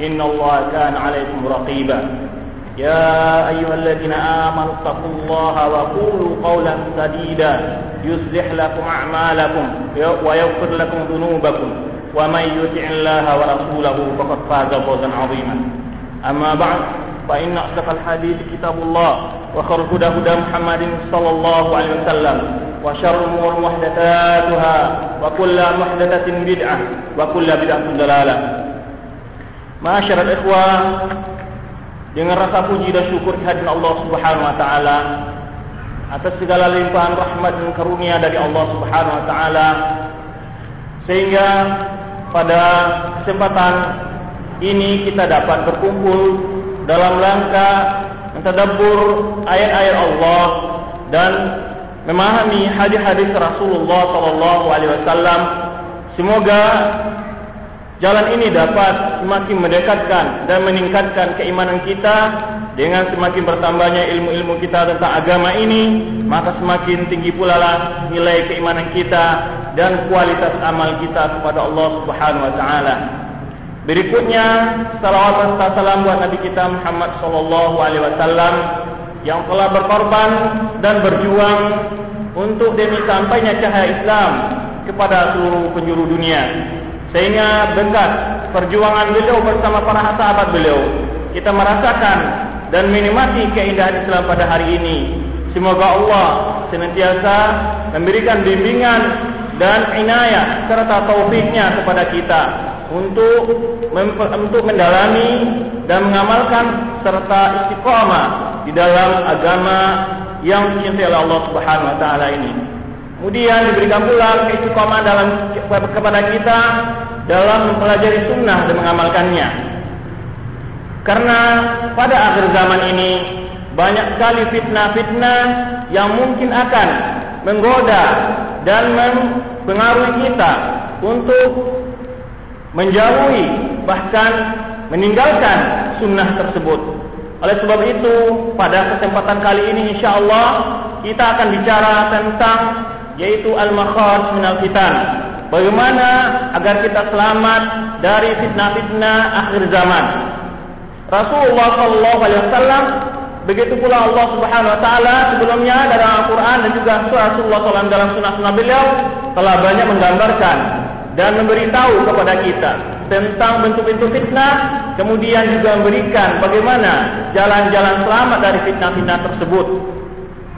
إن الله كان عليكم رقيبا. يا أيها الذين آمنوا اتقوا الله وقولوا قولا سديدا. يصلح لكم أعمالكم ويغفر لكم ذنوبكم. ومن يطع الله ورسوله فقد فاز فوزا عظيما. أما بعد فإن أصدق الحديث كتاب الله وخير الهدى هدى محمد صلى الله عليه وسلم وشر الأمور محدثاتها وكل محدثة بدعة وكل بدعة ضلالة. Masyarakat ikhwah dengan rasa puji dan syukur kehadiran Allah Subhanahu wa taala atas segala limpahan rahmat dan karunia dari Allah Subhanahu wa taala. Sehingga pada kesempatan ini kita dapat berkumpul dalam rangka mentadabbur ayat-ayat Allah dan memahami hadis-hadis Rasulullah sallallahu alaihi wasallam. Semoga Jalan ini dapat semakin mendekatkan dan meningkatkan keimanan kita dengan semakin bertambahnya ilmu-ilmu kita tentang agama ini, maka semakin tinggi pula lah nilai keimanan kita dan kualitas amal kita kepada Allah Subhanahu wa taala. Berikutnya, salawat dan salam buat Nabi kita Muhammad sallallahu alaihi wasallam yang telah berkorban dan berjuang untuk demi sampainya cahaya Islam kepada seluruh penjuru dunia. Sehingga berkat perjuangan beliau bersama para sahabat beliau, kita merasakan dan menikmati keindahan Islam pada hari ini. Semoga Allah senantiasa memberikan bimbingan dan inayah serta taufiknya kepada kita untuk untuk mendalami dan mengamalkan serta istiqamah di dalam agama yang dicintai oleh Allah Subhanahu wa taala ini. Kemudian diberikan pula keistiqomah dalam kepada kita dalam mempelajari sunnah dan mengamalkannya. Karena pada akhir zaman ini banyak sekali fitnah-fitnah yang mungkin akan menggoda dan mempengaruhi kita untuk menjauhi bahkan meninggalkan sunnah tersebut. Oleh sebab itu, pada kesempatan kali ini insya Allah kita akan bicara tentang yaitu al-makharij minal fitan Bagaimana agar kita selamat dari fitnah-fitnah akhir zaman? Rasulullah sallallahu alaihi wasallam begitu pula Allah Subhanahu wa taala sebelumnya dalam Al-Qur'an dan juga Rasulullah SAW dalam sunnah-sunnah beliau telah banyak menggambarkan dan memberitahu kepada kita tentang bentuk-bentuk fitnah kemudian juga memberikan bagaimana jalan-jalan selamat dari fitnah-fitnah tersebut.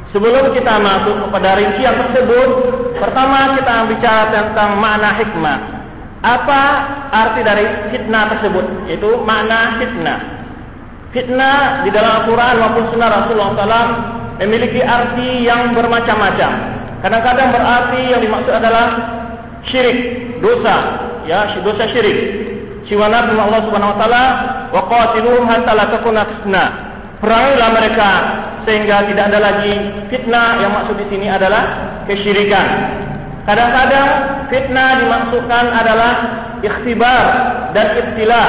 Sebelum kita masuk kepada rincian tersebut, pertama kita bicara tentang makna hikmah. Apa arti dari fitnah tersebut? Itu makna fitnah. Fitnah di dalam Al-Quran maupun Sunnah Rasulullah SAW memiliki arti yang bermacam-macam. Kadang-kadang berarti yang dimaksud adalah syirik, dosa, ya dosa syirik. Siwana Allah Subhanahu Wa Taala, wa qatiluhum hatta la takuna fitnah. Perangilah mereka sehingga tidak ada lagi fitnah yang maksud di sini adalah kesyirikan. Kadang-kadang fitnah dimaksudkan adalah ikhtibar dan ibtila,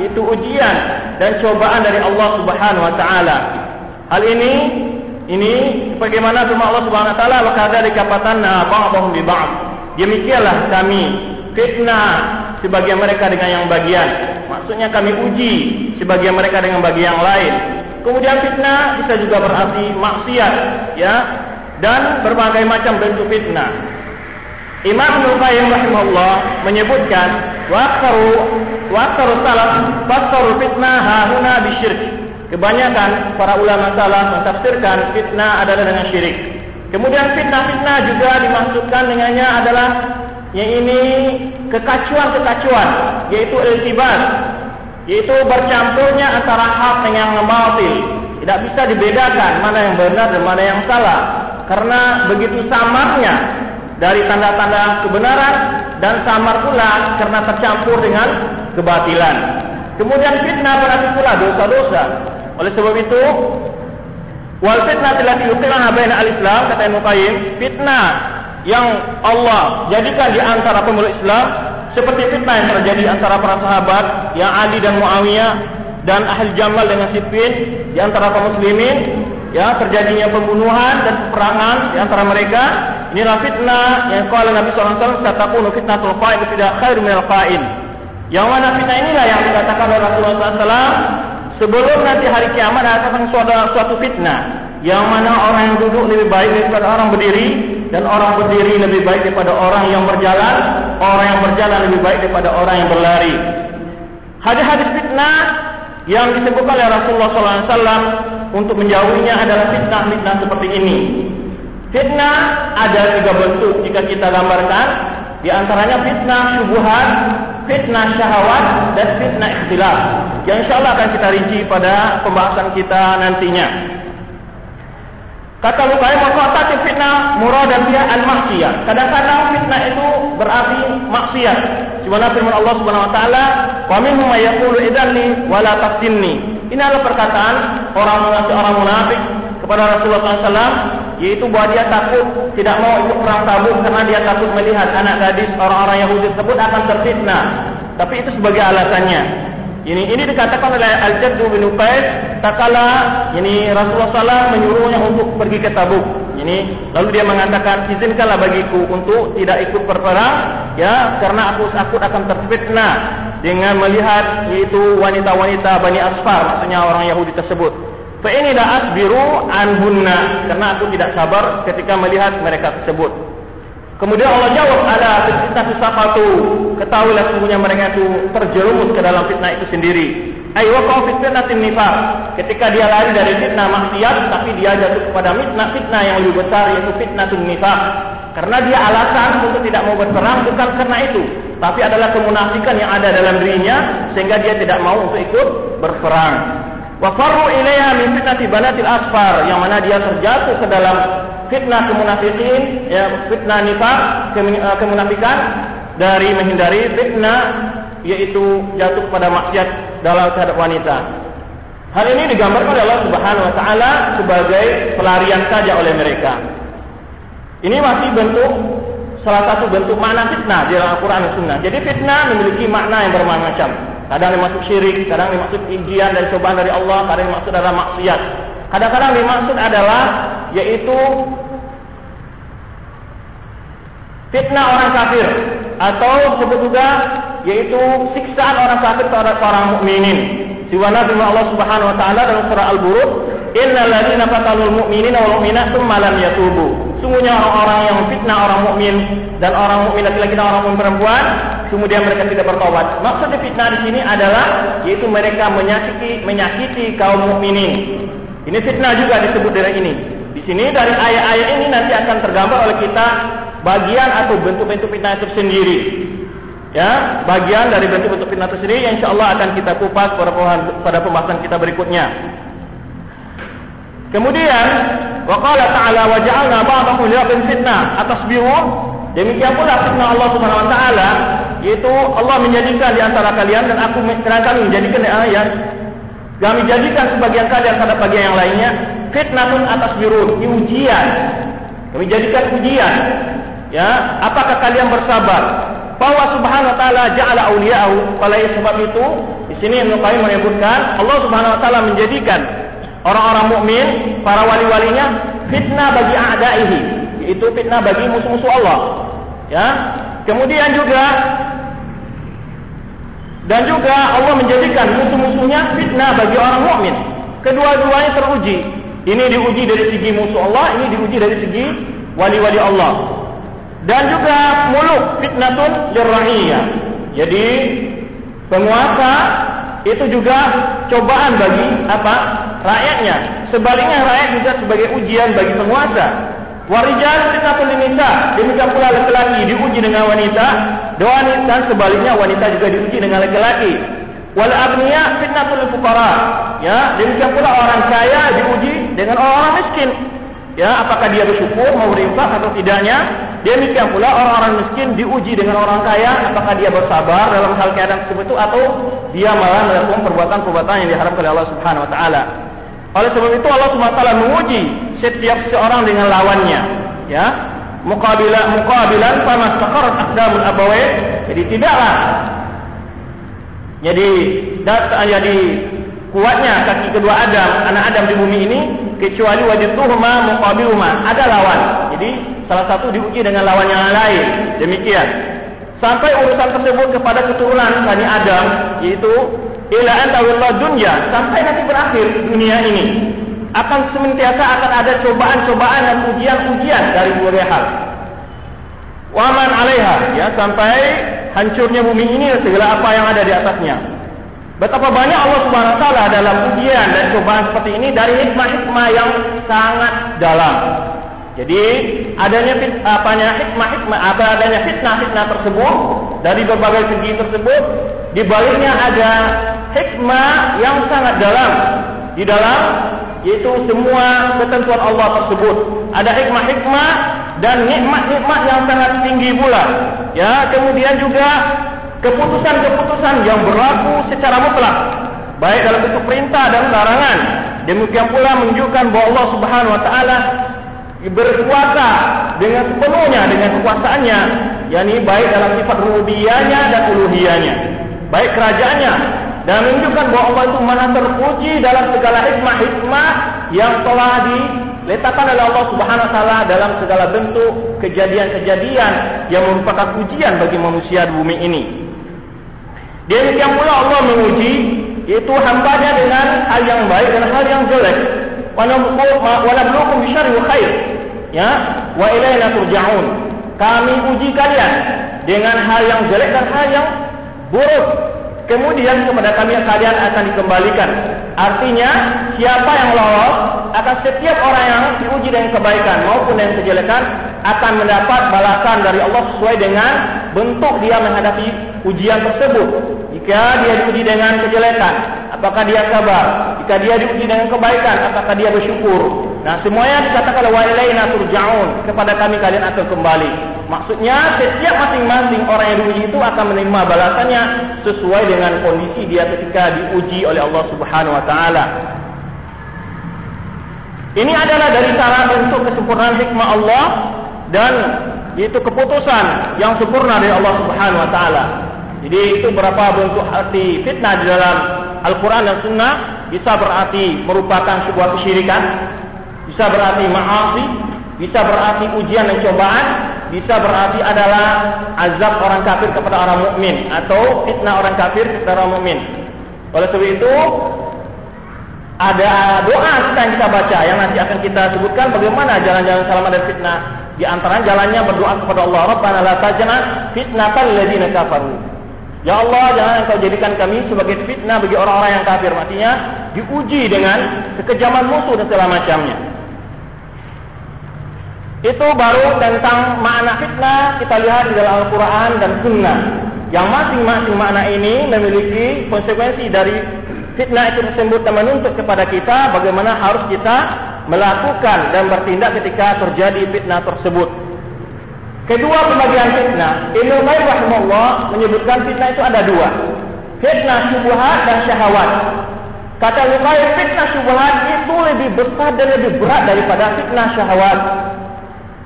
yaitu ujian dan cobaan dari Allah Subhanahu wa taala. Hal ini ini bagaimana firman Allah Subhanahu wa taala wa kadzalika fatanna ba'dhum bi ba'd. Demikianlah kami fitnah sebagian mereka dengan yang bagian. Maksudnya kami uji sebagian mereka dengan bagian yang lain. Kemudian fitnah bisa juga berarti maksiat, ya, dan berbagai macam bentuk fitnah. Imam Ibnu Qayyim rahimahullah menyebutkan waqtaru waqtaru salaf fasaru fitnah hahuna bisyirk. Kebanyakan para ulama salaf mentafsirkan fitnah adalah dengan syirik. Kemudian fitnah-fitnah juga dimaksudkan dengannya adalah yang ini kekacauan-kekacauan, yaitu iltibas, yaitu bercampurnya antara hak dengan batil. Tidak bisa dibedakan mana yang benar dan mana yang salah. Karena begitu samarnya dari tanda-tanda kebenaran dan samar pula karena tercampur dengan kebatilan. Kemudian fitnah berarti pula dosa-dosa. Oleh sebab itu, wal fitnah telah diukilah baina al-Islam kata Ibnu Qayyim, fitnah yang Allah jadikan di antara pemeluk Islam seperti fitnah yang terjadi antara para sahabat yang Ali dan Muawiyah dan ahli Jamal dengan Siffin di antara kaum muslimin ya terjadinya pembunuhan dan peperangan di antara mereka. Inilah fitnah yang qala Nabi wasallam satakunu fitnatul fa'il tidak khairu minal fa'il yang mana fitnah inilah yang dikatakan oleh Rasulullah SAW sebelum nanti hari kiamat akan suatu, suatu fitnah yang mana orang yang duduk lebih baik daripada orang berdiri dan orang berdiri lebih baik daripada orang yang berjalan orang yang berjalan lebih baik daripada orang yang berlari hadis-hadis fitnah yang disebutkan oleh Rasulullah SAW untuk menjauhinya adalah fitnah-fitnah seperti ini. Fitnah ada tiga bentuk jika kita gambarkan. Di antaranya fitnah syubuhat, fitnah syahwat, dan fitnah ikhtilaf. Yang insya Allah akan kita rinci pada pembahasan kita nantinya. Kata Lukai, maka fitnah murad dan dia al-maksiyah. Kadang-kadang fitnah itu berarti maksiat. Sebagaimana firman Allah Subhanahu wa taala, "Wa minhum may yaqulu idzanni wa la taftinni." Ini adalah perkataan orang munafik orang munafik kepada Rasulullah SAW, yaitu bahwa dia takut tidak mau ikut perang Tabuk karena dia takut melihat anak gadis orang-orang Yahudi tersebut akan terfitnah. Tapi itu sebagai alasannya. Ini ini dikatakan oleh Al-Jaddu bin Uqais takala ini Rasulullah SAW menyuruhnya untuk pergi ke Tabuk. Ini lalu dia mengatakan izinkanlah bagiku untuk tidak ikut berperang ya karena aku takut akan terfitnah dengan melihat yaitu wanita-wanita Bani Asfar maksudnya orang Yahudi tersebut. Fa ini la asbiru anhunna karena aku tidak sabar ketika melihat mereka tersebut. Kemudian Allah jawab ada fitnah safatu. Ketahuilah sungguhnya mereka itu terjerumus ke dalam fitnah itu sendiri. Ayo kau fitnah nifaq. Ketika dia lari dari fitnah maksiat tapi dia jatuh kepada fitnah fitnah yang lebih besar yaitu fitnah nifaq. Karena dia alasan untuk tidak mau berperang bukan karena itu, tapi adalah kemunafikan yang ada dalam dirinya sehingga dia tidak mau untuk ikut berperang. Wa farru ilaiha min fitnati banatil asfar yang mana dia terjatuh ke dalam fitnah kemunafikin, ya fitnah nifaq, eh, kemunafikan dari menghindari fitnah yaitu jatuh kepada maksiat dalam terhadap wanita. Hal ini digambarkan oleh Allah Subhanahu wa taala sebagai pelarian saja oleh mereka. Ini masih bentuk salah satu bentuk makna fitnah di dalam Al-Quran dan Sunnah. Jadi fitnah memiliki makna yang bermacam-macam. Kadang dimaksud syirik, kadang dimaksud ujian dan cobaan dari Allah, kadang dimaksud adalah maksiat. Kadang-kadang dimaksud adalah yaitu fitnah orang kafir atau disebut juga yaitu siksaan orang kafir terhadap orang mukminin. Siwana firman Allah Subhanahu wa taala dalam surah Al-Buruj, "Innal fatalul mu'minina wal mu'minat tsumma lam yatubu." Sungguhnya orang-orang yang fitnah orang mukmin dan orang mukmin laki-laki dan orang mukmin perempuan, kemudian mereka tidak bertobat. Maksud fitnah di sini adalah yaitu mereka menyakiti menyakiti kaum mukminin. Ini fitnah juga disebut dari ini. Di sini dari ayat-ayat ini nanti akan tergambar oleh kita bagian atau bentuk-bentuk fitnah itu sendiri. Ya, bagian dari bentuk-bentuk fitnah itu sendiri yang insyaallah akan kita kupas pada pembahasan kita berikutnya. Kemudian waqala ta'ala wa ja'alna ba'dakum li'abin fitnah atas biru. Demikian pula fitnah Allah Subhanahu wa taala yaitu Allah menjadikan di antara kalian dan aku kami menjadikan ayat kami jadikan sebagian kalian pada bagian yang lainnya. Fitnah pun atas biru ujian. Kami jadikan ujian. Ya apakah kalian bersabar? Bahwa subhanahu wa taala ja'ala awliya'ahu. Oleh sebab itu di sini Ibnu Qayyim menyebutkan Allah Subhanahu wa taala menjadikan orang-orang mukmin, para wali-walinya fitnah bagi a'daihi, yaitu fitnah bagi musuh-musuh Allah. Ya. Kemudian juga dan juga Allah menjadikan musuh-musuhnya fitnah bagi orang mukmin. Kedua-duanya teruji. Ini diuji dari segi musuh Allah, ini diuji dari segi wali-wali Allah. Dan juga muluk fitnatun lirra'iyah. Jadi penguasa itu juga cobaan bagi apa rakyatnya. Sebaliknya rakyat juga sebagai ujian bagi penguasa. Warijal fitnatul nisa. Demikian pula laki-laki diuji dengan wanita. Dan sebaliknya wanita juga diuji dengan laki-laki. Wal abniya fitnatul fuqara. Ya, demikian pula orang kaya diuji dengan orang miskin. Ya, apakah dia bersyukur mau berinfak atau tidaknya? Demikian pula orang-orang miskin diuji dengan orang kaya, apakah dia bersabar dalam hal keadaan tersebut itu atau dia malah melakukan perbuatan-perbuatan yang diharapkan oleh Allah Subhanahu wa taala. Oleh sebab itu Allah Subhanahu wa taala menguji setiap seorang dengan lawannya, ya. Muqabilan muqabilan sama saqarat aqdamul abawain. Jadi tidaklah jadi data jadi kuatnya kaki kedua Adam, anak Adam di bumi ini kecuali wajituhuma muqabiluhuma, ada lawan. Jadi salah satu diuji dengan lawan yang lain. Demikian. Sampai urusan tersebut kepada keturunan Bani Adam yaitu ila antawillah dunya sampai nanti berakhir dunia ini akan senantiasa akan ada cobaan-cobaan dan ujian-ujian dari berbagai hal. Waman alaiha ya sampai hancurnya bumi ini segala apa yang ada di atasnya. Betapa banyak Allah Subhanahu wa taala dalam ujian dan cobaan seperti ini dari hikmah-hikmah yang sangat dalam. Jadi adanya apanya hikmah-hikmah apa adanya fitnah-fitnah tersebut dari berbagai segi tersebut di baliknya ada hikmah yang sangat dalam di dalam yaitu semua ketentuan Allah tersebut. Ada hikmah-hikmah dan nikmat-nikmat yang sangat tinggi pula. Ya, kemudian juga keputusan-keputusan yang berlaku secara mutlak baik dalam bentuk perintah dan larangan. Demikian pula menunjukkan bahwa Allah Subhanahu wa taala berkuasa dengan sepenuhnya dengan kekuasaannya, yakni baik dalam sifat rububiyahnya dan uluhiyahnya. Baik kerajaannya dan menunjukkan bahwa Allah itu Maha terpuji dalam segala hikmah-hikmah yang telah diletakkan oleh Allah Subhanahu wa taala dalam segala bentuk kejadian-kejadian yang merupakan ujian bagi manusia di bumi ini. Demikian pula Allah menguji itu hambanya dengan hal yang baik dan hal yang jelek. Wa nabluukum bisyarri wa khair. Ya, wa ilaina turja'un. Kami uji kalian dengan hal yang jelek dan hal yang buruk kemudian kepada kami kalian akan dikembalikan. Artinya, siapa yang lolos akan setiap orang yang diuji dengan kebaikan maupun dengan kejelekan akan mendapat balasan dari Allah sesuai dengan bentuk dia menghadapi ujian tersebut. Jika dia diuji dengan kejelekan, apakah dia sabar? Jika dia diuji dengan kebaikan, apakah dia bersyukur? Nah, semuanya dikatakan wa ilaina turja'un, kepada kami kalian akan kembali. Maksudnya setiap masing-masing orang yang diuji itu akan menerima balasannya sesuai dengan kondisi dia ketika diuji oleh Allah Subhanahu wa taala. Ini adalah dari cara bentuk kesempurnaan hikmah Allah dan itu keputusan yang sempurna dari Allah Subhanahu wa taala. Jadi itu berapa bentuk arti fitnah di dalam Al-Quran dan Sunnah bisa berarti merupakan sebuah kesyirikan, bisa berarti maasi, bisa berarti ujian dan cobaan, bisa berarti adalah azab orang kafir kepada orang mukmin atau fitnah orang kafir kepada orang mukmin. Oleh sebab itu ada doa kita yang kita baca yang nanti akan kita sebutkan bagaimana jalan-jalan selamat dari fitnah. Di antara jalannya berdoa kepada Allah, Rabbana la tajna fitnatal ladzina kafaru. Ya Allah, jangan engkau jadikan kami sebagai fitnah bagi orang-orang yang kafir. Artinya, diuji dengan kekejaman musuh dan segala macamnya. Itu baru tentang makna fitnah kita lihat di dalam Al-Quran dan Sunnah. Yang masing-masing makna ini memiliki konsekuensi dari fitnah itu tersebut dan menuntut kepada kita bagaimana harus kita melakukan dan bertindak ketika terjadi fitnah tersebut. Kedua pembagian fitnah, Ibnu Qayyim rahimahullah menyebutkan fitnah itu ada dua. Fitnah syubhat dan syahwat. Kata Qayyim fitnah syubhat itu lebih besar dan lebih berat daripada fitnah syahwat.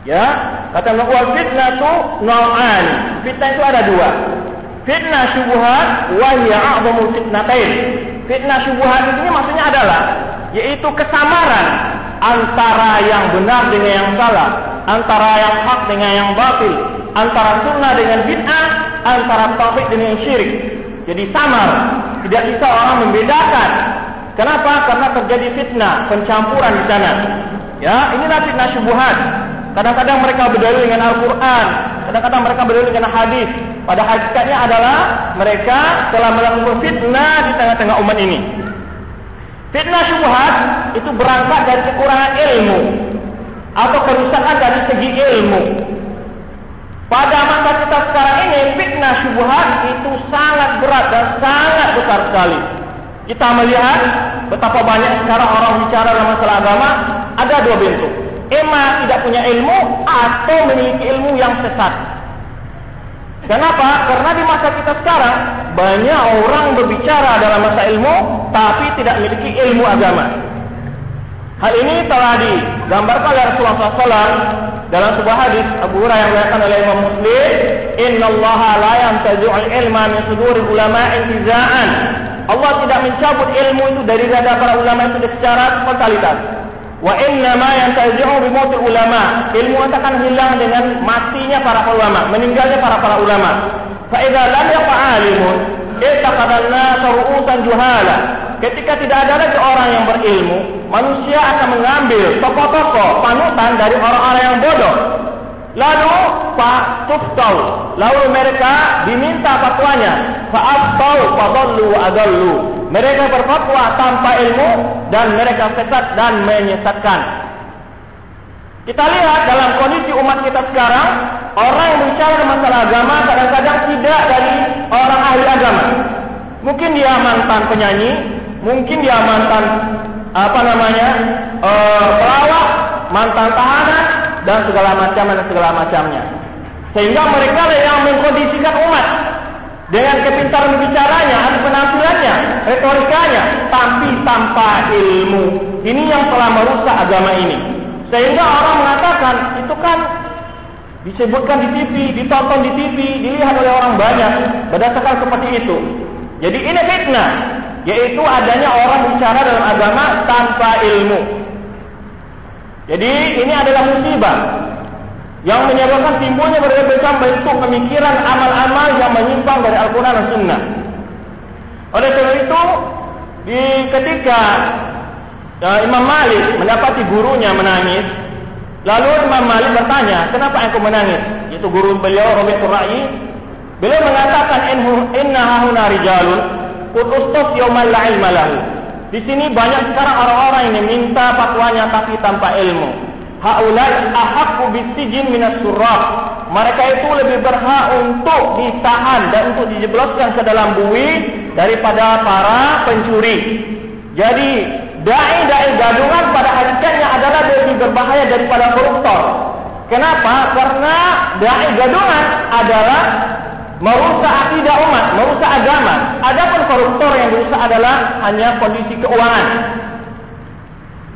Ya, kata Qayyim fitnah itu nau'an. Fitnah itu ada dua. Fitnah syubhat wa hiya a'dhamu fitnatain. Fitnah syubhat ini maksudnya adalah yaitu kesamaran antara yang benar dengan yang salah antara yang hak dengan yang batil, antara sunnah dengan bid'ah, antara tauhid dengan syirik. Jadi samar, tidak bisa orang membedakan. Kenapa? Karena terjadi fitnah, pencampuran di sana. Ya, inilah fitnah syubhat. Kadang-kadang mereka berdalil dengan Al-Quran, kadang-kadang mereka berdalil dengan hadis. Pada hakikatnya adalah mereka telah melakukan fitnah di tengah-tengah umat ini. Fitnah syubhat itu berangkat dari kekurangan ilmu. atau kerusakan dari segi ilmu. Pada masa kita sekarang ini fitnah syubhat itu sangat berat dan sangat besar sekali. Kita melihat betapa banyak sekarang orang bicara dalam masalah agama ada dua bentuk. Ema tidak punya ilmu atau memiliki ilmu yang sesat. Kenapa? Karena di masa kita sekarang banyak orang berbicara dalam masa ilmu tapi tidak memiliki ilmu agama. Hal ini telah digambarkan oleh Rasulullah SAW dalam sebuah hadis Abu Hurairah yang diriwayatkan oleh Imam Muslim, "Inna Allah la yantazi'ul ilma min suduril ulama intiza'an." Allah tidak mencabut ilmu itu dari dada para ulama itu secara spontanitas. Wa inna ma yantazi'u bi mautil ulama. Ilmu akan hilang dengan matinya para ulama, meninggalnya para para ulama. Fa idza lam yaqa alimun, ittaqada an-nas ru'usan juhala. Ketika tidak ada lagi orang yang berilmu, manusia akan mengambil tokoh-tokoh panutan dari orang-orang yang bodoh. Lalu Pak Tuftau, lalu mereka diminta fatwanya. Fa'aftau fadallu adallu. Mereka berfatwa tanpa ilmu dan mereka sesat dan menyesatkan. Kita lihat dalam kondisi umat kita sekarang, orang yang bicara masalah agama kadang-kadang tidak dari orang ahli agama. Mungkin dia mantan penyanyi, mungkin dia mantan apa namanya uh, pelawak, mantan tahanan dan segala macam dan segala macamnya. Sehingga mereka yang mengkondisikan umat dengan kepintaran bicaranya, ada penampilannya, retorikanya, tapi tanpa ilmu. Ini yang telah merusak agama ini. Sehingga orang mengatakan itu kan disebutkan di TV, ditonton di TV, dilihat oleh orang banyak berdasarkan seperti itu. Jadi ini fitnah, yaitu adanya orang bicara dalam agama tanpa ilmu. Jadi ini adalah musibah yang menyebabkan timbulnya berbagai macam bentuk pemikiran amal-amal yang menyimpang dari Al-Quran dan Sunnah. Oleh sebab itu, di ketika uh, Imam Malik mendapati gurunya menangis, lalu Imam Malik bertanya, kenapa aku menangis? Itu guru beliau, Rabi Turai. Beliau mengatakan, Inna hahuna rijalun, kutustos yawmal la'ilma lahu. Di sini banyak sekarang orang-orang yang minta fatwanya tapi tanpa ilmu. Haulai ahakku bisijin minas surah. Mereka itu lebih berhak untuk ditahan dan untuk dijebloskan ke dalam bui daripada para pencuri. Jadi dai-dai gadungan pada hakikatnya adalah lebih berbahaya daripada koruptor. Kenapa? Karena dai gadungan adalah merusak akidah umat, merusak agama. Adapun koruptor yang dirusak adalah hanya kondisi keuangan.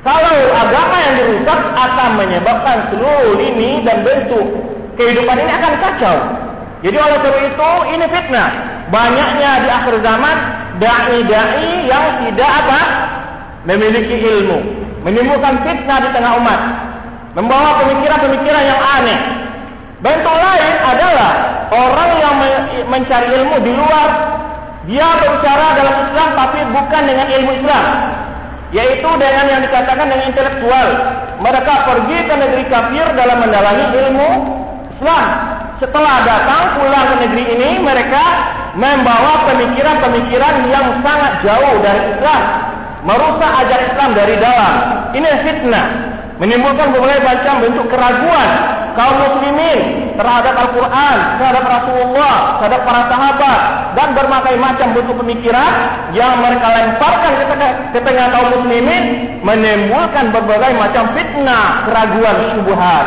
Kalau agama yang dirusak akan menyebabkan seluruh lini dan bentuk kehidupan ini akan kacau. Jadi oleh sebab itu ini fitnah. Banyaknya di akhir zaman dai-dai yang tidak apa memiliki ilmu, menimbulkan fitnah di tengah umat, membawa pemikiran-pemikiran yang aneh. Bentuk lain adalah orang yang mencari ilmu di luar, dia berbicara dalam Islam tapi bukan dengan ilmu Islam yaitu dengan yang dikatakan dengan intelektual. Mereka pergi ke negeri kafir dalam mendalami ilmu Islam. Setelah datang pulang ke negeri ini, mereka membawa pemikiran-pemikiran yang sangat jauh dari Islam, merusak ajaran Islam dari dalam. Ini fitnah menimbulkan berbagai macam bentuk keraguan kaum muslimin terhadap Al-Quran, terhadap Rasulullah, terhadap para sahabat dan berbagai macam bentuk pemikiran yang mereka lemparkan ke tengah, ke tengah kaum muslimin menimbulkan berbagai macam fitnah, keraguan, syubhat.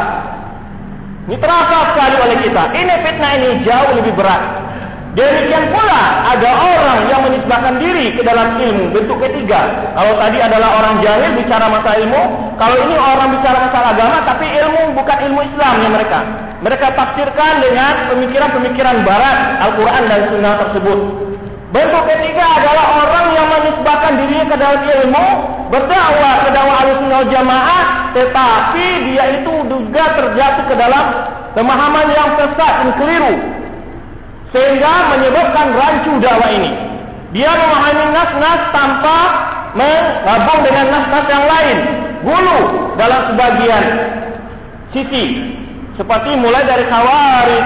Ini terasa sekali oleh kita. Ini fitnah ini jauh lebih berat. Demikian pula ada orang yang menisbahkan diri ke dalam ilmu bentuk ketiga. Kalau tadi adalah orang jahil bicara masalah ilmu, kalau ini orang bicara masalah agama tapi ilmu bukan ilmu Islam yang mereka. Mereka tafsirkan dengan pemikiran-pemikiran barat Al-Quran dan Sunnah tersebut. Bentuk ketiga adalah orang yang menisbahkan dirinya ke dalam ilmu, berdakwah ke dakwah al-sunnah jamaah, tetapi dia itu juga terjatuh ke dalam pemahaman yang sesat dan keliru sehingga menyebabkan rancu dakwah ini. Dia memahami nas-nas tanpa menggabung dengan nas-nas yang lain. Gulu dalam sebagian sisi. Seperti mulai dari khawarij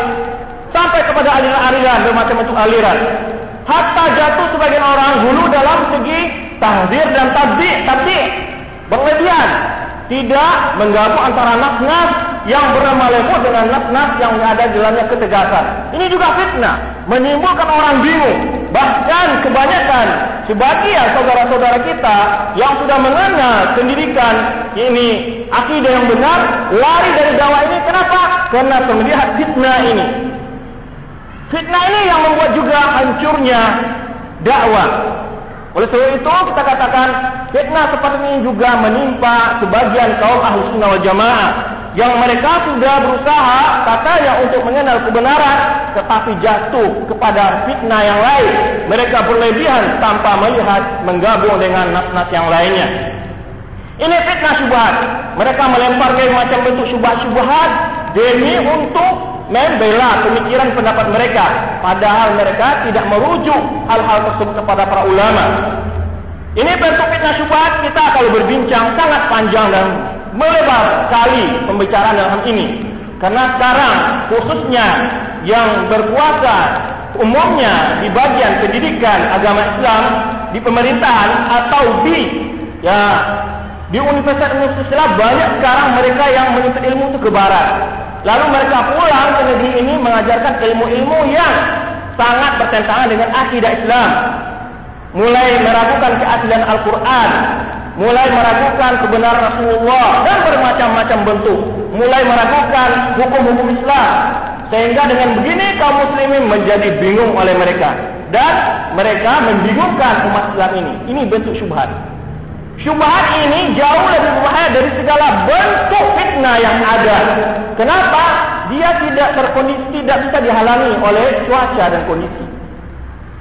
sampai kepada aliran-aliran bermacam-macam aliran. Hatta jatuh sebagian orang gulu dalam segi tahdir dan tabdi, tabdi berlebihan. Tidak menggabung antara nas-nas yang bernama lembu dengan nas-nas yang ada di dalamnya ketegasan. Ini juga fitnah, menimbulkan orang bingung. Bahkan kebanyakan sebagian saudara-saudara kita yang sudah mengenal pendidikan ini akidah yang benar lari dari dakwah ini kenapa? Karena melihat fitnah ini. Fitnah ini yang membuat juga hancurnya dakwah. Oleh sebab itu kita katakan fitnah seperti ini juga menimpa sebagian kaum ahli sunnah wal jamaah yang mereka sudah berusaha katanya untuk mengenal kebenaran tetapi jatuh kepada fitnah yang lain. Mereka berlebihan tanpa melihat menggabung dengan nas-nas yang lainnya. Ini fitnah syubhat. Mereka melempar berbagai macam bentuk syubhat-syubhat demi untuk membela pemikiran pendapat mereka. Padahal mereka tidak merujuk hal-hal tersebut kepada para ulama. Ini bentuk fitnah syubhat kita kalau berbincang sangat panjang dan melebar sekali pembicaraan dalam ini. Karena sekarang khususnya yang berkuasa umumnya di bagian pendidikan agama Islam di pemerintahan atau di ya di universitas-universitas banyak sekarang mereka yang menuntut ilmu itu ke barat Lalu mereka pulang ke negeri ini mengajarkan ilmu-ilmu yang sangat bertentangan dengan akidah Islam. Mulai meragukan keaslian Al-Quran. Mulai meragukan kebenaran Rasulullah dan bermacam-macam bentuk. Mulai meragukan hukum-hukum Islam. Sehingga dengan begini kaum muslimin menjadi bingung oleh mereka. Dan mereka membingungkan umat Islam ini. Ini bentuk syubhat. Syubhat ini jauh lebih berbahaya dari segala bentuk fitnah yang ada. Kenapa? Dia tidak terkondisi, tidak bisa dihalangi oleh cuaca dan kondisi.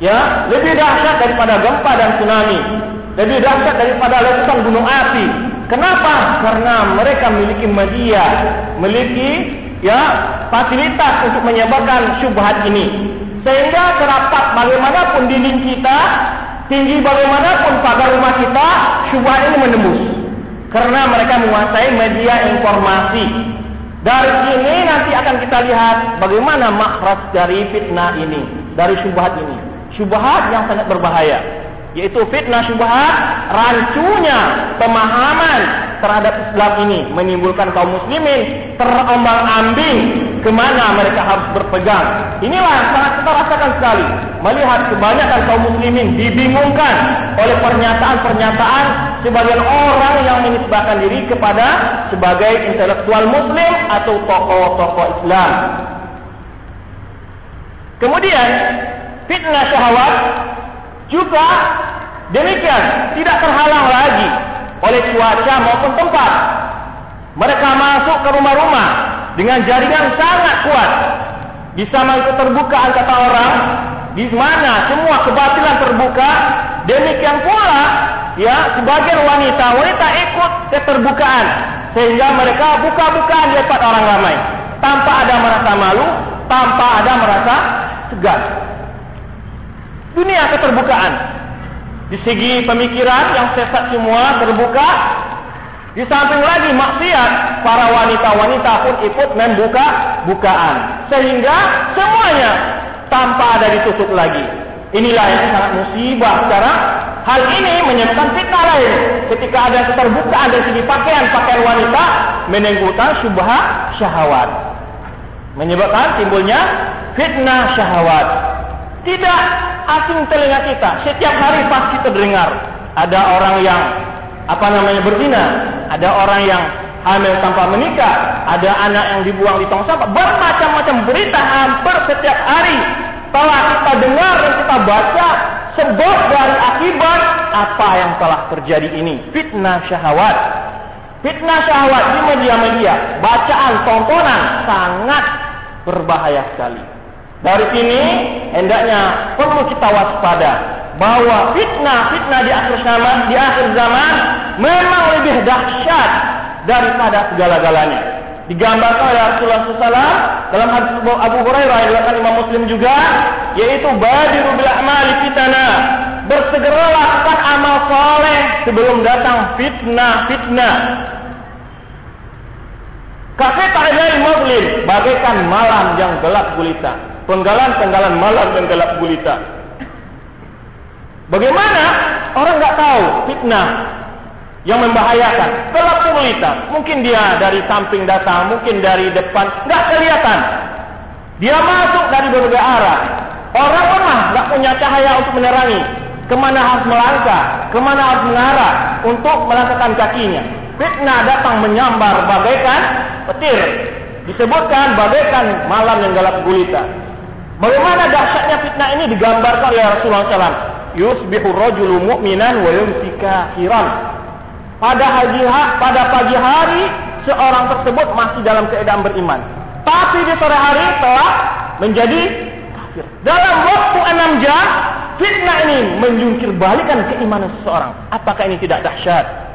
Ya, lebih dahsyat daripada gempa dan tsunami. Lebih dahsyat daripada letusan gunung api. Kenapa? Karena mereka memiliki media, memiliki ya fasilitas untuk menyebarkan syubhat ini. Sehingga serapat bagaimanapun dinding kita tinggi bagaimanapun pagar rumah kita, syubhat ini menembus. Karena mereka menguasai media informasi. Dari sini nanti akan kita lihat bagaimana makhraj dari fitnah ini, dari syubhat ini. Syubhat yang sangat berbahaya yaitu fitnah syubhat rancunya pemahaman terhadap Islam ini menimbulkan kaum muslimin terombang-ambing ke mana mereka harus berpegang. Inilah yang sangat kita rasakan sekali. Melihat kebanyakan kaum muslimin dibingungkan oleh pernyataan-pernyataan sebagian orang yang menisbahkan diri kepada sebagai intelektual muslim atau tokoh-tokoh Islam. Kemudian fitnah syahwat juga demikian tidak terhalang lagi oleh cuaca maupun tempat. Mereka masuk ke rumah-rumah dengan jaringan sangat kuat. Bisa terbuka kata orang di mana semua kebatilan terbuka. Demikian pula ya sebagian wanita wanita ikut keterbukaan sehingga mereka buka-bukaan di depan orang ramai tanpa ada merasa malu, tanpa ada merasa segan. Dunia keterbukaan. Di segi pemikiran yang sesat semua terbuka. Di samping lagi maksiat, para wanita-wanita pun ikut membuka bukaan. Sehingga semuanya tanpa ada ditutup lagi. Inilah yang sangat musibah sekarang. Hal ini menyebabkan fitnah lain. Ketika ada keterbukaan dari segi pakaian-pakaian wanita, menimbulkan syubhat syahwat. Menyebabkan timbulnya fitnah syahwat. Tidak asing telinga kita. Setiap hari pasti terdengar. Ada orang yang apa namanya berzina, ada orang yang hamil tanpa menikah, ada anak yang dibuang di tong sampah, bermacam-macam berita hampir setiap hari telah kita dengar dan kita baca sebab dari akibat apa yang telah terjadi ini. Fitnah syahwat. Fitnah syahwat di media-media. Bacaan tontonan sangat berbahaya sekali dari sini hendaknya perlu kita waspada bahwa fitnah-fitnah di akhir zaman di akhir zaman memang lebih dahsyat daripada segala-galanya. Digambarkan oleh Rasulullah SAW dalam hadis Abu Hurairah yang diriwayatkan Imam Muslim juga, yaitu badiru bil a'mali fitana. Bersegeralah akan amal soleh sebelum datang fitnah-fitnah. Kafir ta'ilai muslim bagaikan malam yang gelap gulita penggalan-penggalan malam dan gelap gulita. Bagaimana orang nggak tahu fitnah? yang membahayakan. Gelap gulita. Mungkin dia dari samping datang, mungkin dari depan, nggak kelihatan. Dia masuk dari berbagai arah. Orang lemah nggak punya cahaya untuk menerangi ke mana harus melangkah, ke mana harus mengarah untuk melangkahkan kakinya. Fitnah datang menyambar bagaikan petir. Disebutkan bagaikan malam yang gelap gulita. Bagaimana dahsyatnya fitnah ini digambarkan oleh Rasulullah SAW. Yusbihu rajulu mu'minan wa yumsi kafiran. Pada pagi, pada pagi hari seorang tersebut masih dalam keadaan beriman. Tapi di sore hari telah menjadi kafir. Dalam waktu enam jam fitnah ini menjungkir balikan keimanan seseorang. Apakah ini tidak dahsyat?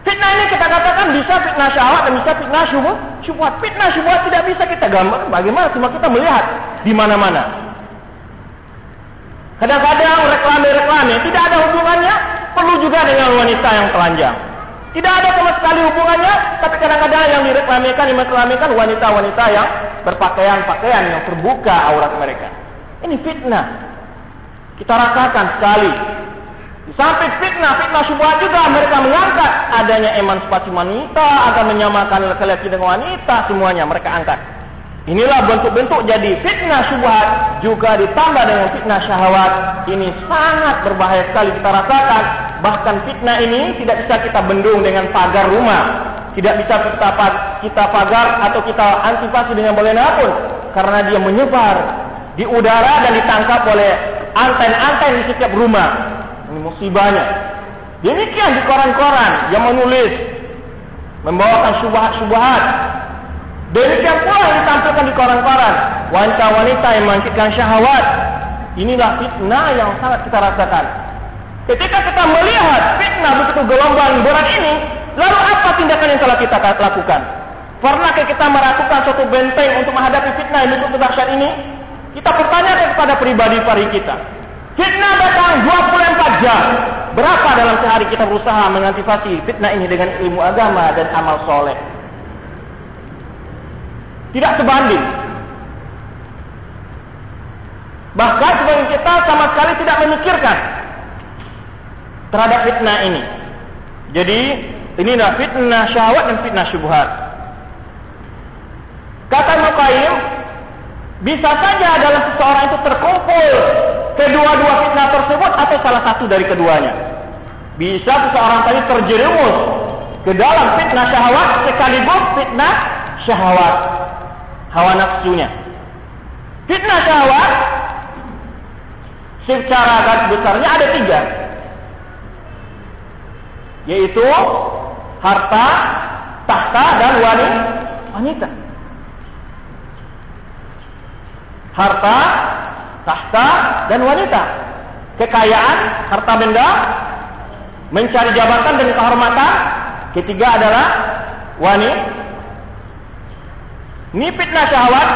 Fitnah ini kita katakan bisa fitnah syahwat dan bisa fitnah syubhat. Syubhat, fitnah syubhat tidak bisa kita gambar. Bagaimana? Cuma kita melihat di mana-mana. Kadang-kadang reklame-reklame tidak ada hubungannya, perlu juga dengan wanita yang telanjang. Tidak ada sama sekali hubungannya, tapi kadang-kadang yang direklamikan, yang wanita-wanita yang berpakaian-pakaian yang terbuka aurat mereka. Ini fitnah. Kita rasakan sekali. Sampai fitnah, fitnah syubhat juga mereka mengangkat adanya emansipasi wanita agar menyamakan laki-laki dengan wanita semuanya mereka angkat. Inilah bentuk-bentuk jadi fitnah syubhat juga ditambah dengan fitnah syahwat. Ini sangat berbahaya sekali kita rasakan. Bahkan fitnah ini tidak bisa kita bendung dengan pagar rumah. Tidak bisa kita, kita pagar atau kita antisipasi dengan bolehna pun. Karena dia menyebar di udara dan ditangkap oleh anten-anten di setiap rumah. Musibahnya. Demikian di koran-koran yang menulis. Membawakan syubhat-syubhat Demikian pula yang ditampilkan di koran-koran. Wanita-wanita yang membangkitkan syahwat. Inilah fitnah yang sangat kita rasakan. Ketika kita melihat fitnah begitu gelombang berat ini, lalu apa tindakan yang telah kita lakukan? Pernahkah kita merakukan suatu benteng untuk menghadapi fitnah yang begitu dahsyat ini? Kita bertanya kepada pribadi-pribadi kita. Fitnah datang 24 jam. Berapa dalam sehari kita berusaha mengantisipasi fitnah ini dengan ilmu agama dan amal soleh? Tidak sebanding. Bahkan sebagian kita sama sekali tidak memikirkan terhadap fitnah ini. Jadi ini adalah fitnah syahwat dan fitnah syubhat. Kata Muqayyim, bisa saja dalam seseorang itu terkumpul kedua-dua fitnah tersebut atau salah satu dari keduanya. Bisa seseorang tadi terjerumus ke dalam fitnah syahwat sekaligus fitnah syahwat hawa nafsunya. Fitnah syahwat secara garis besarnya ada tiga, yaitu harta, tahta dan wanita. Harta, tahta dan wanita. Kekayaan, harta benda, mencari jabatan dan kehormatan. Ketiga adalah wanita ini fitnah syahwat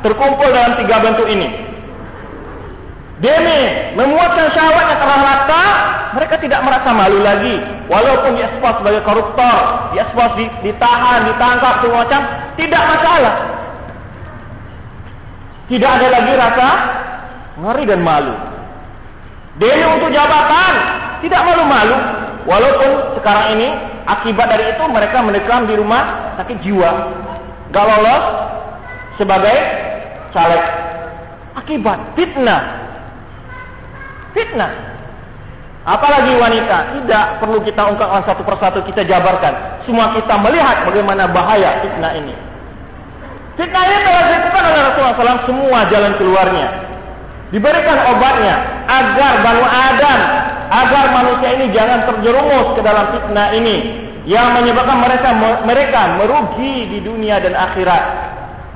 terkumpul dalam tiga bentuk ini. Demi memuaskan syahwatnya terang rata, mereka tidak merasa malu lagi. Walaupun diekspos sebagai koruptor, diekspos, ditahan, ditangkap, semua macam, tidak masalah. Tidak ada lagi rasa ngeri dan malu. Demi untuk jabatan, tidak malu-malu. Walaupun sekarang ini, akibat dari itu mereka mendekam di rumah sakit jiwa gak lolos sebagai caleg. Akibat fitnah. Fitnah. Apalagi wanita, tidak perlu kita ungkapkan satu persatu, kita jabarkan. Semua kita melihat bagaimana bahaya fitnah ini. Fitnah ini telah dilakukan oleh Rasulullah SAW semua jalan keluarnya. Diberikan obatnya agar Banu Adam, agar manusia ini jangan terjerumus ke dalam fitnah ini yang menyebabkan mereka mereka merugi di dunia dan akhirat.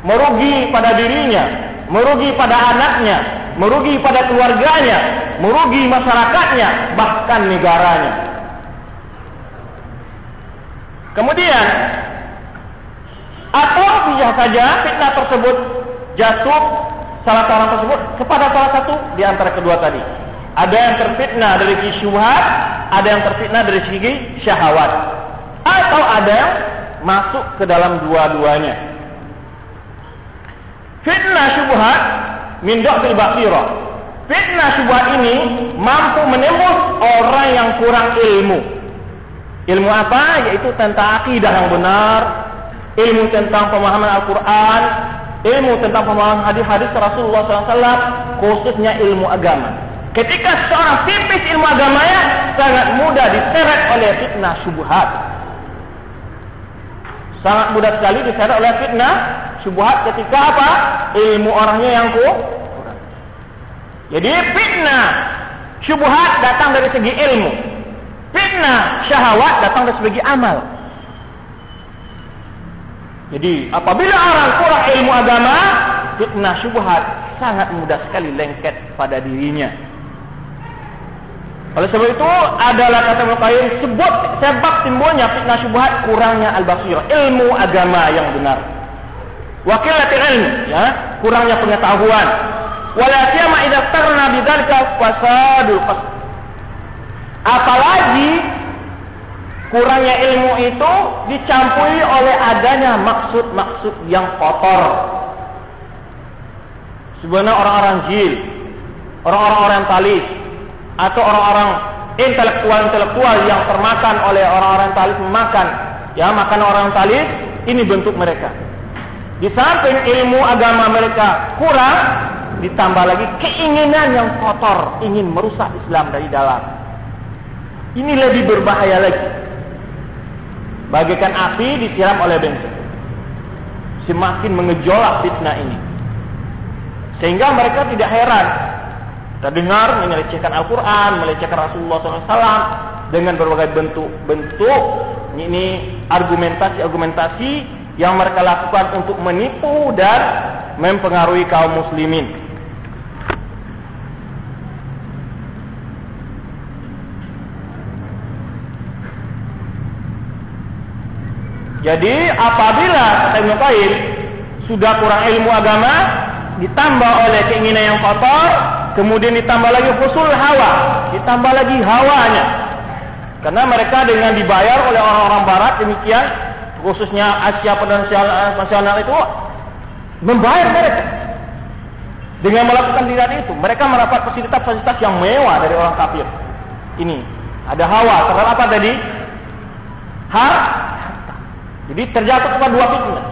Merugi pada dirinya, merugi pada anaknya, merugi pada keluarganya, merugi masyarakatnya, bahkan negaranya. Kemudian atau bisa saja fitnah tersebut jatuh salah seorang tersebut kepada salah satu di antara kedua tadi. Ada yang terfitnah dari syubhat, ada yang terfitnah dari segi syahwat atau ada yang masuk ke dalam dua-duanya. Fitnah syubhat min fil basirah. Fitnah syubhat ini mampu menembus orang yang kurang ilmu. Ilmu apa? Yaitu tentang akidah yang benar, ilmu tentang pemahaman Al-Quran, ilmu tentang pemahaman hadis-hadis Rasulullah SAW, khususnya ilmu agama. Ketika seorang tipis ilmu agamanya, sangat mudah diseret oleh fitnah syubhat. Sangat mudah sekali diseret oleh fitnah syubhat ketika apa? Ilmu orangnya yang kurang. Jadi fitnah syubhat datang dari segi ilmu. Fitnah syahwat datang dari segi amal. Jadi apabila orang kurang ilmu agama, fitnah syubhat sangat mudah sekali lengket pada dirinya. Oleh sebab itu adalah kata Muqayyim sebut sebab timbulnya fitnah syubhat kurangnya al-basirah, ilmu agama yang benar. Wakilati ilmu, ya, kurangnya pengetahuan. Wala siyama idza tarna bidzalika fasadul. Apalagi kurangnya ilmu itu dicampuri oleh adanya maksud-maksud yang kotor. Sebenarnya orang-orang jil, orang-orang orientalis, atau orang-orang intelektual-intelektual yang termakan oleh orang-orang talis memakan, ya makan orang talis, ini bentuk mereka. Di samping ilmu agama mereka kurang, ditambah lagi keinginan yang kotor, ingin merusak Islam dari dalam. Ini lebih berbahaya lagi. Bagaikan api disiram oleh bensin. Semakin mengejolak fitnah ini. Sehingga mereka tidak heran. Terdengar melecehkan Al-Quran, melecehkan Rasulullah SAW dengan berbagai bentuk-bentuk ini argumentasi-argumentasi yang mereka lakukan untuk menipu dan mempengaruhi kaum muslimin. Jadi apabila kata Ibnu Qayyim sudah kurang ilmu agama ditambah oleh keinginan yang kotor, kemudian ditambah lagi husul hawa, ditambah lagi hawanya. Karena mereka dengan dibayar oleh orang-orang barat demikian khususnya Asia nasional itu membayar mereka. Dengan melakukan tidak itu mereka mendapat fasilitas-fasilitas yang mewah dari orang kafir. Ini ada hawa terhadap apa tadi? Har jadi terjatuh kepada dua fitnah.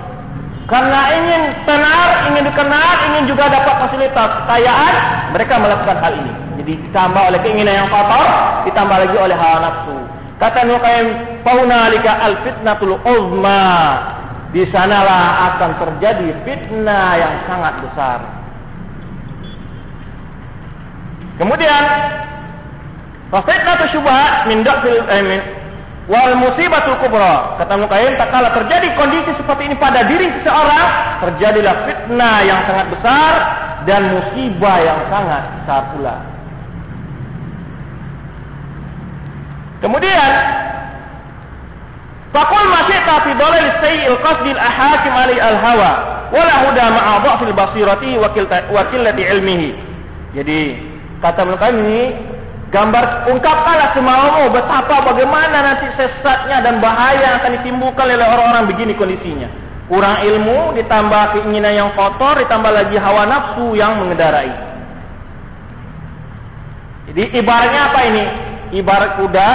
Karena ingin tenar, ingin dikenal, ingin juga dapat fasilitas kekayaan, mereka melakukan hal ini. Jadi ditambah oleh keinginan yang kotor, ditambah lagi oleh hawa nafsu. Kata Nukaim, "Faunalika al-fitnatul uzma." Di sanalah akan terjadi fitnah yang sangat besar. Kemudian, fitnah syubhat min da'fil eh, Wal musibatul kubra. Kata Mukayyim, tak kala terjadi kondisi seperti ini pada diri seseorang, terjadilah fitnah yang sangat besar dan musibah yang sangat besar pula. Kemudian, Fakul masyita fi dalil sayyi'il qasdil ahakim alai al-hawa wala huda ma'a dha'fil basirati wa qillati ilmihi. Jadi kata Mukayyim ini Gambar ungkapkanlah semaumu betapa bagaimana nanti sesatnya dan bahaya yang akan ditimbulkan oleh orang-orang begini kondisinya. Kurang ilmu ditambah keinginan yang kotor ditambah lagi hawa nafsu yang mengendarai. Jadi ibaratnya apa ini? Ibarat kuda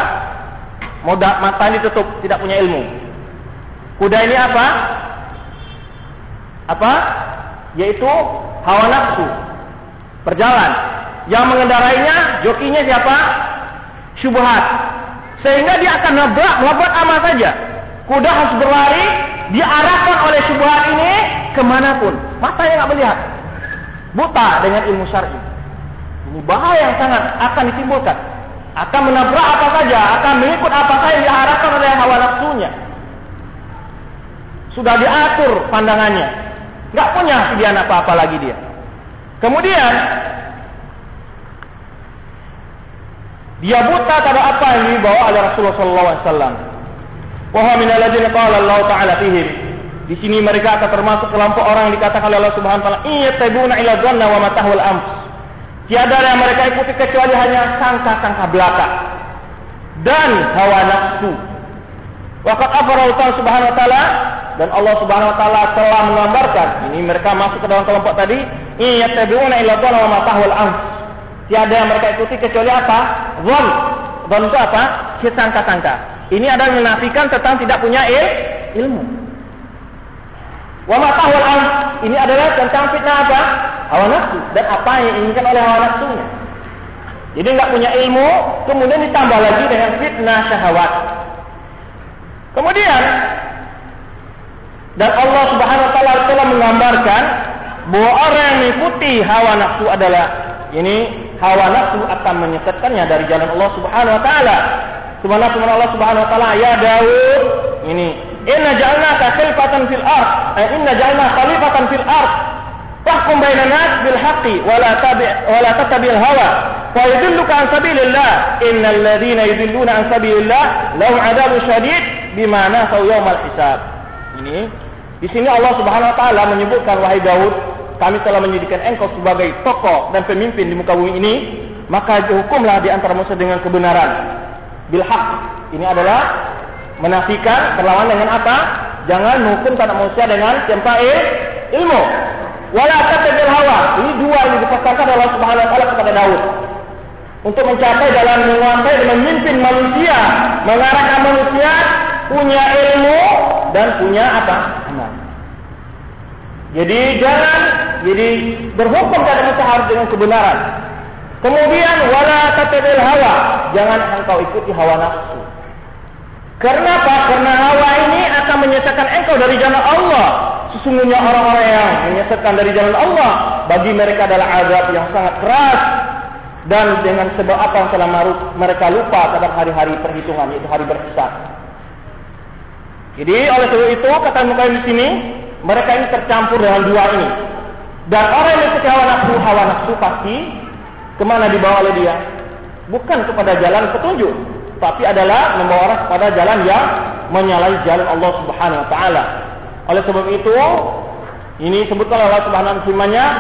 moda mata ditutup tidak punya ilmu. Kuda ini apa? Apa? Yaitu hawa nafsu. Berjalan yang mengendarainya, jokinya siapa? Syubhat. Sehingga dia akan nabrak, melakukan amal saja. Kuda harus berlari, diarahkan oleh syubhat ini ke mana pun. Mata yang nggak melihat. Buta dengan ilmu syar'i. Ini bahaya yang sangat akan ditimbulkan. Akan menabrak apa saja, akan mengikut apa saja yang diarahkan oleh hawa nafsunya. Sudah diatur pandangannya. Nggak punya pilihan apa-apa lagi dia. Kemudian Dia buta pada apa yang dibawa oleh Rasulullah sallallahu alaihi wasallam. Wa huwa min alladziina qala Allah taala fihim. Di sini mereka akan termasuk kelompok orang yang dikatakan oleh Allah Subhanahu wa taala, "Iyatabuna ila dhanna wa matahul anfus." Tiada yang mereka ikuti kecuali hanya sangka-sangka belaka dan hawa nafsu. Waqad afara Allah Subhanahu wa taala dan Allah Subhanahu wa taala telah menggambarkan ini mereka masuk ke dalam kelompok tadi, "Iyatabuna ila dhanna wa matahul anfus." Tiada yang mereka ikuti kecuali apa? Zon. Zon itu apa? Sangka-sangka. Ini adalah menafikan tentang tidak punya il, ilmu. Wa matahul am ini adalah tentang fitnah apa? Hawa nafsu dan apa yang diinginkan oleh hawa nafsunya. Jadi nggak punya ilmu, kemudian ditambah lagi dengan fitnah syahwat. Kemudian dan Allah Subhanahu wa taala telah menggambarkan bahwa orang yang mengikuti hawa nafsu adalah ini hawa nafsu akan menyesatkannya dari jalan Allah Subhanahu wa taala. Subhanahu wa Allah Subhanahu wa taala ya Daud ini inna ja'alnaka khalifatan fil ard eh, inna ja'alna khalifatan fil ard fahkum bainan nas bil haqqi wa la tabi' wa la tattabi'il hawa fa yudilluka an sabilillah innal ladzina yudilluna an sabilillah lahum 'adzabun syadid bima nasau yaumal hisab. Ini di sini Allah Subhanahu wa taala menyebutkan wahai Daud, kami telah menjadikan engkau sebagai tokoh dan pemimpin di muka bumi ini, maka dihukumlah di antara manusia dengan kebenaran. Bil Ini adalah menafikan berlawan dengan apa? Jangan menghukum tanpa manusia dengan tanpa ilmu. Wala tattabil hawa. Ini dua yang dipesankan oleh Allah Subhanahu wa taala kepada Daud. Untuk mencapai dalam menguasai dan memimpin manusia, mengarahkan manusia punya ilmu dan punya apa? Jadi jangan jadi berhukum pada manusia harus dengan kebenaran. Kemudian wala tattabil hawa, jangan engkau ikuti hawa nafsu. Karena apa? Karena hawa ini akan menyesatkan engkau dari jalan Allah. Sesungguhnya orang-orang yang menyesatkan dari jalan Allah bagi mereka adalah azab yang sangat keras dan dengan sebab apa yang telah mereka lupa pada hari-hari perhitungan yaitu hari berhisab. Jadi oleh sebab itu kata muka di sini mereka ini tercampur dengan dua ini. Dan orang yang mengikuti hawa nafsu, hawa nafsu pasti ke mana dibawa oleh dia? Bukan kepada jalan petunjuk, tapi adalah membawa orang kepada jalan yang menyalahi jalan Allah Subhanahu Wa Taala. Oleh sebab itu, ini sebutkan Allah Subhanahu Wa Taala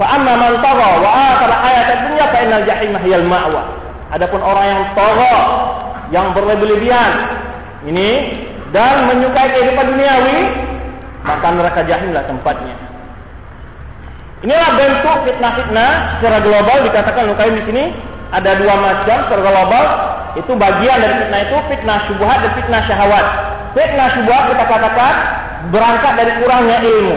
Fa amma man tagha wa akhara ayat dunya fa jahim hiyal ma'wa. Adapun orang yang tagha, yang berlebihan, ini dan menyukai kehidupan duniawi, maka neraka jahimlah tempatnya. Inilah bentuk fitnah-fitnah secara global dikatakan lukai di sini ada dua macam secara global. Itu bagian dari fitnah itu fitnah syubhat dan fitnah syahwat. Fitnah syubhat kita katakan berangkat dari kurangnya ilmu.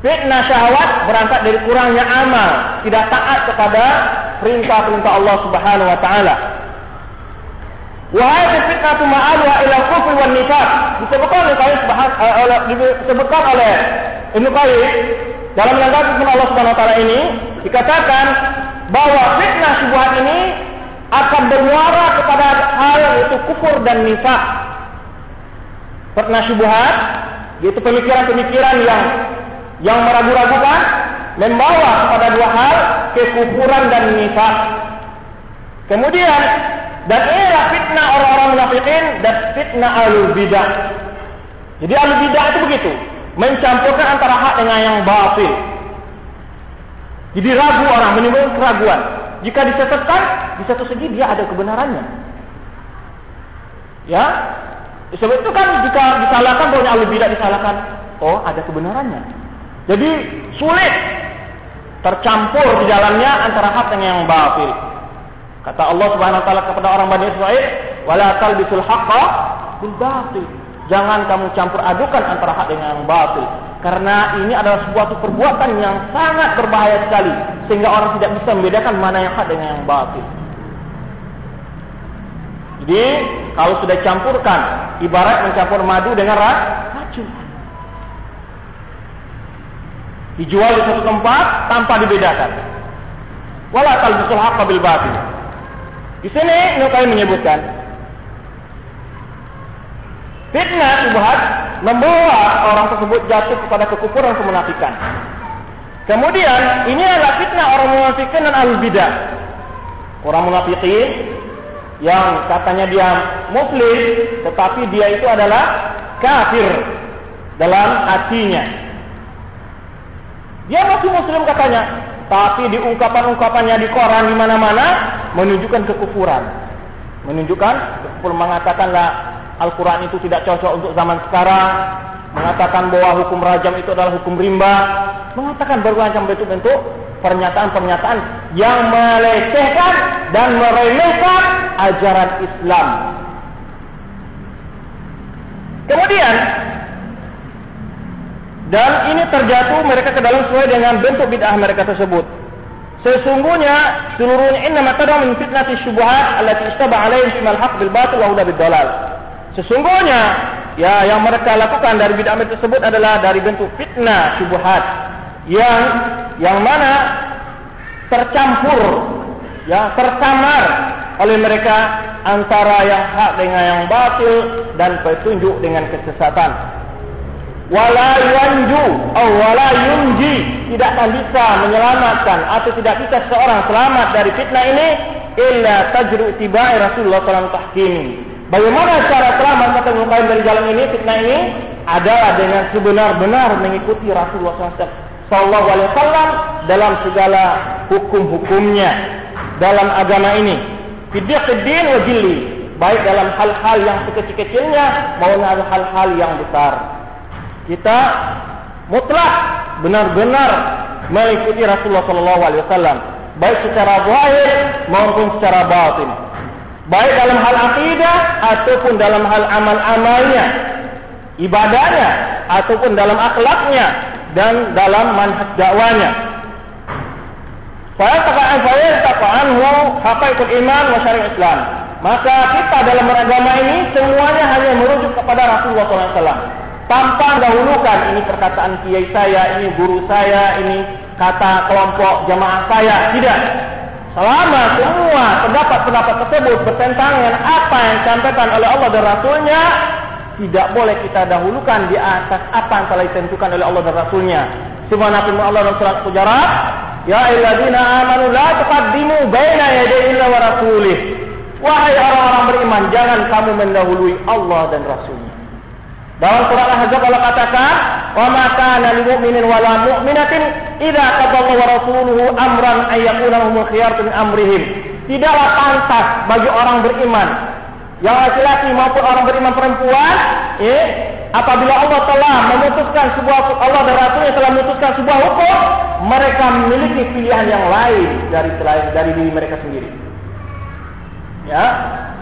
Fitnah syahwat berangkat dari kurangnya amal, tidak taat kepada perintah-perintah Allah Subhanahu wa taala. Wahai fitnah tu ma'alwa ila kufri wan nifaq. Disebutkan oleh kalian oleh disebutkan oleh Ibnu Qayyim dalam menanggapi firman Allah Subhanahu wa taala ini dikatakan bahwa fitnah syubhat ini akan bermuara kepada hal yaitu kufur dan nifaq. Fitnah syubhat yaitu pemikiran-pemikiran yang yang meragu-ragukan membawa kepada dua hal kekufuran dan nifaq. Kemudian dan inilah fitnah orang-orang munafikin dan fitnah alul bidah. Jadi alul bidah itu begitu, mencampurkan antara hak dengan yang batil. Jadi ragu orang, menimbulkan keraguan. Jika disesatkan, di satu segi dia ada kebenarannya. Ya, sebab itu kan jika disalahkan, bahwa alul bidah disalahkan, oh ada kebenarannya. Jadi sulit tercampur di dalamnya antara hak dengan yang batil. Kata Allah Subhanahu wa taala kepada orang Bani Israel, "Wala talbisul haqqo bil batil." Jangan kamu campur adukan antara hak dengan yang batil. Karena ini adalah sebuah perbuatan yang sangat berbahaya sekali sehingga orang tidak bisa membedakan mana yang hak dengan yang batil. Jadi, kalau sudah campurkan, ibarat mencampur madu dengan racun. Dijual di satu tempat tanpa dibedakan. Wala talbisul haqqo bil batil. Di sini Nukai menyebutkan fitnah subhat membawa orang tersebut jatuh kepada kekufuran kemunafikan. Kemudian ini adalah fitnah orang munafikin dan ahli bidah. Orang munafikin yang katanya dia muslim tetapi dia itu adalah kafir dalam hatinya. Dia masih muslim katanya, tapi di ungkapan-ungkapannya di koran di mana-mana menunjukkan kekufuran. Menunjukkan kekufuran mengatakanlah Al-Quran itu tidak cocok untuk zaman sekarang. Mengatakan bahwa hukum rajam itu adalah hukum rimba. Mengatakan bermacam bentuk-bentuk pernyataan-pernyataan yang melecehkan dan meremehkan ajaran Islam. Kemudian dan ini terjatuh mereka ke dalam sesuai dengan bentuk bid'ah mereka tersebut. Sesungguhnya seluruhnya inna matadam min fitnati syubhat allati istaba alaihim fimal haq bil batil wa huda bid. Sesungguhnya ya yang mereka lakukan dari bid'ah tersebut adalah dari bentuk fitnah syubhat yang yang mana tercampur ya tersamar oleh mereka antara yang hak dengan yang batil dan petunjuk dengan kesesatan wala yanju atau wala yunji tidak akan bisa menyelamatkan atau tidak bisa seorang selamat dari fitnah ini illa tajru tibai Rasulullah SAW tahkim. Bagaimana cara selamat kata Ibnu dari jalan ini fitnah ini adalah dengan sebenar-benar mengikuti Rasulullah Sallallahu Alaihi Wasallam dalam segala hukum-hukumnya dalam agama ini. Fidyaqidin wa jilli baik dalam hal-hal yang sekecil-kecilnya maupun hal-hal yang besar kita mutlak benar-benar mengikuti Rasulullah sallallahu alaihi wasallam baik secara zahir maupun secara batin. Baik dalam hal akidah ataupun dalam hal amal-amalnya ibadahnya ataupun dalam akhlaknya dan dalam manhaj dakwanya Fa'al taqa'an fa'al taqa'anhu haqaiqul iman wa Islam. Maka kita dalam beragama ini semuanya hanya merujuk kepada Rasulullah SAW tanpa dahulukan ini perkataan kiai saya, ini guru saya, ini kata kelompok jamaah saya, tidak. Selama semua pendapat-pendapat tersebut bertentangan apa yang disampaikan oleh Allah dan Rasulnya, tidak boleh kita dahulukan di atas apa yang telah ditentukan oleh Allah dan Rasulnya. Nabi Allah dan surat Hujarat, Ya ayyuhalladzina amanu la tuqaddimu baina yaday wa rasulih. Wahai orang-orang beriman, jangan kamu mendahului Allah dan Rasulnya. Dalam surat Al-Ahzab Allah katakan, "Wa ma kana lil mu'minin wa la mu'minatin idza qadallahu wa rasuluhu amran ay yakuna lahum khiyaratu min amrihim." Tidaklah pantas bagi orang beriman yang laki-laki maupun orang beriman perempuan, eh, apabila Allah telah memutuskan sebuah Allah dan Rasulnya telah memutuskan sebuah hukum, mereka memiliki pilihan yang lain dari selain dari diri mereka sendiri. Ya,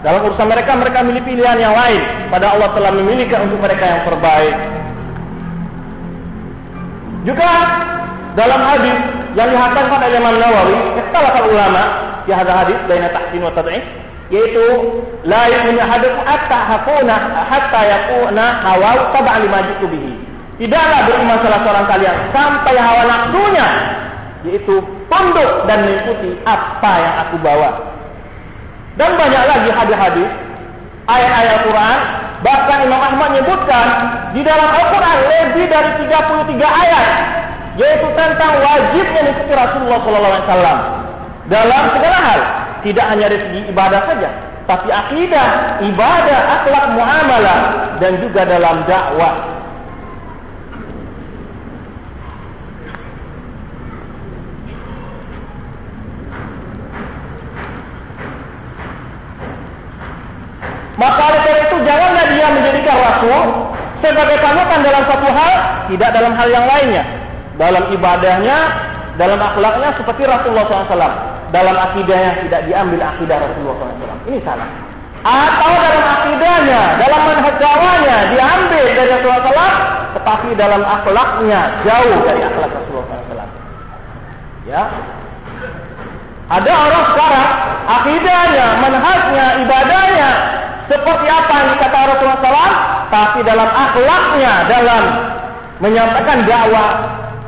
dalam urusan mereka mereka memilih pilihan yang lain. Pada Allah telah memilihkan untuk mereka yang terbaik. Juga dalam hadis yang dihasankan oleh Imam Nawawi, para ulama di hadis hadis baina tahsin wa yaitu la yu'minu ahadukum hatta hakuna hatta yakuna hawa tab'a lima jitu bihi. Tidaklah beriman salah seorang kalian sampai hawa nafsunya yaitu tunduk dan mengikuti apa yang aku bawa. Dan banyak lagi hadis-hadis, ayat-ayat Al-Quran, bahkan Imam Ahmad menyebutkan di dalam Al-Quran lebih dari 33 ayat, yaitu tentang wajibnya mengikuti Rasulullah SAW dalam segala hal, tidak hanya dari segi ibadah saja, tapi akidah, ibadah, akhlak, muamalah, dan juga dalam dakwah. Maka oleh karena itu janganlah dia menjadikan Rasul sebagai panutan dalam satu hal, tidak dalam hal yang lainnya. Dalam ibadahnya, dalam akhlaknya seperti Rasulullah SAW. Dalam akidahnya tidak diambil akidah Rasulullah SAW. Ini salah. Atau dalam akidahnya, dalam manhaj diambil dari Rasulullah SAW, tetapi dalam akhlaknya jauh dari akhlak Rasulullah SAW. Ya, ada orang sekarang akidahnya, manhajnya, ibadahnya seperti apa yang dikata Rasulullah SAW, tapi dalam akhlaknya, dalam menyampaikan dakwah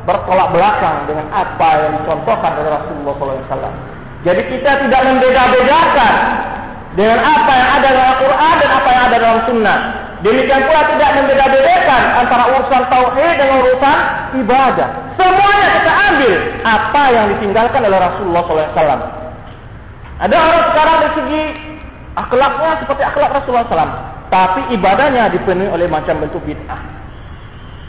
bertolak belakang dengan apa yang dicontohkan oleh Rasulullah SAW. Jadi kita tidak membeda-bedakan dengan apa yang ada dalam Al-Quran dan apa yang ada dalam Sunnah. Demikian pula tidak membeda-bedakan antara urusan tauhid dan urusan ibadah. Semuanya kita ambil apa yang ditinggalkan oleh Rasulullah SAW. Ada orang sekarang dari segi akhlaknya seperti akhlak Rasulullah SAW, tapi ibadahnya dipenuhi oleh macam bentuk bid'ah.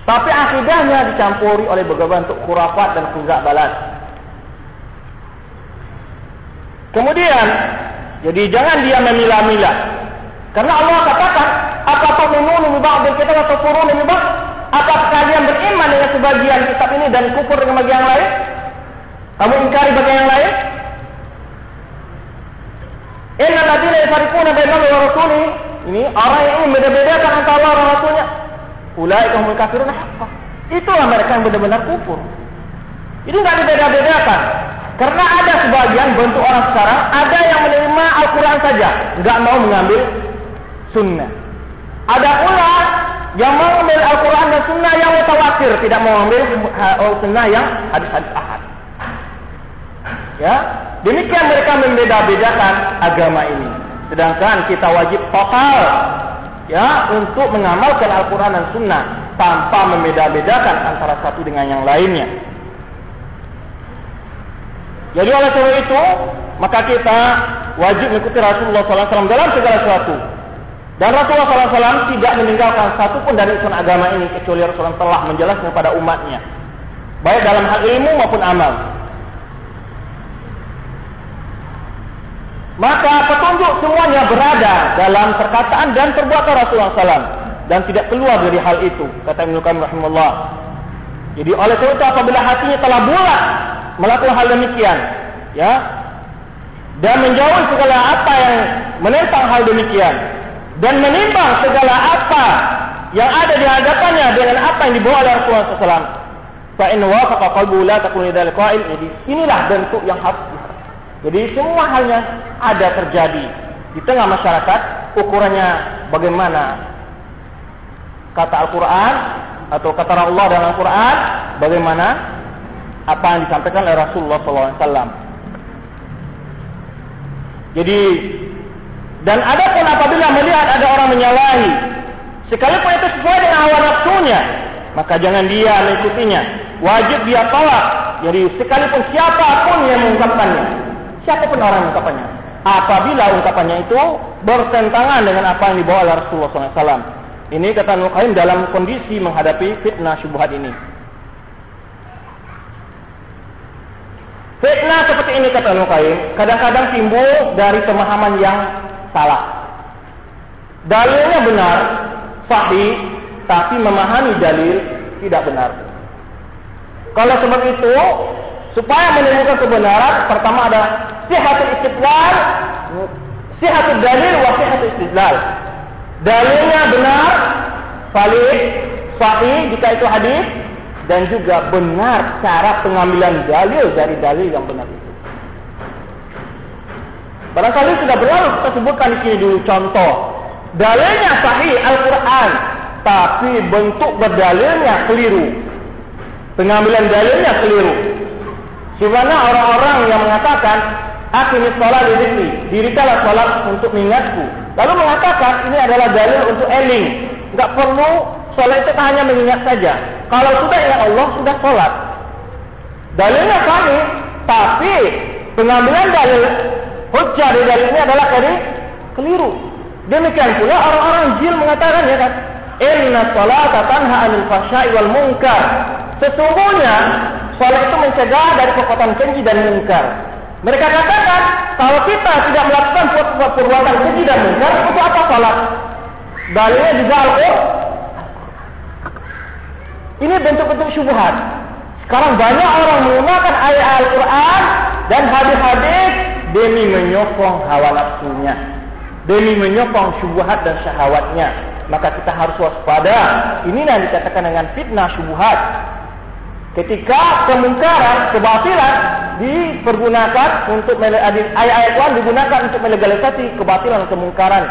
Tapi akidahnya dicampuri oleh berbagai bentuk khurafat dan balat. Kemudian, jadi jangan dia memilah-milah. Karena Allah katakan, apa tu'minunu bi ba'dil kitab wa takfuruna bi ba'd? Apakah kalian beriman dengan sebagian kitab ini dan kufur dengan bagian yang lain? Kamu ingkari bagian yang lain? Inna ladina yafariquna bainallahi wa rasulihi Ini orang yang ingin beda-bedakan antara Allah dan Rasulnya. Ulai kaum kafirun haqqah. Itulah mereka yang benar-benar kufur. Ini nggak dibeda-bedakan. Karena ada sebagian bentuk orang sekarang, ada yang menerima Al-Quran saja, nggak mau mengambil sunnah. Ada pula yang mau mengambil Al-Quran dan sunnah yang mutawatir, tidak mau mengambil sunnah yang hadis-hadis ahad. Ya, demikian mereka membeda-bedakan agama ini. Sedangkan kita wajib total ya untuk mengamalkan Al-Quran dan Sunnah tanpa membeda-bedakan antara satu dengan yang lainnya. Jadi oleh sebab itu, maka kita wajib mengikuti Rasulullah SAW dalam segala sesuatu. Dan Rasulullah SAW tidak meninggalkan satu pun dari urusan agama ini kecuali Rasulullah telah menjelaskan kepada umatnya. Baik dalam hal ilmu maupun amal. Maka petunjuk semuanya berada dalam perkataan dan perbuatan Rasulullah SAW. Dan tidak keluar dari hal itu. Kata Ibn Qayyim rahimahullah. Jadi oleh sebab itu apabila hatinya telah bulat melakukan hal demikian, ya, dan menjauhi segala apa yang menentang hal demikian, dan menimbang segala apa yang ada di hadapannya dengan apa yang dibawa oleh Rasulullah SAW. Fa in wafaqa qalbu la takun lidal qail. Jadi inilah bentuk yang Jadi semua halnya ada terjadi di tengah masyarakat. Ukurannya bagaimana kata Al-Quran atau kata Allah dalam Al-Quran, bagaimana apa yang disampaikan oleh Rasulullah SAW. Jadi dan ada pun apabila melihat ada orang menyalahi, sekalipun itu sesuai dengan hawa nafsunya, maka jangan dia mengikutinya. Wajib dia tolak. Jadi sekalipun siapa pun yang mengungkapkannya, siapa pun orang yang mengungkapkannya, apabila ungkapannya itu bertentangan dengan apa yang dibawa oleh Rasulullah SAW. Ini kata Nukaim dalam kondisi menghadapi fitnah syubhat ini. Fitnah seperti ini kata Nukaim, kadang-kadang timbul dari pemahaman yang salah. Dalilnya benar, sahih, tapi memahami dalil tidak benar. Kalau seperti itu, supaya menemukan kebenaran, pertama ada sihatul istidlal, sihatul dalil, wa sihatul istidlal. Dalilnya benar, valid, sahih jika itu hadis, dan juga benar cara pengambilan dalil dari dalil yang benar itu. Barangkali sudah berlalu kita sebutkan di sini dulu contoh. Dalilnya sahih Al-Quran, tapi bentuk berdalilnya keliru. Pengambilan dalilnya keliru. Sebagaimana orang-orang yang mengatakan, Akhirnya sholat diri, dirikanlah sholat untuk mengingatku. Lalu mengatakan ini adalah dalil untuk eling. Enggak perlu sholat itu hanya mengingat saja. Kalau sudah ingat Allah, sudah sholat. Dalilnya kami, tapi pengambilan dalil, hujjah dari dalil ini adalah dari keliru. Demikian pula orang-orang jil mengatakan ya kan, Inna sholata tanha anil fahsyai wal munkar. Sesungguhnya sholat itu mencegah dari perbuatan keji dan munkar. Mereka katakan, kalau kita tidak melakukan perbuatan keji dan munkar, untuk apa sholat? Dalilnya juga Al-Quran. Ini bentuk-bentuk syubhat. Sekarang banyak orang menggunakan ayat Al-Quran dan hadis-hadis demi menyokong hawa nafsunya. Demi menyokong syubhat dan syahwatnya. Maka kita harus waspada. Ini yang dikatakan dengan fitnah syubhat. Ketika kemungkaran, kebatilan dipergunakan untuk ayat-ayat Quran digunakan untuk melegalisasi kebatilan kemungkaran.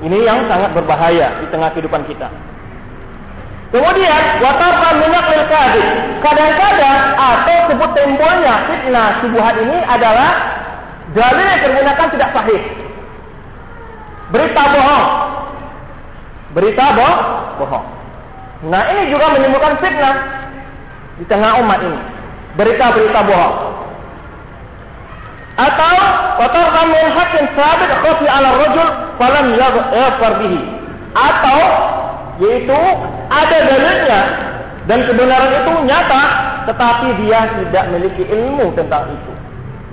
Ini yang sangat berbahaya di tengah kehidupan kita. Kemudian watarkan minyak kadhib. Kadang-kadang atau sebut tembolnya fitnah subuhat ini adalah dalil yang digunakan tidak sahih. Berita bohong. Berita boh bohong. Nah ini juga menimbulkan fitnah di tengah umat ini. Berita-berita bohong. Atau watarkan min hakin sabit khafi ala rajul falam yaghfar bihi. Atau yaitu ada dalilnya dan kebenaran itu nyata tetapi dia tidak memiliki ilmu tentang itu.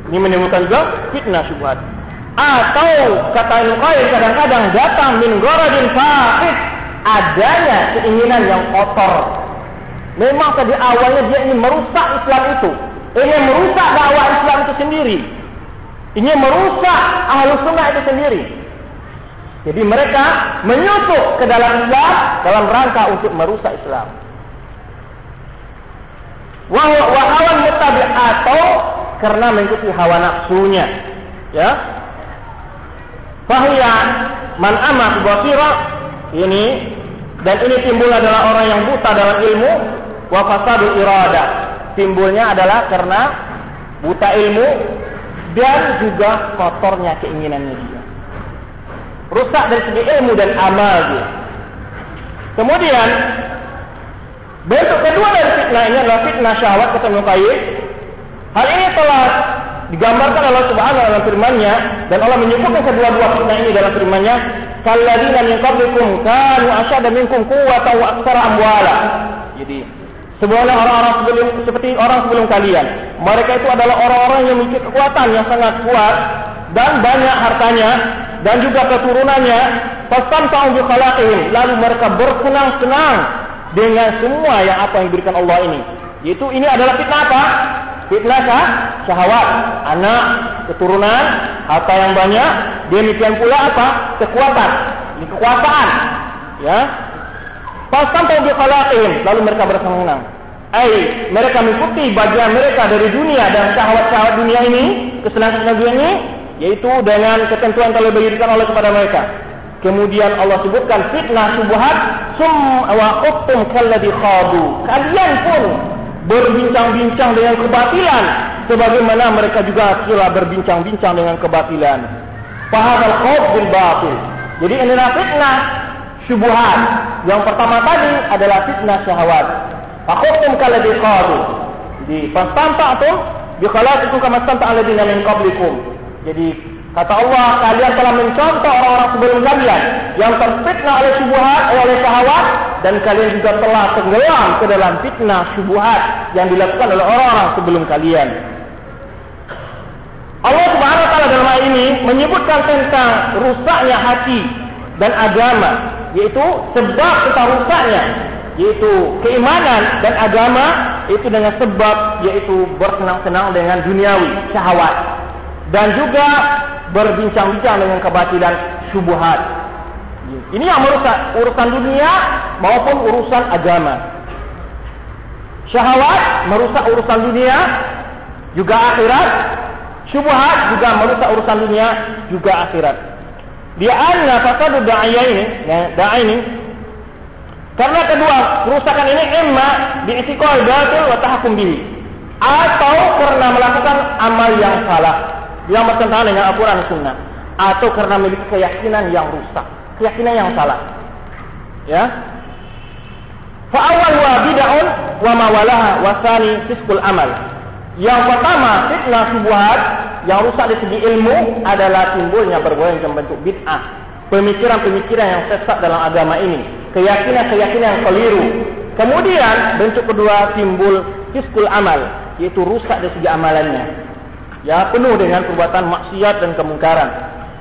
Ini menimbulkan juga fitnah syubhat. Atau kata Ibnu kadang-kadang datang min gharadin fahid adanya keinginan yang kotor. Memang tadi awalnya dia ingin merusak Islam itu, ingin merusak dakwah Islam itu sendiri, ingin merusak ahlu sunnah itu sendiri. Jadi mereka menyusup ke dalam Islam dalam rangka untuk merusak Islam. Wahawan mutabi atau karena mengikuti hawa nafsunya. Ya. Fahiyya man amat basira ini dan ini timbul adalah orang yang buta dalam ilmu wa fasadu irada. Timbulnya adalah karena buta ilmu dan juga kotornya keinginannya dia. Rusak dari segi ilmu dan amal dia. Kemudian bentuk kedua dari fitnah ini adalah fitnah syahwat ketemu kayu. Hal ini telah digambarkan Allah Subhanahu dalam firman-Nya dan Allah menyebutkan kedua-dua fitnah ini dalam firman-Nya, "Kalladzina min qablikum kanu asyadda minkum quwwatan wa aktsara amwala." Jadi Sebenarnya orang-orang sebelum seperti orang sebelum kalian. Mereka itu adalah orang-orang yang memiliki kekuatan yang sangat kuat dan banyak hartanya dan juga keturunannya. Pastam tahu khalaqihim. Lalu mereka bersenang-senang dengan semua yang apa yang diberikan Allah ini. Yaitu ini adalah fitnah apa? Fitnah sah? syahwat, anak, keturunan, harta yang banyak. Demikian pula apa? Kekuatan, ini kekuasaan. Ya, Fastamtau biqalaqihim, lalu mereka bersenang-senang. Ai, mereka mengikuti bagian mereka dari dunia dan syahwat-syahwat dunia ini, kesenangan dunia ini, yaitu dengan ketentuan telah diberikan oleh kepada mereka. Kemudian Allah sebutkan fitnah subuhat sum wa quttum kalladhi khadu. Kalian pun berbincang-bincang dengan kebatilan sebagaimana mereka juga telah berbincang-bincang dengan kebatilan. Fahadal khawf bil batil. Jadi inilah fitnah syubhat. Yang pertama tadi adalah fitnah syahwat. Akhum kalladhi qalu. Jadi fastantatum bi khalaqakum kama stanta alladziina min qablikum. Jadi kata Allah kalian telah mencontoh orang-orang sebelum kalian yang terfitnah oleh syubhat oleh syahwat dan kalian juga telah tenggelam ke dalam fitnah syubhat yang dilakukan oleh orang-orang sebelum kalian. Allah Subhanahu wa taala dalam ayat ini menyebutkan tentang rusaknya hati dan agama yaitu sebab kita rusaknya yaitu keimanan dan agama itu dengan sebab yaitu bersenang-senang dengan duniawi syahwat dan juga berbincang-bincang dengan kebatilan syubhat ini yang merusak urusan dunia maupun urusan agama. Syahwat merusak urusan dunia juga akhirat. Syubhat juga merusak urusan dunia juga akhirat. Dia anna fasadu da'iyah ini, ya, da'i ini, karena kedua kerusakan ini emma diitikal batil wa tahkum bihi. Atau karena melakukan amal yang salah yang bertentangan dengan Al-Quran Sunnah atau karena memiliki keyakinan yang rusak keyakinan yang salah ya fa'awal wa bid'un wa mawalaha wa sani fiskul amal yang pertama, fitnah subuhat yang rusak dari segi ilmu adalah timbulnya bergoyang dalam bentuk bid'ah. Pemikiran-pemikiran yang sesat dalam agama ini. Keyakinan-keyakinan yang keliru. Kemudian, bentuk kedua timbul fiskul amal. Yaitu rusak dari segi amalannya. Ya, penuh dengan perbuatan maksiat dan kemungkaran.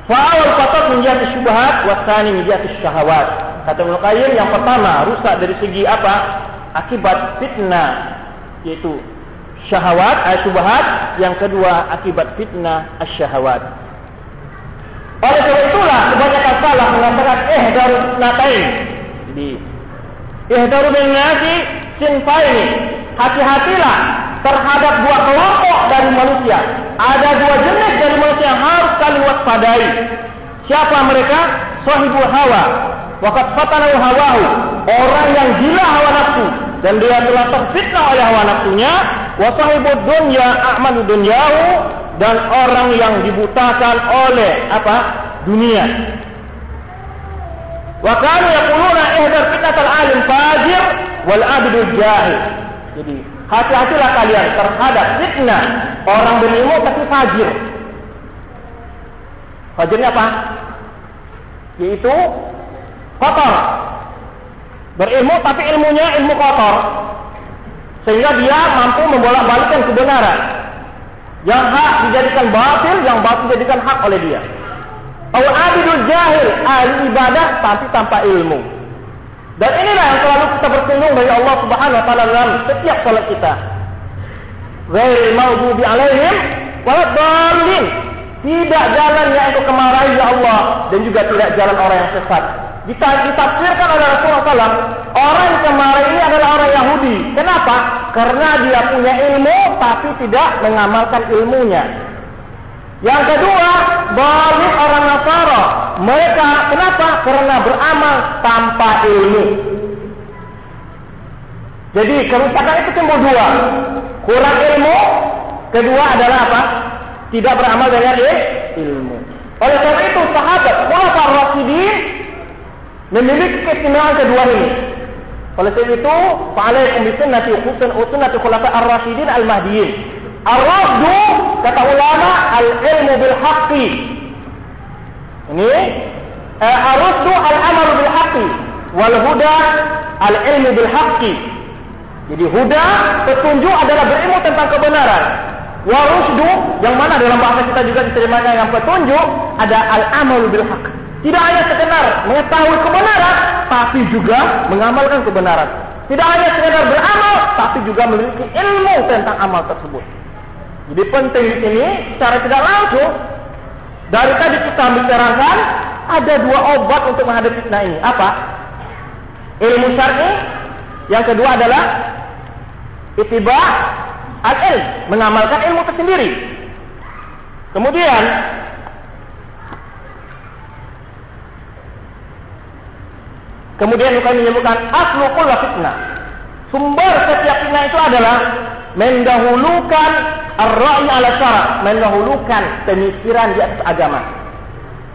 Fa'awal fatat menjadi syubhat, wasani menjadi syahwat. Kata Ibn yang pertama, rusak dari segi apa? Akibat fitnah. Yaitu syahwat ayat subhat yang kedua akibat fitnah asyahwat oleh sebab itulah kebanyakan salah mengatakan eh dari natain jadi eh dari nasi sinfaini hati-hatilah terhadap dua kelompok dari manusia ada dua jenis dari manusia yang harus kalian waspadai. Siapa mereka? Sahibul hawa. Waqad fatanahu hawahu. Orang yang gila hawa nafsu. Dan dia telah terfitnah oleh hawa nafsunya. Wa sahibud dunya a'malu dunyahu. Dan orang yang dibutakan oleh apa? Dunia. Wa kanu yaquluna ihdar fitnatal alim fajir wal abdul jahil. Jadi hati-hatilah kalian terhadap fitnah orang berilmu tapi fajir fajirnya apa yaitu kotor berilmu tapi ilmunya ilmu kotor sehingga dia mampu membolak-balikkan kebenaran. Yang hak dijadikan batil, yang batil dijadikan hak oleh dia. Au abidul jahil, ahli ibadah tapi tanpa ilmu. Dan inilah yang selalu kita bertindung dari Allah Subhanahu wa taala dalam setiap salat kita. Ghairil maghdubi alaihim waladdallin. Tidak jalan yang engkau kemarahi ya Allah dan juga tidak jalan orang yang sesat. Ditafsirkan oleh Rasulullah SAW, orang yang kemarin ini adalah orang Yahudi. Kenapa? Karena dia punya ilmu tapi tidak mengamalkan ilmunya. Yang kedua, balik orang Nasara. Mereka kenapa? Karena beramal tanpa ilmu. Jadi kerusakan itu timbul dua. Kurang ilmu, kedua adalah apa? Tidak beramal dengan ilmu. Oleh karena itu sahabat Khulafaur Rasyidin memiliki keistimewaan kedua ini. Oleh sebab itu, fa'alaikum bi sunnati wa sunnati khulafa ar-rasyidin al-mahdiyyin. Ar-raddu kata ulama al-ilmu bil haqqi. Ini eh, ar-raddu al-amal bil haqqi wal huda al-ilmu bil haqqi. Jadi huda petunjuk adalah berilmu tentang kebenaran. Warusdu yang mana dalam bahasa kita juga diterimanya yang petunjuk ada al-amal bil haqq. Tidak hanya sekedar mengetahui kebenaran, tapi juga mengamalkan kebenaran. Tidak hanya sekedar beramal, tapi juga memiliki ilmu tentang amal tersebut. Jadi penting di sini secara tidak langsung dari tadi kita bicarakan ada dua obat untuk menghadapi fitnah ini. Apa? Ilmu syar'i. Yang kedua adalah itiba al-ilm, mengamalkan ilmu tersendiri. Kemudian Kemudian kami menyebutkan aslu fitnah. Sumber setiap fitnah itu adalah mendahulukan ar-ra'i ala syara, mendahulukan pemikiran di atas agama.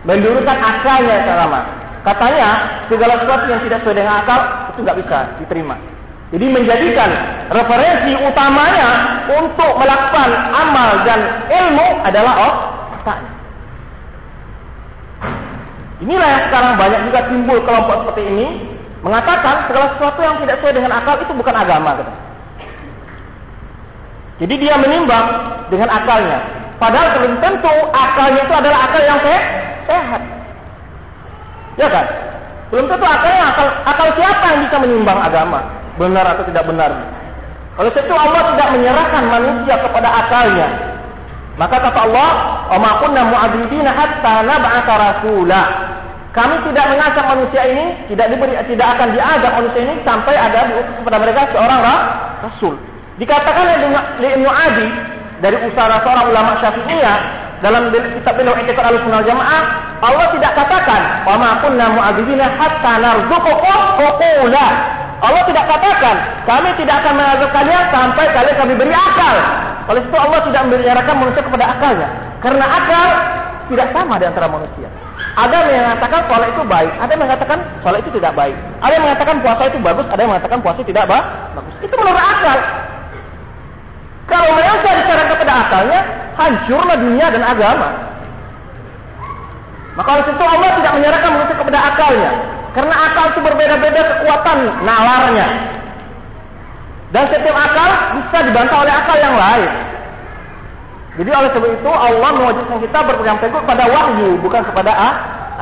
Mendahulukan akalnya agama. Katanya segala sesuatu yang tidak sesuai dengan akal itu nggak bisa diterima. Jadi menjadikan referensi utamanya untuk melakukan amal dan ilmu adalah otaknya. Inilah yang sekarang banyak juga timbul kelompok seperti ini mengatakan segala sesuatu yang tidak sesuai dengan akal itu bukan agama. Gitu. Jadi dia menimbang dengan akalnya. Padahal belum tentu akalnya itu adalah akal yang sehat. Ya kan? Belum tentu akalnya akal, akal siapa yang bisa menimbang agama benar atau tidak benar. Oleh itu Allah tidak menyerahkan manusia kepada akalnya, maka kata Allah, "Wa kunna mu'adzibina hatta nab'atha rasula." Kami tidak mengajak manusia ini, tidak diberi tidak akan diajak manusia ini sampai ada kepada mereka seorang rasul. Dikatakan oleh Ibnu Adi dari usaha seorang ulama Syafi'iyah dalam kitab beliau I'tiqad Ahlussunnah Jamaah, Allah tidak katakan, "Wa ma kunna mu'adzibina hatta narzuqukum uqula." Allah tidak katakan, kami tidak akan mengazab kalian sampai kalian kami beri akal. Oleh itu Allah tidak memberikan manusia kepada akalnya. Karena akal tidak sama di antara manusia. Ada yang mengatakan sholat itu baik, ada yang mengatakan sholat itu tidak baik. Ada yang mengatakan puasa itu bagus, ada yang mengatakan puasa tidak bagus. Itu menurut akal. Kalau mereka bicara kepada akalnya, hancurlah dunia dan agama. Maka oleh itu Allah tidak menyerahkan manusia kepada akalnya. Karena akal itu berbeda-beda kekuatan nalarnya. Dan setiap akal bisa dibantah oleh akal yang lain. Jadi oleh sebab itu Allah mewajibkan kita berpegang teguh pada wahyu bukan kepada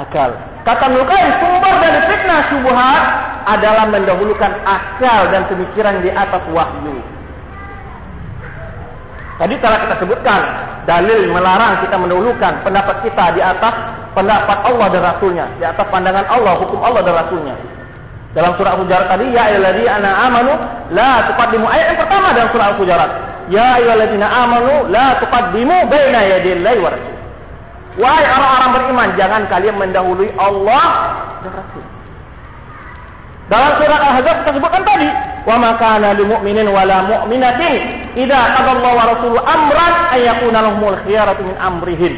akal. Kata Nukai sumber dari fitnah syubhat adalah mendahulukan akal dan pemikiran di atas wahyu. Tadi telah kita sebutkan dalil melarang kita mendahulukan pendapat kita di atas pendapat Allah dan Rasulnya, di atas pandangan Allah, hukum Allah dan Rasulnya. Dalam surah Al-Hujarat tadi, ya ayyuhalladzina amanu la tuqaddimu ayat yang pertama dalam surah Al-Hujarat. Ya ayyuhalladzina amanu la tuqaddimu baina yadillahi wa rasul. Wahai orang-orang beriman, jangan kalian mendahului Allah dan Rasul. Dalam surat Al-Ahzab kita sebutkan tadi, wa ma kana lil mu'minin wa la mu'minatin idza qadallahu wa rasuluhu amran ay yakuna lahumul khiyaratu min amrihim.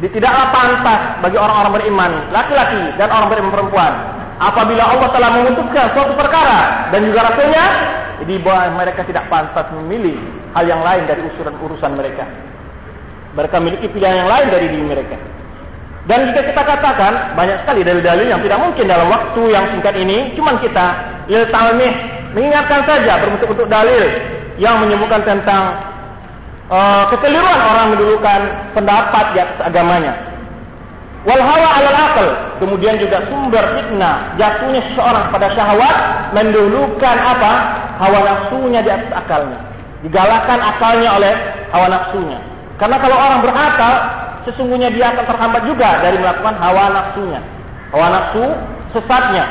Jadi tidaklah pantas bagi orang-orang beriman, laki-laki dan orang beriman perempuan, apabila Allah telah memutuskan suatu perkara dan juga rasulnya, jadi bahwa mereka tidak pantas memilih hal yang lain dari usuran urusan mereka. Mereka memiliki pilihan yang lain dari diri mereka. Dan jika kita katakan banyak sekali dalil-dalil yang tidak mungkin dalam waktu yang singkat ini, cuman kita lil talmih mengingatkan saja berbentuk-bentuk dalil yang menyebutkan tentang uh, kekeliruan orang mendulukan pendapat di atas agamanya. Wal hawa alal akal, kemudian juga sumber fitnah jatuhnya seseorang pada syahwat mendulukan apa? Hawa nafsunya di atas akalnya. Digalakkan akalnya oleh hawa nafsunya. Karena kalau orang berakal, sesungguhnya dia akan terhambat juga dari melakukan hawa nafsunya. Hawa nafsu sesatnya.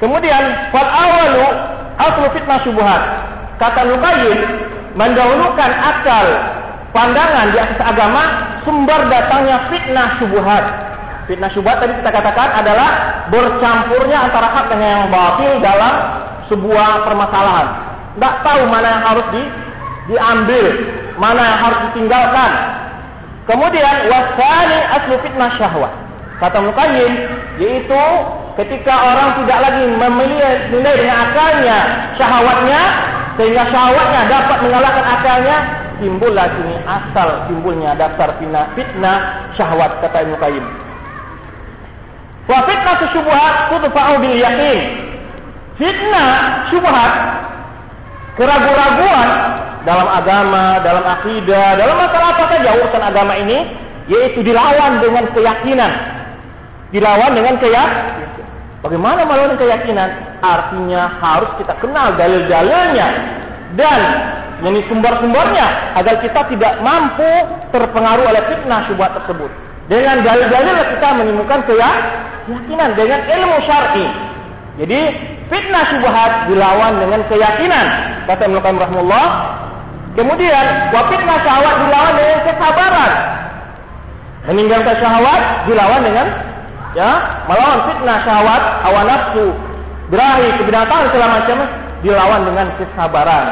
Kemudian, fal awalu aslu fitnah syubhat. Kata Lukayin, mendahulukan akal pandangan di atas agama sumber datangnya fitnah syubhat. Fitnah syubhat tadi kita katakan adalah bercampurnya antara hak dengan yang batil dalam sebuah permasalahan. Tidak tahu mana yang harus di, diambil, mana yang harus ditinggalkan. Kemudian wasani aslu fitnah syahwat. Kata Muqayyim, yaitu ketika orang tidak lagi memilih dengan akalnya syahwatnya sehingga syahwatnya dapat mengalahkan akalnya timbullah sini asal timbulnya dasar fitnah, fitnah syahwat kata Ibnu Qayyim. Wa fitnah syubhat tudfa'u bil yakin. Fitnah syubhat keraguan-raguan dalam agama, dalam akidah, dalam masalah apa saja urusan agama ini yaitu dilawan dengan keyakinan. Dilawan dengan keyakinan. Bagaimana melawan keyakinan? Artinya harus kita kenal dalil-dalilnya dan ini sumber-sumbernya agar kita tidak mampu terpengaruh oleh fitnah syubhat tersebut. Dengan dalil-dalil kita menemukan keyakinan dengan ilmu syar'i. Jadi fitnah syubhat dilawan dengan keyakinan. Kata Ibnu Qayyim. Kemudian wa fitnah syahwat dilawan dengan kesabaran. Meninggalkan syahwat dilawan dengan ya, melawan fitnah syahwat, hawa nafsu, berahi, kebinatang segala macam dilawan dengan kesabaran.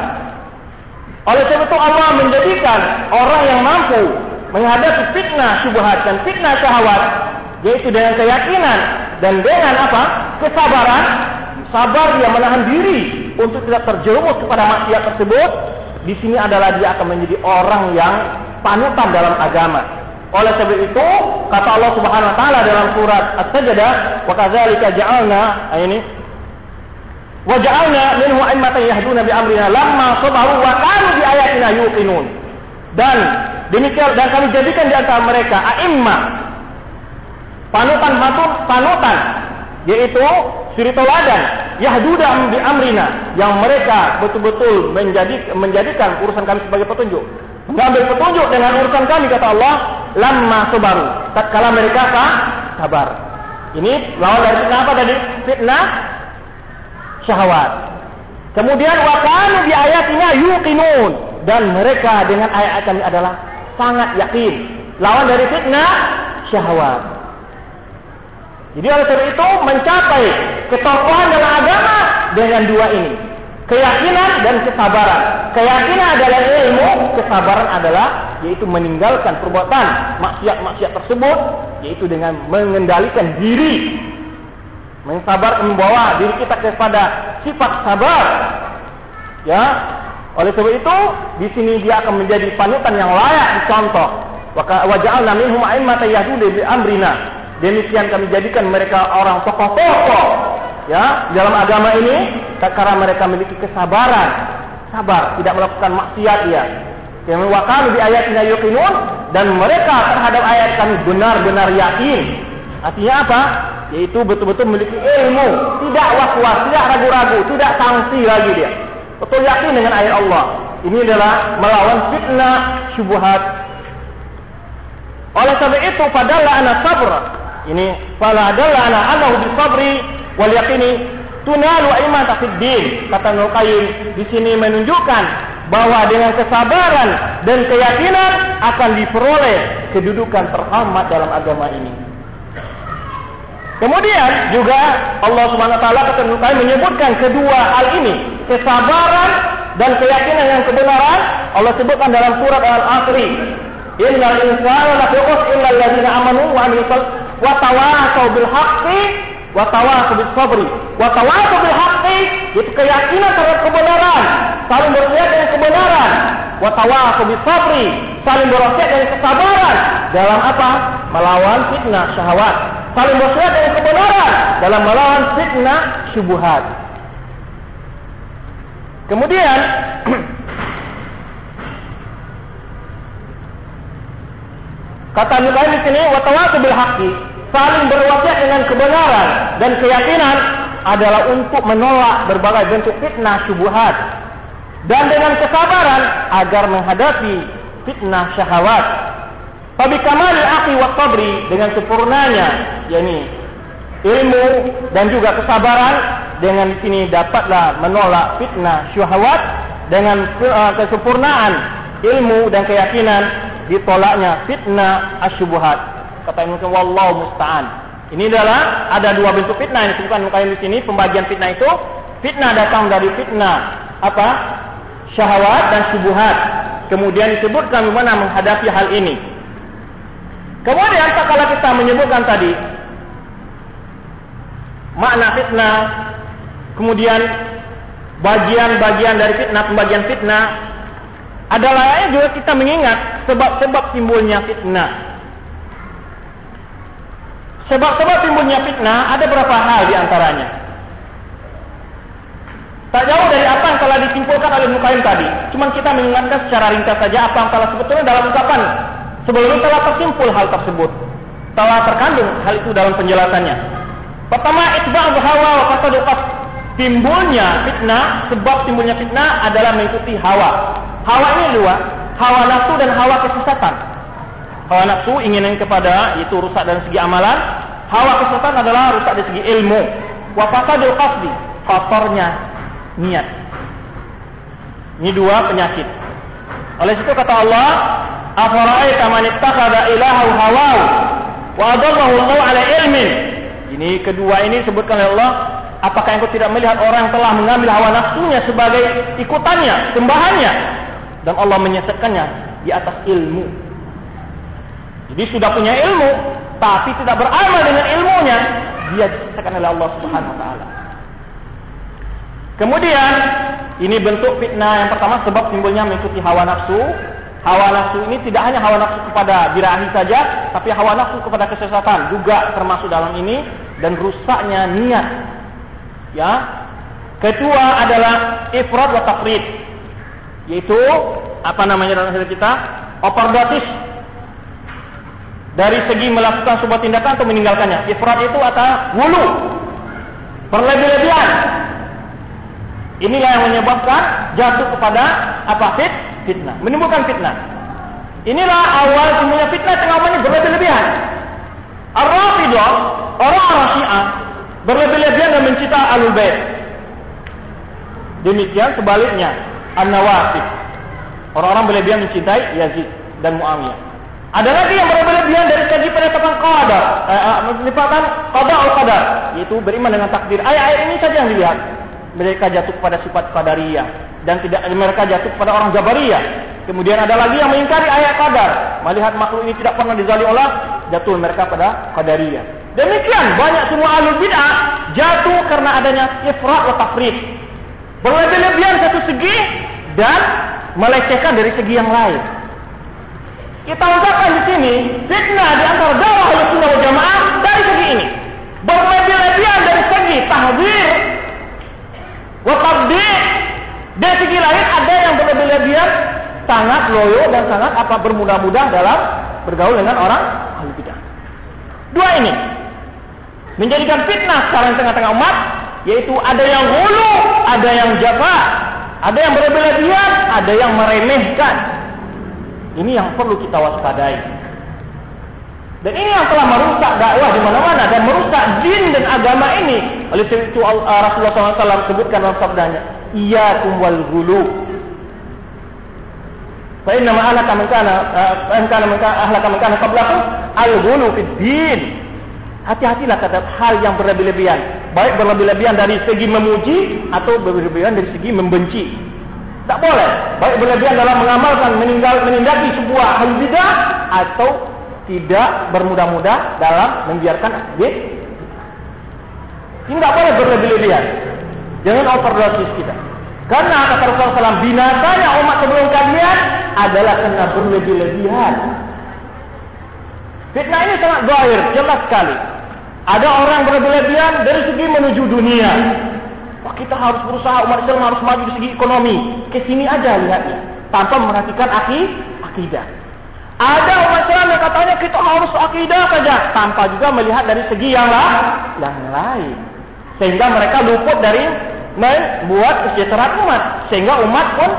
Oleh sebab itu Allah menjadikan orang yang mampu menghadapi fitnah syubhat dan fitnah syahwat yaitu dengan keyakinan dan dengan apa? kesabaran sabar dia menahan diri untuk tidak terjerumus kepada maksiat tersebut di sini adalah dia akan menjadi orang yang panutan dalam agama. Oleh sebab itu kata Allah Subhanahu wa taala dalam surat As-Sajdah wa kadzalika ja'alna ini wa ja'alna minhu a'immatan yahduna bi amrina lamma sabaru wa kanu bi ayatina yuqinun. Dan demikian dan kami jadikan di antara mereka a'immah panutan panutan panutan yaitu suri teladan yahduda bi amrina yang mereka betul-betul menjadi menjadikan urusan kami sebagai petunjuk. Mengambil petunjuk dengan urusan kami kata Allah lamma sabaru. Tatkala mereka sabar. Ini lawan dari fitnah apa tadi? Fitnah syahwat. Kemudian wa kanu bi ayatina yuqinun. Dan mereka dengan ayat kami adalah sangat yakin. Lawan dari fitnah syahwat jadi oleh sebab itu mencapai ketokohan dalam agama dengan dua ini. Keyakinan dan kesabaran. Keyakinan adalah ilmu, kesabaran adalah yaitu meninggalkan perbuatan maksiat-maksiat tersebut yaitu dengan mengendalikan diri. Mensabar membawa diri kita kepada sifat sabar. Ya. Oleh sebab itu di sini dia akan menjadi panutan yang layak dicontoh. Wa ja'alna minhum a'immatan yahdudu bi amrina Demikian kami jadikan mereka orang tokoh-tokoh ya dalam agama ini karena mereka memiliki kesabaran, sabar, tidak melakukan maksiat ya. Yang wakalu di ayatnya yuqinun dan mereka terhadap ayat kami benar-benar yakin. Artinya apa? Yaitu betul-betul memiliki ilmu, tidak was-was, tidak ragu-ragu, tidak sanksi lagi dia. Betul yakin dengan ayat Allah. Ini adalah melawan fitnah syubhat. Oleh sebab itu, padahal anak sabar ini fala dalla ala annahu bisabri wal yaqini tunalu fid din. Kata Qayyim di sini menunjukkan bahwa dengan kesabaran dan keyakinan akan diperoleh kedudukan terhormat dalam agama ini. Kemudian juga Allah Subhanahu wa taala Qayyim menyebutkan kedua hal ini, kesabaran dan keyakinan yang kebenaran Allah sebutkan dalam surat Al-Asri. Innal insana lafi illa alladziina amanu wa 'amilus wa tawasau bil haqqi wa tawasau bis sabri. Wa tawasau bil haqqi itu keyakinan terhadap kebenaran. Saling berwasiat dengan kebenaran. Wa tawasau bis sabri saling berwasiat dengan kesabaran. Dalam apa? Melawan fitnah syahwat. Saling berwasiat dengan kebenaran. Dalam melawan fitnah syubhat. Kemudian Kata Nukaim di sini, watawatu bil haqqi saling berwasiat dengan kebenaran dan keyakinan adalah untuk menolak berbagai bentuk fitnah syubhat dan dengan kesabaran agar menghadapi fitnah syahwat. Tapi kamal akhi wa sabri dengan sempurnanya yakni ilmu dan juga kesabaran dengan sini dapatlah menolak fitnah syahwat dengan uh, kesempurnaan ilmu dan keyakinan ditolaknya fitnah asyubuhat. Kata Ibnu wallahu musta'an. Ini adalah ada dua bentuk fitnah yang disebutkan Mukayyim di sini. Pembagian fitnah itu fitnah datang dari fitnah apa? Syahwat dan syubhat. Kemudian disebutkan bagaimana menghadapi hal ini. Kemudian kalau kita menyebutkan tadi makna fitnah, kemudian bagian-bagian dari fitnah, pembagian fitnah, adalah juga kita mengingat sebab-sebab timbulnya fitnah. Sebab-sebab timbulnya fitnah ada beberapa hal di antaranya. Tak jauh dari apa yang telah disimpulkan oleh Mukaim tadi. Cuma kita mengingatkan secara ringkas saja apa yang telah sebetulnya dalam ungkapan. Sebelumnya telah tersimpul hal tersebut. Telah terkandung hal itu dalam penjelasannya. Pertama, itba'u hawa wa qasadu Timbulnya fitnah, sebab timbulnya fitnah adalah mengikuti hawa. Hawa ini dua, hawa nafsu dan hawa kesesatan. Hawa nafsu ingin kepada itu rusak dari segi amalan, hawa kesesatan adalah rusak dari segi ilmu. Wa fasadul qasdi, kotornya niat. Ini dua penyakit. Oleh situ kata Allah, "Afara'aita man ittakhadha ilahahu hawahu wa adallahu Allah 'ala ilmin." Ini kedua ini sebutkan oleh Allah, apakah engkau tidak melihat orang yang telah mengambil hawa nafsunya sebagai ikutannya, sembahannya dan Allah menyesatkannya di atas ilmu. Jadi sudah punya ilmu, tapi tidak beramal dengan ilmunya, dia disesatkan oleh Allah Subhanahu wa taala. Kemudian ini bentuk fitnah yang pertama sebab timbulnya mengikuti hawa nafsu. Hawa nafsu ini tidak hanya hawa nafsu kepada birahi saja, tapi hawa nafsu kepada kesesatan juga termasuk dalam ini dan rusaknya niat. Ya. Kedua adalah ifrat wa tafrid. Yaitu apa namanya dalam hadis kita? Overdosis. Dari segi melakukan sebuah tindakan atau meninggalkannya. Ifrat itu atau wulu. Berlebih-lebihan Inilah yang menyebabkan jatuh kepada apa fit fitnah, menimbulkan fitnah. Inilah awal semuanya fitnah tengah berlebih-lebihan. Ar-Rafidah, orang-orang Syiah berlebih-lebihan dan mencita Ahlul Bait. Demikian sebaliknya, An-Nawasib. Orang-orang berlebihan mencintai Yazid dan Muawiyah. Ada lagi yang berlebihan dari segi penetapan qadar, eh, penetapan qada al-qadar, yaitu beriman dengan takdir. Ayat-ayat ini saja yang dilihat mereka jatuh pada sifat qadariyah dan tidak mereka jatuh pada orang jabariyah. Kemudian ada lagi yang mengingkari ayat qadar, melihat makhluk ini tidak pernah dizali Allah, jatuh mereka pada qadariyah. Demikian banyak semua ahli bid'ah jatuh karena adanya ifrat wa tafrid. Berlebih-lebihan satu segi dan melecehkan dari segi yang lain. Kita ungkapkan di sini fitnah di antara dakwah Ahlussunnah wal Jamaah dari segi ini. Berlebih-lebihan dari segi tahdzir Wakabdi dari segi lain ada yang berlebihan sangat loyo dan sangat apa bermudah-mudah dalam bergaul dengan orang ahli bidah. Dua ini menjadikan fitnah sekarang tengah-tengah umat yaitu ada yang hulu, ada yang jafa, ada yang berlebihan, ada yang meremehkan. Ini yang perlu kita waspadai. Dan ini yang telah merusak dakwah di mana-mana dan merusak din dan agama ini. Oleh sebab itu uh, Rasulullah SAW sebutkan dalam sabdanya, Iyakum wal gulu. Fa inna ma ahlaka man kana fa in kana man ahlaka man kana qablakum al ghulu fid din. Hati-hatilah terhadap hal yang berlebih-lebihan. Baik berlebih-lebihan dari segi memuji atau berlebih-lebihan dari segi membenci. Tak boleh. Baik berlebihan dalam mengamalkan meninggal menindaki sebuah hal bidah atau tidak bermudah-mudah dalam membiarkan bid. Tidak boleh berlebih-lebihan. Jangan overdosis kita. Karena kata Rasulullah SAW, binasanya umat sebelum kalian adalah kena berlebih-lebihan. Fitnah ini sangat zahir, jelas sekali. Ada orang berlebih-lebihan dari segi menuju dunia. Wah, kita harus berusaha, umat Islam harus maju di segi ekonomi. Ke sini aja lihatnya. Tanpa memperhatikan akidah. Ada umat Islam yang katanya kita harus akidah saja tanpa juga melihat dari segi yang lain. Sehingga mereka luput dari membuat kesejahteraan umat. Sehingga umat pun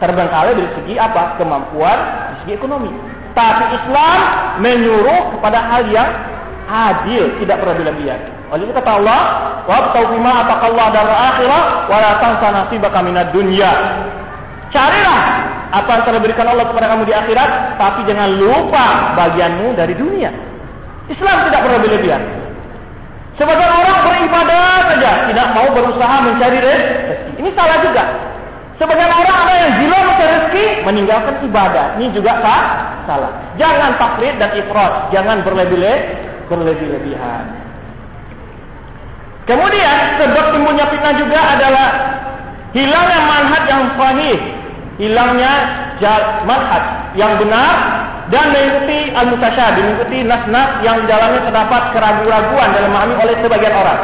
terbengkalai dari segi apa? Kemampuan di ekonomi. Tapi Islam menyuruh kepada hal yang adil, tidak berlebihan. Itu kata Allah, "Wabtau bima ataqallah dar akhirah wa la tansa nasibaka minad dunya." Carilah apa yang telah berikan Allah kepada kamu di akhirat, tapi jangan lupa bagianmu dari dunia. Islam tidak berlebihan. Sebagian orang beribadah saja, tidak mau berusaha mencari rezeki. Ini salah juga. Sebagian orang ada yang gila mencari rezeki, meninggalkan ibadah. Ini juga salah. Jangan taklid dan ifrat, jangan berlebih-lebihan. Kemudian sebab timbulnya fitnah juga adalah hilangnya manhaj yang sahih, hilangnya manhaj yang benar dan mengikuti al-mutasyabih, mengikuti nas-nas yang dalamnya terdapat keraguan-keraguan dalam memahami oleh sebagian orang.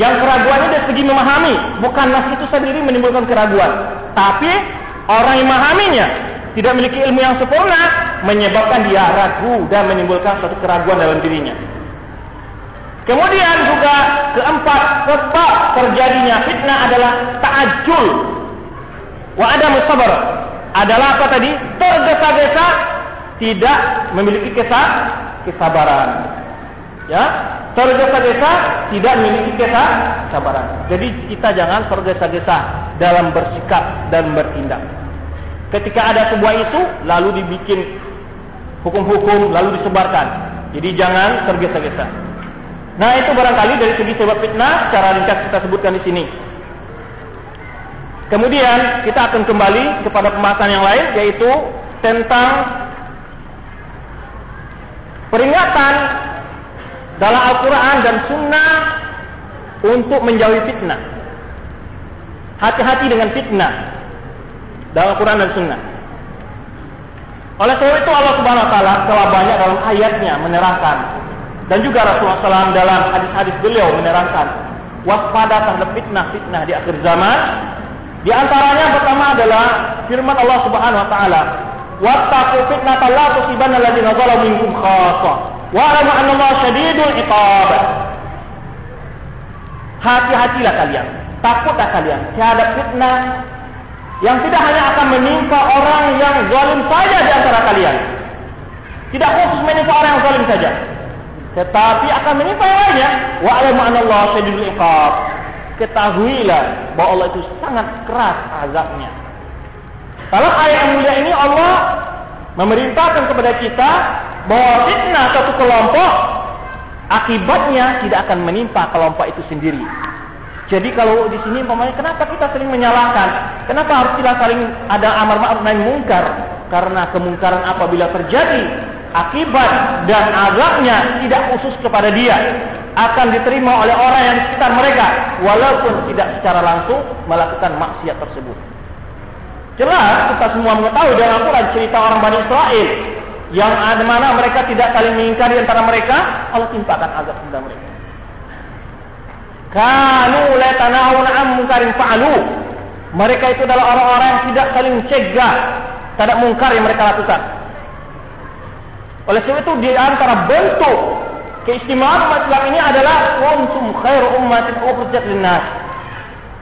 Yang keraguannya dari segi memahami, bukan nas itu sendiri menimbulkan keraguan, tapi orang yang memahaminya tidak memiliki ilmu yang sempurna menyebabkan dia ragu dan menimbulkan suatu keraguan dalam dirinya. Kemudian juga keempat sebab terjadinya fitnah adalah ta'ajul wa adam sabar. Adalah apa tadi? Tergesa-gesa tidak memiliki kesah, kesabaran. Ya, tergesa-gesa tidak memiliki kesah, kesabaran. Jadi kita jangan tergesa-gesa dalam bersikap dan bertindak. Ketika ada sebuah isu, lalu dibikin hukum-hukum, lalu disebarkan. Jadi jangan tergesa-gesa. Nah itu barangkali dari segi sebab fitnah, secara ringkas kita sebutkan di sini. Kemudian kita akan kembali kepada pembahasan yang lain, yaitu tentang peringatan dalam Al-Quran dan Sunnah untuk menjauhi fitnah. Hati-hati dengan fitnah dalam Al-Quran dan Sunnah. Oleh sebab itu Allah Subhanahu Wa Taala telah banyak dalam ayatnya menerangkan dan juga Rasulullah SAW dalam hadis-hadis beliau menerangkan waspada terhadap fitnah-fitnah di akhir zaman. Di antaranya pertama adalah firman Allah Subhanahu Wa Taala wattaqu fitnatan la tusibanna alladziina zalamu minkum khassah wa alamu anna Allah syadidul iqab. Hati-hatilah kalian takutlah kalian terhadap fitnah yang tidak hanya akan menimpa orang yang zalim saja di antara kalian. Tidak khusus menimpa orang yang zalim saja tetapi akan menimpa yang lainnya wa alamu anna Allah syadidul iqab ketahuilah bahwa Allah itu sangat keras azabnya dalam ayat yang mulia ini Allah memerintahkan kepada kita bahwa fitnah satu kelompok akibatnya tidak akan menimpa kelompok itu sendiri. Jadi kalau di sini umpamanya kenapa kita sering menyalahkan? Kenapa harus kita saling ada amar ma'ruf nahi mungkar? Karena kemungkaran apabila terjadi akibat dan azabnya tidak khusus kepada dia akan diterima oleh orang yang sekitar mereka walaupun tidak secara langsung melakukan maksiat tersebut. Jelas kita semua mengetahui dalam Al-Quran cerita orang Bani Israel yang ada mana mereka tidak saling mengingkari antara mereka, Allah timpakan azab kepada mereka. Kanu la tanawun am munkarin fa'alu. Mereka itu adalah orang-orang yang tidak saling cegah terhadap mungkar yang mereka lakukan. Oleh sebab itu di antara bentuk keistimewaan umat Islam ini adalah kuntum khairu ummatin ukhrijat lin-nas.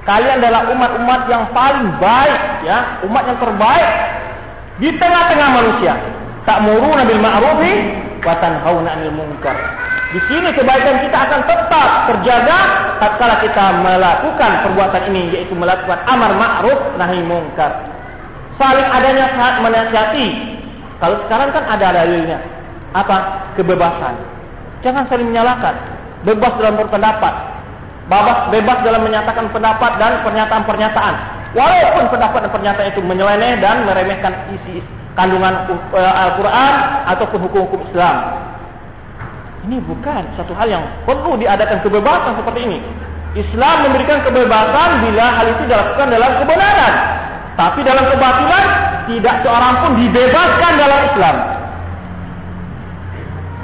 Kalian adalah umat-umat yang paling baik, ya, umat yang terbaik di tengah-tengah manusia. Tak muru nabil ma'rufi wa tanhauna 'anil munkar. Di sini kebaikan kita akan tetap terjaga tatkala kita melakukan perbuatan ini yaitu melakukan amar ma'ruf nahi munkar. Saling adanya saat menasihati. Kalau sekarang kan ada dalilnya. Apa? Kebebasan. Jangan saling menyalahkan. Bebas dalam berpendapat bebas bebas dalam menyatakan pendapat dan pernyataan-pernyataan. Walaupun pendapat dan pernyataan itu menyeleneh dan meremehkan isi kandungan uh, Al-Quran ataupun hukum-hukum Islam. Ini bukan satu hal yang perlu diadakan kebebasan seperti ini. Islam memberikan kebebasan bila hal itu dilakukan dalam kebenaran. Tapi dalam kebatilan tidak seorang pun dibebaskan dalam Islam.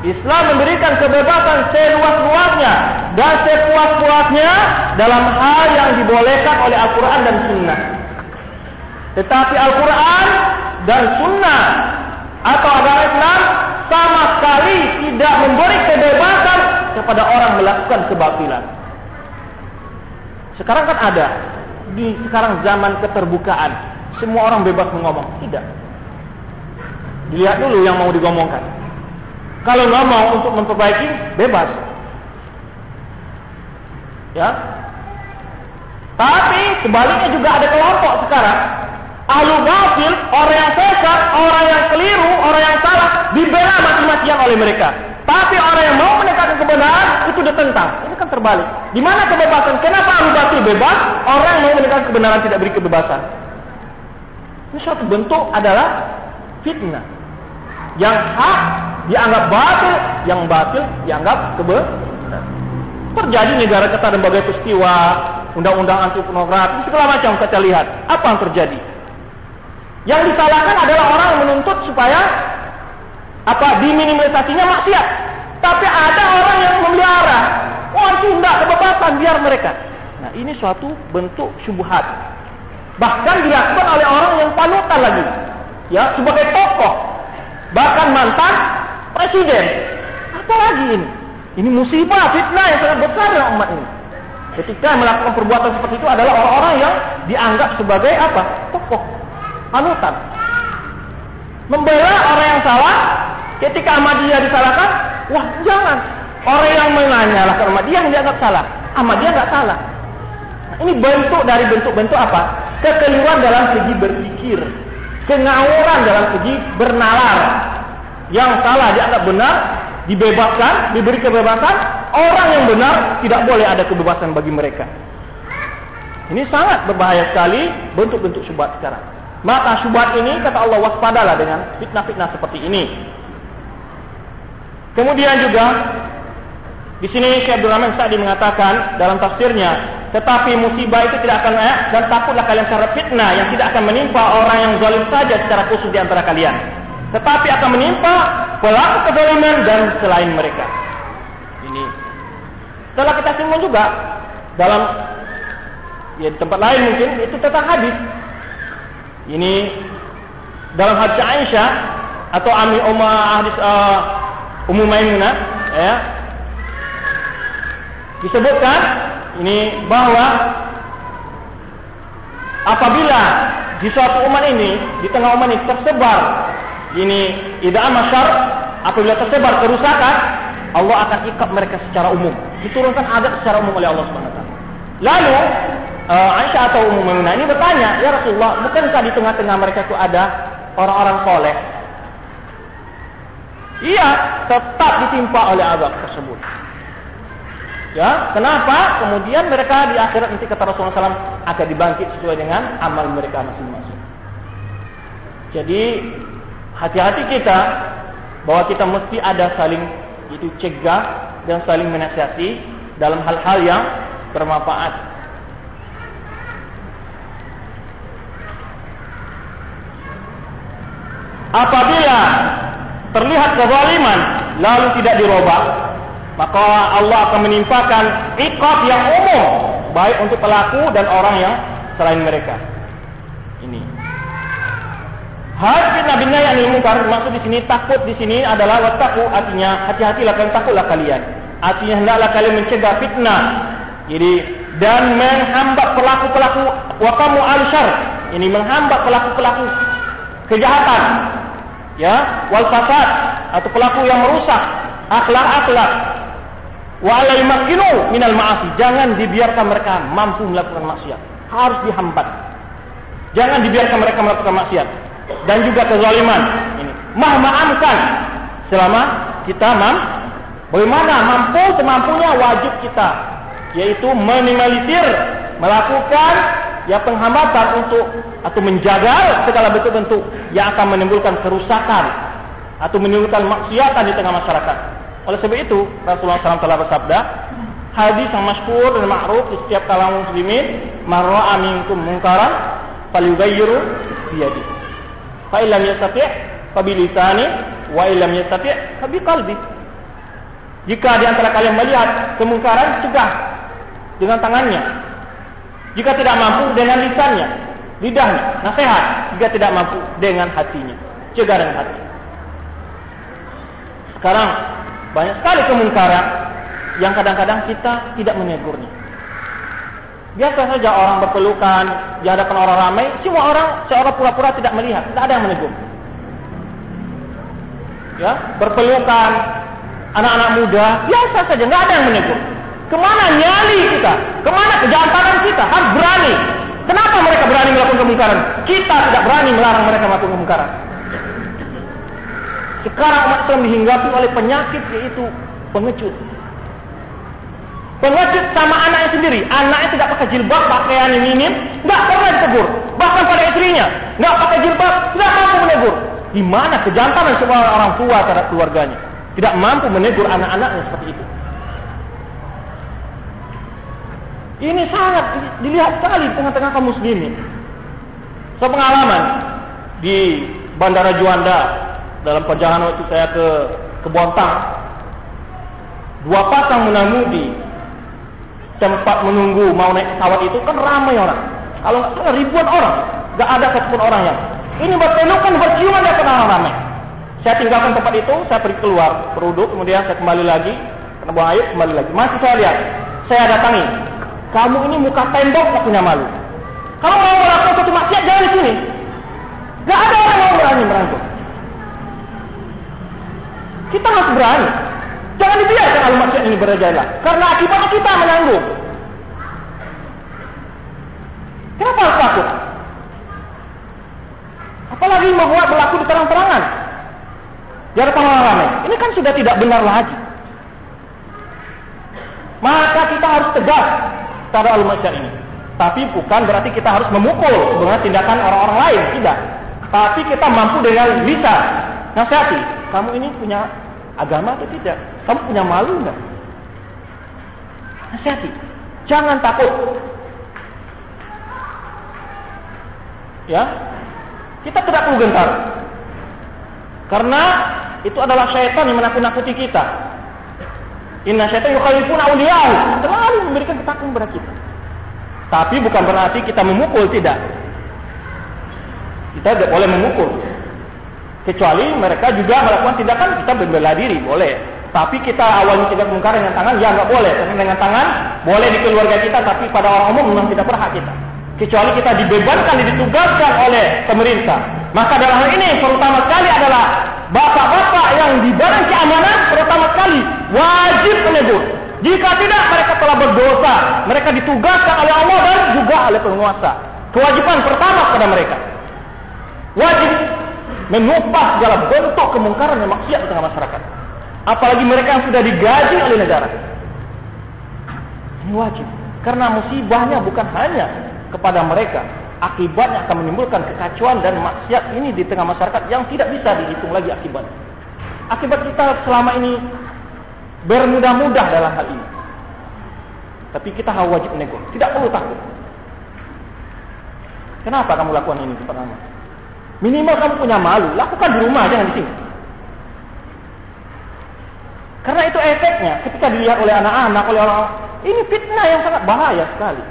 Islam memberikan kebebasan seluas-luasnya dan sepuas-puasnya dalam hal yang dibolehkan oleh Al-Quran dan Sunnah. Tetapi Al-Quran dan Sunnah atau agama Islam sama sekali tidak memberi kebebasan kepada orang melakukan kebatilan. Sekarang kan ada di sekarang zaman keterbukaan semua orang bebas mengomong tidak Dilihat dulu yang mau digomongkan. Kalau ngomong untuk memperbaiki, bebas. Ya. Tapi sebaliknya juga ada kelompok sekarang. Ahlu batil, orang yang sesat, orang yang keliru, orang yang salah, dibela mati-matian oleh mereka. Tapi orang yang mau menegakkan kebenaran, itu ditentang. Ini kan terbalik. Di mana kebebasan? Kenapa ahlu batil bebas? Orang yang mau menegakkan kebenaran tidak beri kebebasan. Ini suatu bentuk adalah fitnah. Yang hak dianggap batil, yang batil dianggap kebenaran. Terjadi negara kita dan berbagai peristiwa, undang-undang anti pornografi, segala macam kita lihat. Apa yang terjadi? Yang disalahkan adalah orang yang menuntut supaya apa diminimalisasinya maksiat. Tapi ada orang yang memelihara. Oh itu enggak kebebasan biar mereka. Nah ini suatu bentuk syubhat. Bahkan dilakukan oleh orang yang panutan lagi. Ya sebagai tokoh. Bahkan mantan presiden. Apa lagi ini? Ini musibah, fitnah yang sangat besar dalam umat ini. Ketika melakukan perbuatan seperti itu adalah orang-orang yang dianggap sebagai apa? Tokoh, panutan. Membela orang yang salah, ketika Ahmadiyah disalahkan, wah jangan. Orang yang menanyalahkan Ahmadiyah yang dianggap salah. Ahmadiyah nggak salah. Ini bentuk dari bentuk-bentuk apa? Kekeliruan dalam segi berpikir. Kengawuran dalam segi bernalar. Yang salah dianggap benar, dibebaskan, diberi kebebasan, orang yang benar tidak boleh ada kebebasan bagi mereka. Ini sangat berbahaya sekali bentuk-bentuk syubhat sekarang. Maka syubhat ini kata Allah waspadalah dengan fitnah-fitnah seperti ini. Kemudian juga di sini Syekh Abdul Rahman Sa'di mengatakan dalam tafsirnya, tetapi musibah itu tidak akan eh, dan takutlah kalian secara fitnah yang tidak akan menimpa orang yang zalim saja secara khusus di antara kalian. Tetapi akan menimpa pelaku kezaliman dan selain mereka. Ini telah kita singgung juga dalam ya di tempat lain mungkin itu tentang hadis. Ini dalam hadis Aisyah atau Ami Umar hadis uh, Ummu Maimunah ya disebutkan ini bahwa apabila di suatu umat ini di tengah umat ini tersebar ini idam masyar apabila tersebar kerusakan Allah akan ikat mereka secara umum. Diturunkan adab secara umum oleh Allah taala. Lalu uh, Aisyah atau Ummu Maimunah ini bertanya ya Rasulullah bukankah di tengah-tengah mereka itu ada orang-orang soleh? Iya tetap ditimpa oleh azab tersebut Ya, kenapa? Kemudian mereka di akhirat nanti kata Rasulullah SAW akan dibangkit sesuai dengan amal mereka masing-masing. Jadi hati-hati kita bahwa kita mesti ada saling itu cegah dan saling menasihati dalam hal-hal yang bermanfaat. Apabila terlihat kezaliman lalu tidak dirubah, maka Allah akan menimpakan iqab yang umum baik untuk pelaku dan orang yang selain mereka. Ini. Hal fitnah bin yang mungkar maksud di sini takut di sini adalah wattaqu artinya hati-hatilah kalian takutlah kalian. Artinya hendaklah kalian mencegah fitnah. Jadi dan menghambat pelaku-pelaku waqamu al-syar. Ini menghambat pelaku-pelaku kejahatan. Ya, wal fasad atau pelaku yang merusak akhlak-akhlak Wa minal ma'asi. Jangan dibiarkan mereka mampu melakukan maksiat. Harus dihambat. Jangan dibiarkan mereka melakukan maksiat. Dan juga kezaliman. Ini. Mah maafkan selama kita mam bagaimana mampu semampunya wajib kita yaitu minimalisir melakukan ya penghambatan untuk atau menjaga segala bentuk-bentuk yang akan menimbulkan kerusakan atau menimbulkan maksiatan di tengah masyarakat. Oleh sebab itu, Rasulullah SAW telah bersabda, hadis yang masyhur dan ma'ruf di setiap kalangan muslimin, man ra'a minkum munkaran falyughayyiru biyadi. Fa illam yastati' fa bi lisani wa illam yastati' fa bi qalbi. Jika di antara kalian melihat kemungkaran, cegah dengan tangannya. Jika tidak mampu dengan lisannya, lidahnya, nasihat. Jika tidak mampu dengan hatinya, cegah dengan hati. Sekarang banyak sekali kemungkaran yang kadang-kadang kita tidak menegurnya. Biasa saja orang berpelukan di hadapan orang ramai, semua orang seorang pura-pura tidak melihat, tidak ada yang menegur. ya, berpelukan, anak-anak muda, biasa saja, nggak ada yang menegur. Ke mana nyali kita? Ke mana kejantanan kita? Harus berani. Kenapa mereka berani melakukan kemungkaran? Kita tidak berani melarang mereka melakukan kemungkaran. Sekarang umat Islam dihinggapi oleh penyakit yaitu pengecut. Pengecut sama anaknya sendiri. Anaknya tidak pakai jilbab, pakaian minim, nggak pernah ditegur. Bahkan pada istrinya, nggak pakai jilbab, nggak mampu menegur. Di mana kejantanan semua orang tua terhadap keluarganya? Tidak mampu menegur anak-anaknya seperti itu. Ini sangat dilihat sekali di tengah-tengah kaum muslimin. pengalaman di Bandara Juanda dalam perjalanan waktu saya ke ke Bontang. Dua pasang mengemudi tempat menunggu mau naik pesawat itu kan ramai orang. Kalau nggak ribuan orang, nggak ada satupun orang yang. Ini berpelukan berciuman dia orang ramai. Saya tinggalkan tempat itu, saya pergi keluar, beruduk, kemudian saya kembali lagi, karena buang air, kembali lagi. Masih saya lihat, saya datangi. Kamu ini muka tembok, gak punya malu. Kalau mau melakukan satu maksiat, jangan di sini. Gak ada orang yang berani merangkul. Kita harus berani. Jangan dibiarkan al maksiat ini berjalan. Karena akibatnya kita menanggung. Kenapa harus takut? Apalagi membuat berlaku di terang-terangan. Di hadapan orang ramai. Ini kan sudah tidak benar lagi. Maka kita harus tegas terhadap al maksiat ini. Tapi bukan berarti kita harus memukul dengan tindakan orang-orang lain. Tidak. Tapi kita mampu dengan bisa nasihati. Kamu ini punya agama atau tidak? Kamu punya malu enggak? Nasihati. Jangan takut. Ya. Kita tidak perlu gentar. Karena itu adalah syaitan yang menakut-nakuti kita. Inna syaitan yukhalifuna awliyahu. Selalu memberikan ketakutan kepada kita. Tapi bukan berarti kita memukul, tidak. Kita tidak boleh memukul. Kecuali mereka juga melakukan tindakan kita membela diri, boleh. Tapi kita awalnya tidak kemungkaran dengan tangan, ya nggak boleh. Karena dengan tangan boleh di keluarga kita, tapi pada orang umum memang tidak berhak kita. Kecuali kita dibebankan, ditugaskan oleh pemerintah. Maka dalam hal ini terutama sekali adalah bapak-bapak yang di badan keamanan terutama sekali wajib menegur. Jika tidak mereka telah berdosa, mereka ditugaskan oleh Allah dan juga oleh penguasa. Kewajiban pertama kepada mereka wajib menupah segala bentuk kemungkaran dan maksiat di tengah masyarakat. Apalagi mereka yang sudah digaji oleh negara. Ini wajib. Karena musibahnya bukan hanya kepada mereka. Akibatnya akan menimbulkan kekacauan dan maksiat ini di tengah masyarakat yang tidak bisa dihitung lagi akibat. Akibat kita selama ini bermudah-mudah dalam hal ini. Tapi kita wajib menegur. Tidak perlu takut. Kenapa kamu lakukan ini pertama? Minimal kamu punya malu. Lakukan di rumah, jangan di sini. Karena itu efeknya ketika dilihat oleh anak-anak, oleh orang ini fitnah yang sangat bahaya sekali.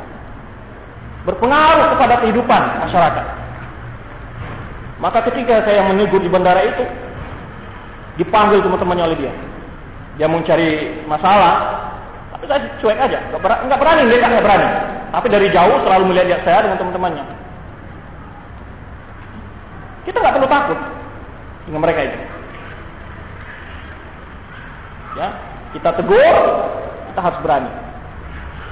Berpengaruh kepada kehidupan masyarakat. Maka ketika saya menegur di bandara itu, dipanggil teman-temannya oleh dia. Dia mau cari masalah, tapi saya cuek aja, nggak berani, nggak berani, dia berani. Tapi dari jauh selalu melihat saya dengan teman-temannya. Kita nggak perlu takut dengan mereka itu. Ya, kita tegur, kita harus berani.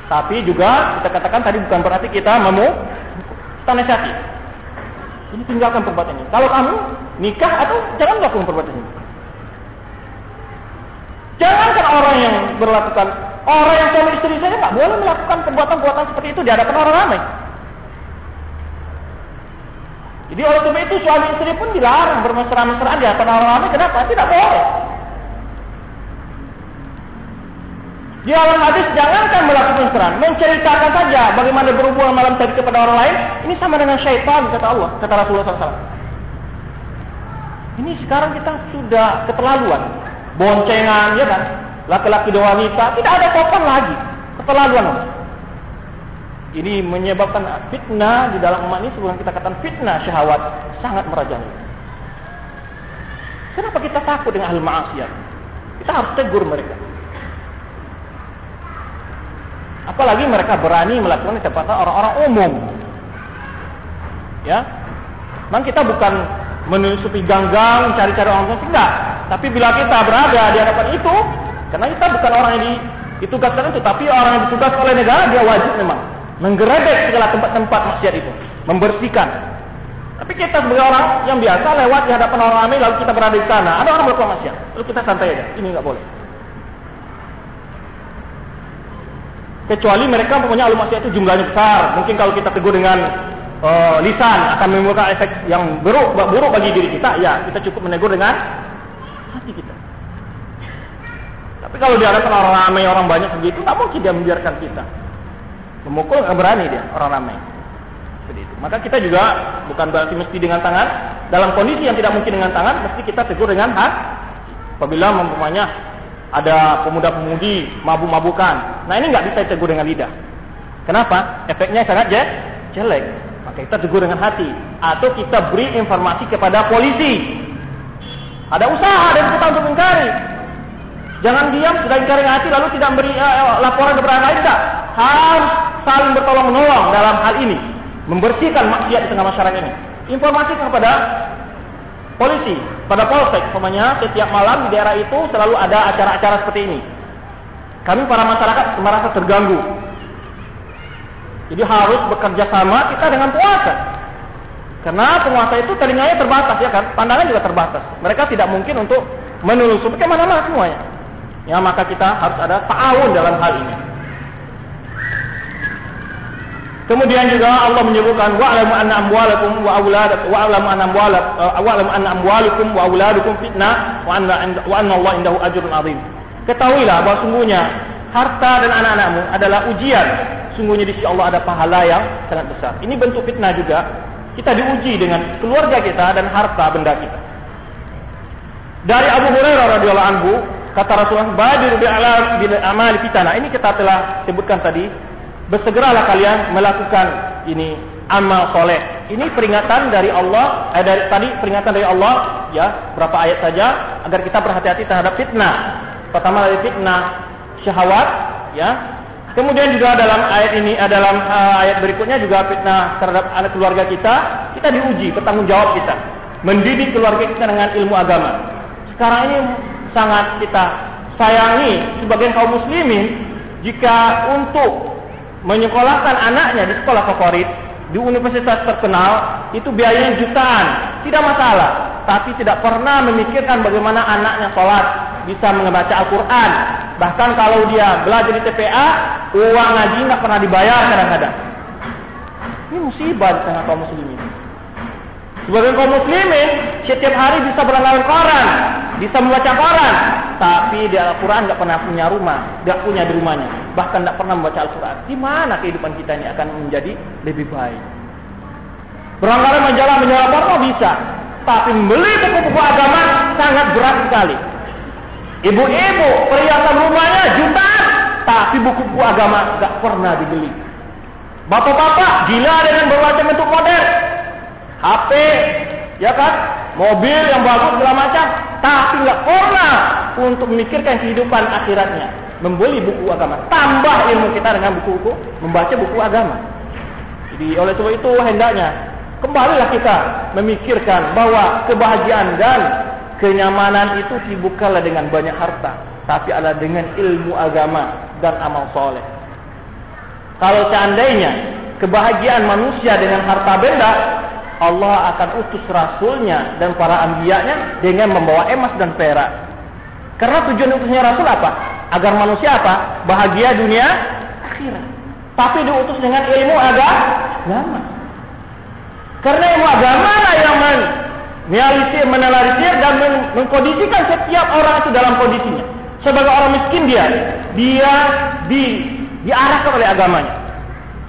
Tapi juga kita katakan tadi bukan berarti kita mau kita nasihati. Ini tinggalkan perbuatan ini. Kalau kamu nikah atau jangan melakukan perbuatan ini. Jangankan orang yang berlakukan orang yang suami istri saja nggak boleh melakukan perbuatan-perbuatan seperti itu di hadapan orang ramai. Jadi oleh sebab itu suami istri pun dilarang bermesra-mesraan di hadapan orang ramai. Kenapa? Tidak boleh. Di awal hadis jangankan melakukan seran, menceritakan saja bagaimana berhubungan malam tadi kepada orang lain, ini sama dengan syaitan kata Allah, kata Rasulullah SAW. Ini sekarang kita sudah keterlaluan, boncengan ya kan, laki-laki dan wanita tidak ada sopan lagi, keterlaluan. Ini menyebabkan fitnah di dalam umat ini sebelum kita katakan fitnah syahwat sangat merajani. Kenapa kita takut dengan hal maksiat? Kita harus tegur mereka. Apalagi mereka berani melakukan di orang-orang umum. Ya. Memang kita bukan menusupi ganggang, cari-cari orang tua, tidak. Tapi bila kita berada di hadapan itu, karena kita bukan orang yang ditugaskan itu, tapi orang yang ditugaskan oleh negara, dia wajib memang menggerebek segala tempat-tempat maksiat itu, membersihkan. Tapi kita sebagai orang yang biasa lewat di hadapan orang ramai lalu kita berada di sana, ada orang berbuat maksiat, lalu kita santai aja, ini nggak boleh. Kecuali mereka punya ahli maksiat itu jumlahnya besar, mungkin kalau kita tegur dengan uh, lisan akan menimbulkan efek yang buruk buruk bagi diri kita, ya kita cukup menegur dengan hati kita. Tapi kalau di hadapan orang ramai orang banyak begitu, tak mungkin dia membiarkan kita. Memukul nggak berani dia orang ramai. Seperti itu. Maka kita juga bukan berarti mesti dengan tangan. Dalam kondisi yang tidak mungkin dengan tangan, mesti kita tegur dengan hati. Apabila mempunyai ada pemuda-pemudi mabuk-mabukan. Nah ini nggak bisa tegur dengan lidah. Kenapa? Efeknya sangat jelek. Maka kita tegur dengan hati. Atau kita beri informasi kepada polisi. Ada usaha dan kita untuk mengingkari. Jangan diam sudah ingkari hati lalu tidak beri uh, laporan kepada lain tidak. Harus saling bertolong menolong dalam hal ini. Membersihkan maksiat di tengah masyarakat ini. Informasi kepada polisi, pada polsek, umpamanya setiap malam di daerah itu selalu ada acara-acara seperti ini. Kami para masyarakat merasa terganggu. Jadi harus bekerja sama kita dengan puasa. Karena penguasa itu telinganya terbatas ya kan, pandangan juga terbatas. Mereka tidak mungkin untuk menelusuri ke mana-mana semuanya. Ya maka kita harus ada ta'awun dalam hal ini. Kemudian juga Allah menyebutkan wa'lamu anna amwalakum wa auladakum wa'lamu anna amwalakum wa'lamu anna amwalukum wa auladukum fitnah wa anna wa anna Allah indahu ajrun azim. Ketahuilah bahwa sungguhnya harta dan anak-anakmu adalah ujian. Sungguhnya di sisi Allah ada pahala yang sangat besar. Ini bentuk fitnah juga. Kita diuji dengan keluarga kita dan harta benda kita. Dari Abu Hurairah radhiyallahu anhu Kata Rasulullah, "Badiru bi'ala bil amali fitana." Ini kita telah sebutkan tadi. Bersegeralah kalian melakukan ini amal soleh. Ini peringatan dari Allah, eh, dari tadi peringatan dari Allah, ya berapa ayat saja agar kita berhati-hati terhadap fitnah. Pertama dari fitnah syahwat, ya. Kemudian juga dalam ayat ini, eh, dalam uh, ayat berikutnya juga fitnah terhadap anak keluarga kita. Kita diuji, bertanggung jawab kita, mendidik keluarga kita dengan ilmu agama. Sekarang ini sangat kita sayangi sebagian kaum muslimin jika untuk menyekolahkan anaknya di sekolah favorit di universitas terkenal itu biayanya jutaan. Tidak masalah tapi tidak pernah memikirkan bagaimana anaknya sholat bisa membaca Al-Quran. Bahkan kalau dia belajar di TPA uang ngaji nggak pernah dibayar kadang-kadang. Ini musibah di tengah kaum muslimin sebagian kaum muslimin setiap hari bisa berlangganan koran bisa membaca Quran, tapi di Al-Quran nggak pernah punya rumah, nggak punya di rumahnya, bahkan nggak pernah membaca Al-Quran. Di mana kehidupan kita ini akan menjadi lebih baik? Beranggaran majalah-majalah porno bisa, tapi membeli buku-buku agama sangat berat sekali. Ibu-ibu perhiasan rumahnya jutaan, tapi buku-buku agama nggak pernah dibeli. Bapak-bapak gila dengan berbagai bentuk model, HP, ya kan, mobil yang bagus segala macam, tapi nggak pernah untuk memikirkan kehidupan akhiratnya. Membeli buku agama, tambah ilmu kita dengan buku-buku, membaca buku agama. Jadi oleh sebab itu hendaknya kembalilah kita memikirkan bahwa kebahagiaan dan kenyamanan itu bukanlah dengan banyak harta, tapi adalah dengan ilmu agama dan amal soleh. Kalau seandainya kebahagiaan manusia dengan harta benda Allah akan utus rasulnya dan para ambiyanya dengan membawa emas dan perak. Karena tujuan utusnya rasul apa? Agar manusia apa? Bahagia dunia akhirat. Tapi diutus dengan ilmu agama. Karena ilmu agama lah yang menelisir, menelarisir dan mengkondisikan setiap orang itu dalam kondisinya. Sebagai orang miskin dia, dia di, diarahkan oleh agamanya.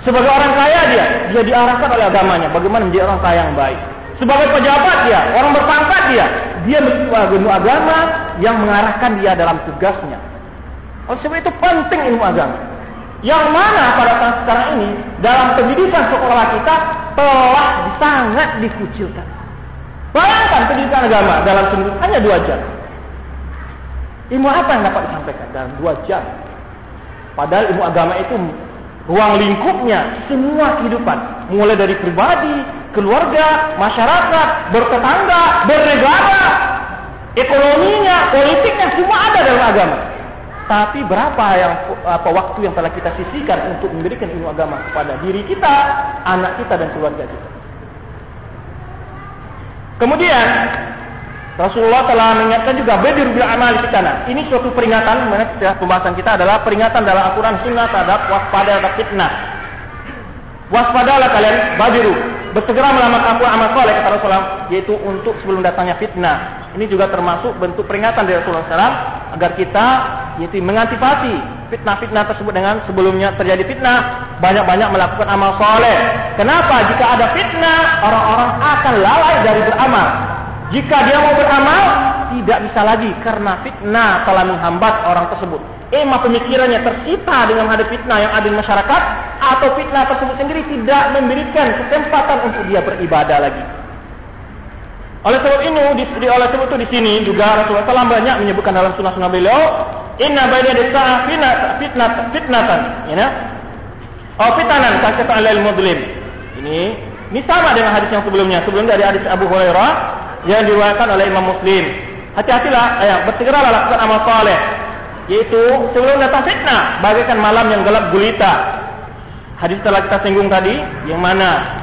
Sebagai orang kaya dia, dia diarahkan oleh agamanya. Bagaimana menjadi orang kaya yang baik. Sebagai pejabat dia, orang berpangkat dia, dia memiliki ilmu agama yang mengarahkan dia dalam tugasnya. Oleh sebab itu penting ilmu agama. Yang mana pada saat sekarang ini dalam pendidikan sekolah kita telah sangat dikucilkan. Bayangkan pendidikan agama dalam seminggu hanya dua jam. Ilmu apa yang dapat disampaikan dalam dua jam? Padahal ilmu agama itu ruang lingkupnya semua kehidupan mulai dari pribadi keluarga masyarakat bertetangga bernegara Ekonominya, politiknya semua ada dalam agama. Tapi berapa yang apa waktu yang telah kita sisihkan untuk memberikan ilmu agama kepada diri kita, anak kita dan keluarga kita. Kemudian Rasulullah telah mengingatkan juga bedir bil amal fitnah. Ini suatu peringatan mana pembahasan kita adalah peringatan dalam Al-Qur'an Sunnah terhadap waspada terhadap fitnah. Waspadalah kalian badiru bersegera melakukan amal soleh kata Rasulullah yaitu untuk sebelum datangnya fitnah. Ini juga termasuk bentuk peringatan dari Rasulullah SAW agar kita yaitu mengantisipasi fitnah-fitnah tersebut dengan sebelumnya terjadi fitnah banyak-banyak melakukan amal soleh. Kenapa? Jika ada fitnah orang-orang akan lalai dari beramal. Jika dia mau beramal tidak bisa lagi karena fitnah telah menghambat orang tersebut. Emang pemikirannya tersita dengan ada fitnah yang ada di masyarakat atau fitnah tersebut sendiri tidak memberikan kesempatan untuk dia beribadah lagi. Oleh sebab ini, di, di oleh sebab itu di sini juga Rasulullah SAW banyak menyebutkan dalam sunnah-sunnah beliau, Inna baina desa fitnah fitnah fitnatan, ya. Oh fitanan kata alal mudlim. Ini ini sama dengan hadis yang sebelumnya. Sebelum dari hadis Abu Hurairah yang diriwayatkan oleh Imam Muslim. Hati-hatilah, ya, bersegeralah lakukan amal saleh. Yaitu sebelum datang fitnah, bagaikan malam yang gelap gulita. Hadis telah kita singgung tadi, yang mana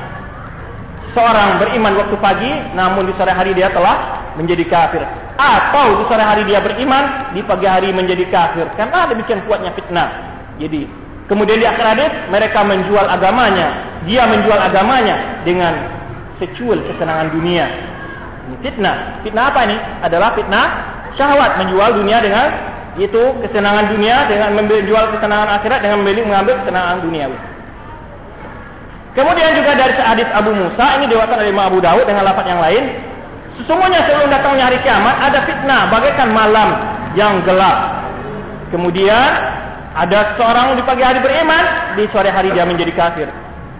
seorang beriman waktu pagi, namun di sore hari dia telah menjadi kafir. Atau di sore hari dia beriman, di pagi hari menjadi kafir. Karena demikian kuatnya fitnah. Jadi, kemudian di akhir hadis mereka menjual agamanya. Dia menjual agamanya dengan secuil kesenangan dunia. Fitnah. Fitnah apa ini? Adalah fitnah syahwat. Menjual dunia dengan itu kesenangan dunia dengan menjual kesenangan akhirat dengan membeli mengambil kesenangan duniawi. Kemudian juga dari hadis Abu Musa ini diwakilkan oleh Imam Abu Dawud dengan lafaz yang lain. Sesungguhnya sebelum datangnya hari kiamat ada fitnah bagaikan malam yang gelap. Kemudian ada seorang di pagi hari beriman, di sore hari dia menjadi kafir.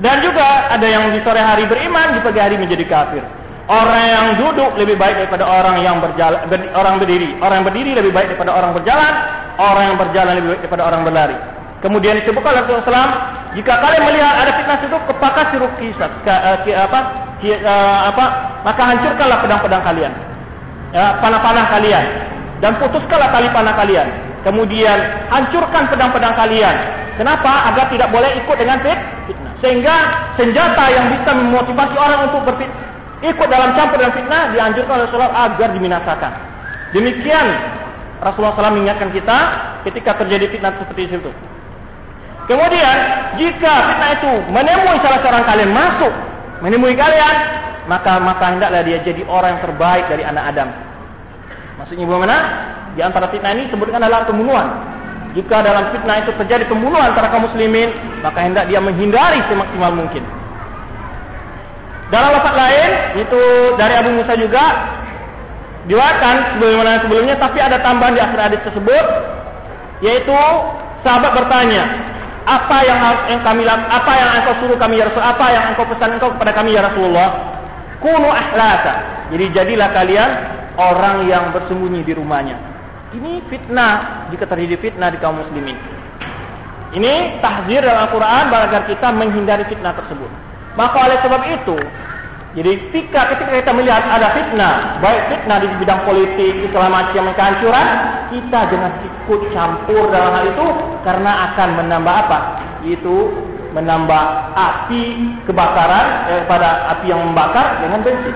Dan juga ada yang di sore hari beriman, di pagi hari menjadi kafir. Orang yang duduk lebih baik daripada orang yang berjalan, ber, orang berdiri. Orang yang berdiri lebih baik daripada orang berjalan. Orang yang berjalan lebih baik daripada orang berlari. Kemudian disebutkan oleh Rasulullah jika kalian melihat ada fitnah itu, kepakas siruk kisah, ke, uh, ki, apa, ki, uh, apa, maka hancurkanlah pedang-pedang kalian, ya, panah-panah kalian, dan putuskanlah tali panah kalian. Kemudian hancurkan pedang-pedang kalian. Kenapa? Agar tidak boleh ikut dengan fit, fitnah. Sehingga senjata yang bisa memotivasi orang untuk berfit, ikut dalam campur dengan fitnah dianjurkan oleh Rasulullah agar diminasakan. Demikian Rasulullah SAW mengingatkan kita ketika terjadi fitnah seperti itu. Kemudian, jika fitnah itu menemui salah seorang kalian masuk, menemui kalian, maka maka hendaklah dia jadi orang yang terbaik dari anak Adam. Maksudnya bagaimana? Di antara fitnah ini sebutkan adalah pembunuhan. Jika dalam fitnah itu terjadi pembunuhan antara kaum muslimin, maka hendak dia menghindari semaksimal mungkin. Dalam lafaz lain, itu dari Abu Musa juga diwakilkan sebagaimana sebelumnya, tapi ada tambahan di akhir hadis tersebut, yaitu sahabat bertanya, apa yang yang kami apa yang engkau suruh kami ya Rasul? Apa yang engkau pesan engkau kepada kami ya Rasulullah? Kunu ahlasa jadi jadilah kalian orang yang bersembunyi di rumahnya. Ini fitnah jika terjadi fitnah di kaum muslimin. Ini tahzir dalam Al-Quran agar kita menghindari fitnah tersebut maka oleh sebab itu jadi ketika ketika kita melihat ada fitnah, baik fitnah di bidang politik, segala macam kehancuran, kita jangan ikut campur dalam hal itu karena akan menambah apa? Itu menambah api kebakaran eh, api yang membakar dengan bensin.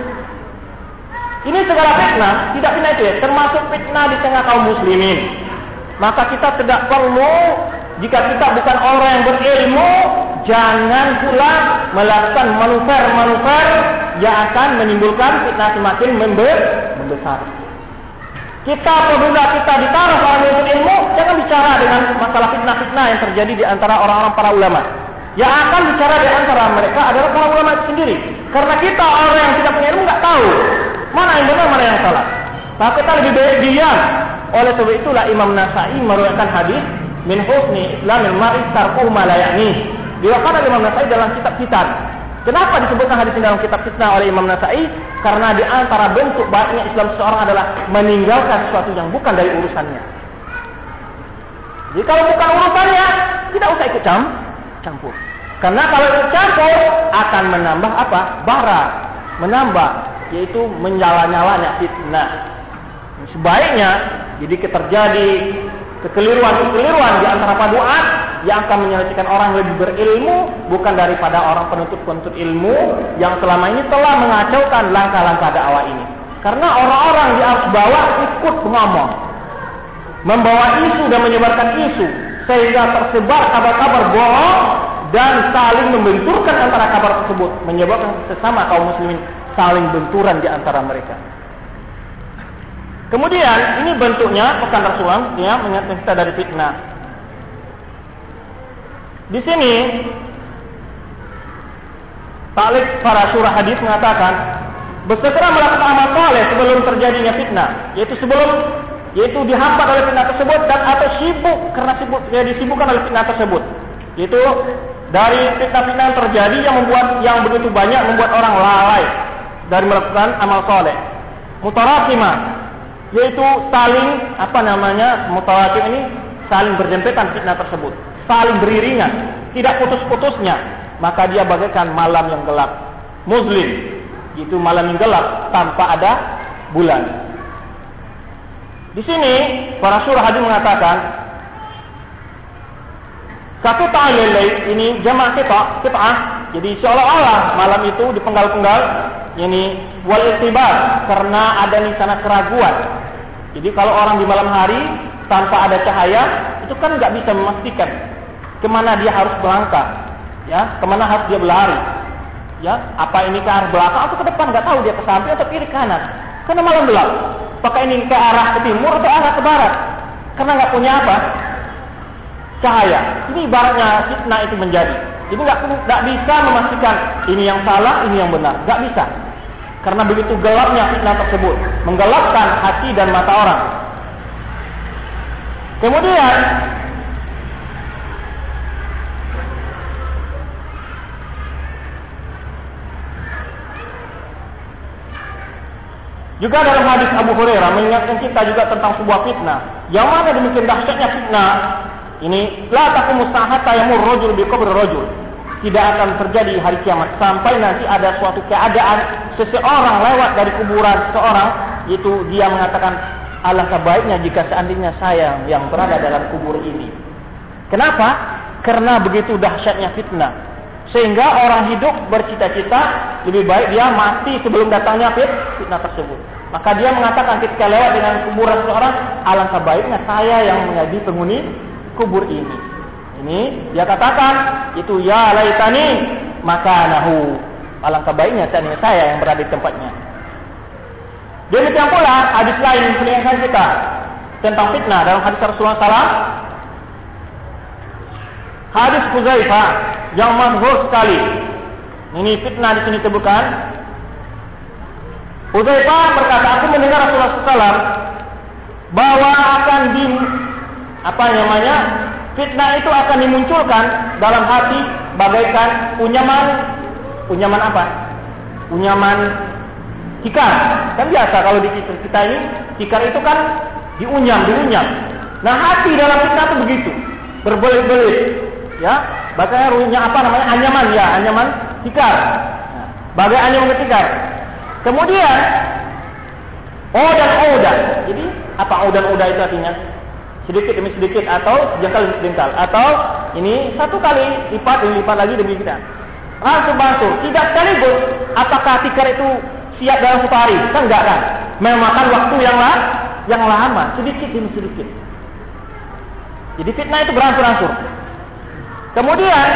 Ini segala fitnah, tidak fitnah itu ya, termasuk fitnah di tengah kaum muslimin. Maka kita tidak perlu jika kita bukan orang yang berilmu, jangan pula melakukan manuver-manuver yang akan menimbulkan fitnah semakin membesar. Kita apabila kita ditaruh orang yang berilmu, jangan bicara dengan masalah fitnah-fitnah yang terjadi di antara orang-orang para ulama. Yang akan bicara di antara mereka adalah para ulama itu sendiri. Karena kita orang yang tidak punya ilmu nggak tahu mana yang benar mana yang salah. Maka kita lebih baik diam. Oleh sebab itulah Imam Nasai meriwayatkan hadis min husni islamil mar'i tarkuhu ma la ya'ni. Oleh Imam Nasai dalam kitab kitab. Kenapa disebutkan hadis ini dalam kitab fitnah oleh Imam Nasai? Karena di antara bentuk baiknya Islam seseorang adalah meninggalkan sesuatu yang bukan dari urusannya. Jadi kalau bukan urusannya, tidak usah ikut campur. Karena kalau ikut campur akan menambah apa? Bara, menambah yaitu menyala-nyalanya fitnah. Sebaiknya jadi terjadi kekeliruan-kekeliruan di antara paduan yang akan menyelesaikan orang lebih berilmu bukan daripada orang penuntut-penuntut ilmu yang selama ini telah mengacaukan langkah-langkah dakwah ini. Karena orang-orang di atas bawah ikut ngomong, membawa isu dan menyebarkan isu sehingga tersebar kabar-kabar bohong dan saling membenturkan antara kabar tersebut menyebabkan sesama kaum muslimin saling benturan di antara mereka. Kemudian ini bentuknya pekan Rasulullah ya mengingatkan kita dari fitnah. Di sini Talik para surah hadis mengatakan bersegera melakukan amal soleh sebelum terjadinya fitnah, yaitu sebelum yaitu dihambat oleh fitnah tersebut dan atau sibuk karena sibuk ya disibukkan oleh fitnah tersebut, yaitu dari fitnah-fitnah yang terjadi yang membuat yang begitu banyak membuat orang lalai dari melakukan amal soleh. Mutarakimah yaitu saling apa namanya mutawatir ini saling berjempetan fitnah tersebut, saling beriringan, tidak putus-putusnya, maka dia bagaikan malam yang gelap. Muslim, itu malam yang gelap tanpa ada bulan. Di sini para surah hadis mengatakan Kata ta'alilai ini jamaah kita, kita Jadi seolah-olah malam itu dipenggal-penggal ini wal istibar karena ada di sana keraguan jadi kalau orang di malam hari tanpa ada cahaya, itu kan nggak bisa memastikan ke mana dia harus berlangkah, ya, ke mana harus dia berlari, ya, apa ini ke arah belakang atau ke depan nggak tahu dia ke samping atau kiri kanan, karena malam gelap. Apakah ini ke arah ke timur atau arah ke barat? Karena nggak punya apa? Cahaya. Ini ibaratnya fitnah itu menjadi. Jadi nggak bisa memastikan ini yang salah, ini yang benar, nggak bisa. Karena begitu gelapnya fitnah tersebut, menggelapkan hati dan mata orang. Kemudian Juga dalam hadis Abu Hurairah mengingatkan kita juga tentang sebuah fitnah. Yang mana demikian dahsyatnya fitnah ini la taqumu sa'ata yamur rajul bi qabri tidak akan terjadi hari kiamat sampai nanti ada suatu keadaan seseorang lewat dari kuburan seseorang itu dia mengatakan alangkah baiknya jika seandainya saya yang berada dalam kubur ini. Kenapa? Karena begitu dahsyatnya fitnah. Sehingga orang hidup bercita-cita lebih baik dia mati sebelum datangnya fitnah tersebut. Maka dia mengatakan ketika lewat dengan kuburan seseorang, alangkah baiknya saya yang menjadi penghuni kubur ini. Ini dia katakan itu ya laitani makanahu. Alangkah baiknya seandainya saya yang berada di tempatnya. Demikian pula hadis lain yang kita tentang fitnah dalam hadis Rasulullah SAW. Hadis Huzaifah yang masyhur sekali. Ini fitnah di sini tebukan. Huzaifah berkata, aku mendengar Rasulullah SAW bahwa akan di apa namanya fitnah itu akan dimunculkan dalam hati bagaikan unyaman unyaman apa? Unyaman tikar. Kan biasa kalau di kita ini tikar itu kan diunyam, diunyam. Nah hati dalam fitnah itu begitu, berbelit-belit. Ya, bacanya ruhnya apa namanya? Anyaman ya, anyaman tikar. Nah, bagai anyaman tikar. Kemudian dan oda. Jadi apa dan oda itu artinya? Sedikit demi sedikit atau jengkal demi jengkal. Atau ini satu kali lipat dan lipat lagi demi kita. Langsung bantu. Tidak sekaligus apakah tikar itu siap dalam satu hari? Kan enggak kan? Memakan waktu yang lah yang lama. Sedikit demi sedikit. Jadi fitnah itu berangsur-angsur. Kemudian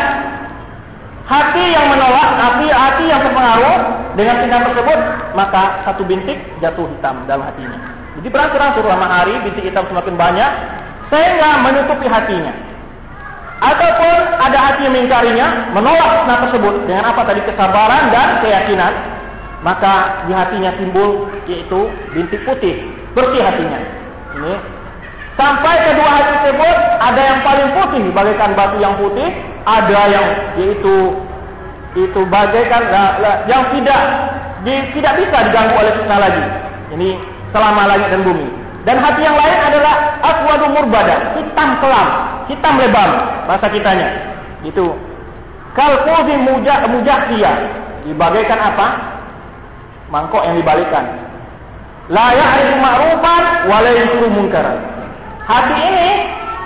hati yang menolak hati hati yang terpengaruh dengan fitnah tersebut maka satu bintik jatuh hitam dalam hatinya jadi berangsur-angsur lama hari bintik hitam semakin banyak sehingga menutupi hatinya. Ataupun ada hati yang mengingkarinya, menolak fitnah tersebut dengan apa tadi kesabaran dan keyakinan, maka di hatinya timbul yaitu bintik putih, bersih hatinya. Ini sampai kedua hati tersebut ada yang paling putih bagaikan batu yang putih, ada yang yaitu itu bagaikan yang tidak tidak bisa diganggu oleh fitnah lagi. Ini selama langit dan bumi. Dan hati yang lain adalah aswadu murbada, hitam kelam, hitam lebam bahasa kitanya. Itu kalkuzi mujah dia dibagaikan apa? Mangkok yang dibalikan. La ya'rifu ma'rufan wa la munkaran. Hati ini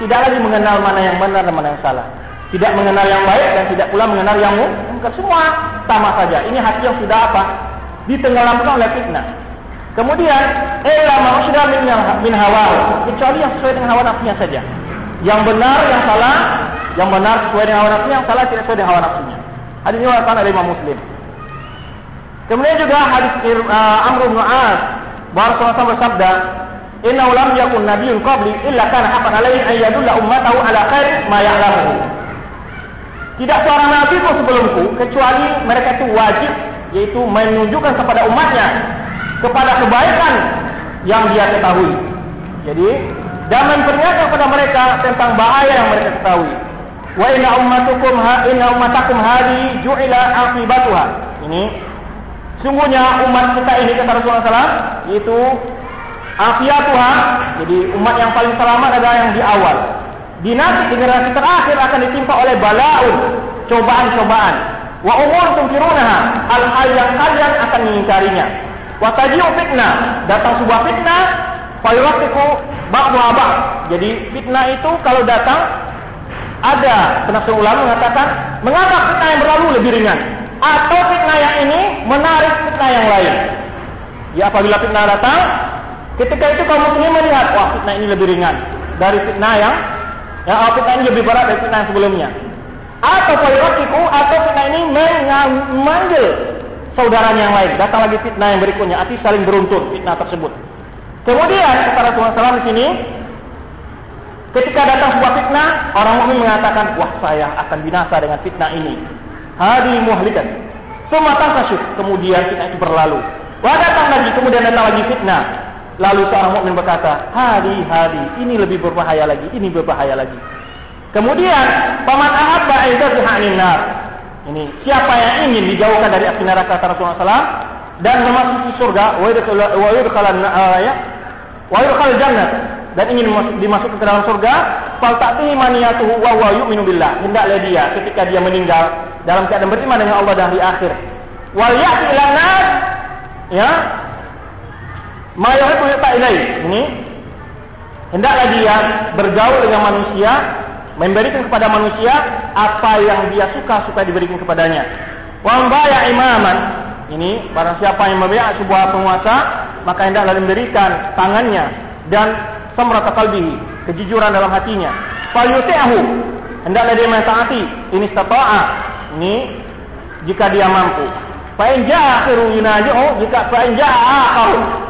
tidak lagi mengenal mana yang benar dan mana yang salah. Tidak mengenal yang baik dan tidak pula mengenal yang mungkar. Semua sama saja. Ini hati yang sudah apa? Ditenggelamkan oleh fitnah. Kemudian, illa ma'usra min, min hawa. Kecuali yang sesuai dengan hawa nafsunya saja. Yang benar, yang salah, yang benar sesuai dengan hawa nafsunya, yang salah tidak sesuai dengan hawa nafsunya. Hadis ini diriwayatkan oleh Imam Muslim. Kemudian juga hadis uh, Amr bin As bahwa Rasulullah bersabda, "Inna lam yakun nabiyyun qabli illa kana haqqan alaihi an yadulla ummatahu ala khair ma ya'lamuhu." Tidak seorang nabi pun sebelumku kecuali mereka itu wajib yaitu menunjukkan kepada umatnya kepada kebaikan yang dia ketahui. Jadi, dan memperingatkan kepada mereka tentang bahaya yang mereka ketahui. Wa inna ummatukum ha inna ummatakum hadi ju'ila aqibatuha. Ini sungguhnya umat kita ini kata Rasulullah SAW yaitu afiyatuha. Jadi umat yang paling selamat adalah yang di awal. Di nanti generasi terakhir akan ditimpa oleh balaun, cobaan-cobaan. Wa umur tungkirunaha, hal-hal yang kalian akan mengingkarinya. Watajiu fitnah, datang sebuah fitnah, fayuratiku ba'du abad. Jadi fitnah itu kalau datang ada penafsir ulama mengatakan mengapa fitnah yang berlalu lebih ringan atau fitnah yang ini menarik fitnah yang lain. Ya apabila fitnah datang, ketika itu kaum muslimin melihat wah fitnah ini lebih ringan dari fitnah yang ya oh, fitnah ini lebih berat dari fitnah yang sebelumnya. Atau fayuratiku atau fitnah ini memanggil saudaranya yang lain. Datang lagi fitnah yang berikutnya. Arti saling beruntun fitnah tersebut. Kemudian kata Rasulullah SAW di sini, ketika datang sebuah fitnah, orang mukmin mengatakan, wah saya akan binasa dengan fitnah ini. Hadi muhlikan. Semua tasasyuf. Kemudian fitnah itu berlalu. Wah datang lagi, kemudian datang lagi fitnah. Lalu seorang mukmin berkata, hadi hadi, ini lebih berbahaya lagi, ini berbahaya lagi. Kemudian, paman ahabba aidah anin nar. Ini siapa yang ingin dijauhkan dari api neraka kata Rasulullah SAW dan memasuki surga, wa yudkhalan uh, ya, jannah dan ingin dimasukkan ke dalam surga, fal ta'tihi maniyatuhu wa huwa yu'minu billah. Hendaklah dia ketika dia meninggal dalam keadaan beriman dengan Allah dan hari akhir. Wal ya'ti ila nas ya ma yuhibbu. Ini hendaklah dia bergaul dengan manusia memberikan kepada manusia apa yang dia suka supaya diberikan kepadanya. Wa imaman ini barang siapa yang membayar sebuah penguasa maka hendaklah diberikan tangannya dan samrata qalbihi kejujuran dalam hatinya. Falyuti'hu hendaklah dia mentaati ini istata'a ini jika dia mampu. Fa in ja'a akhiru yunaji'u jika fa in ja'a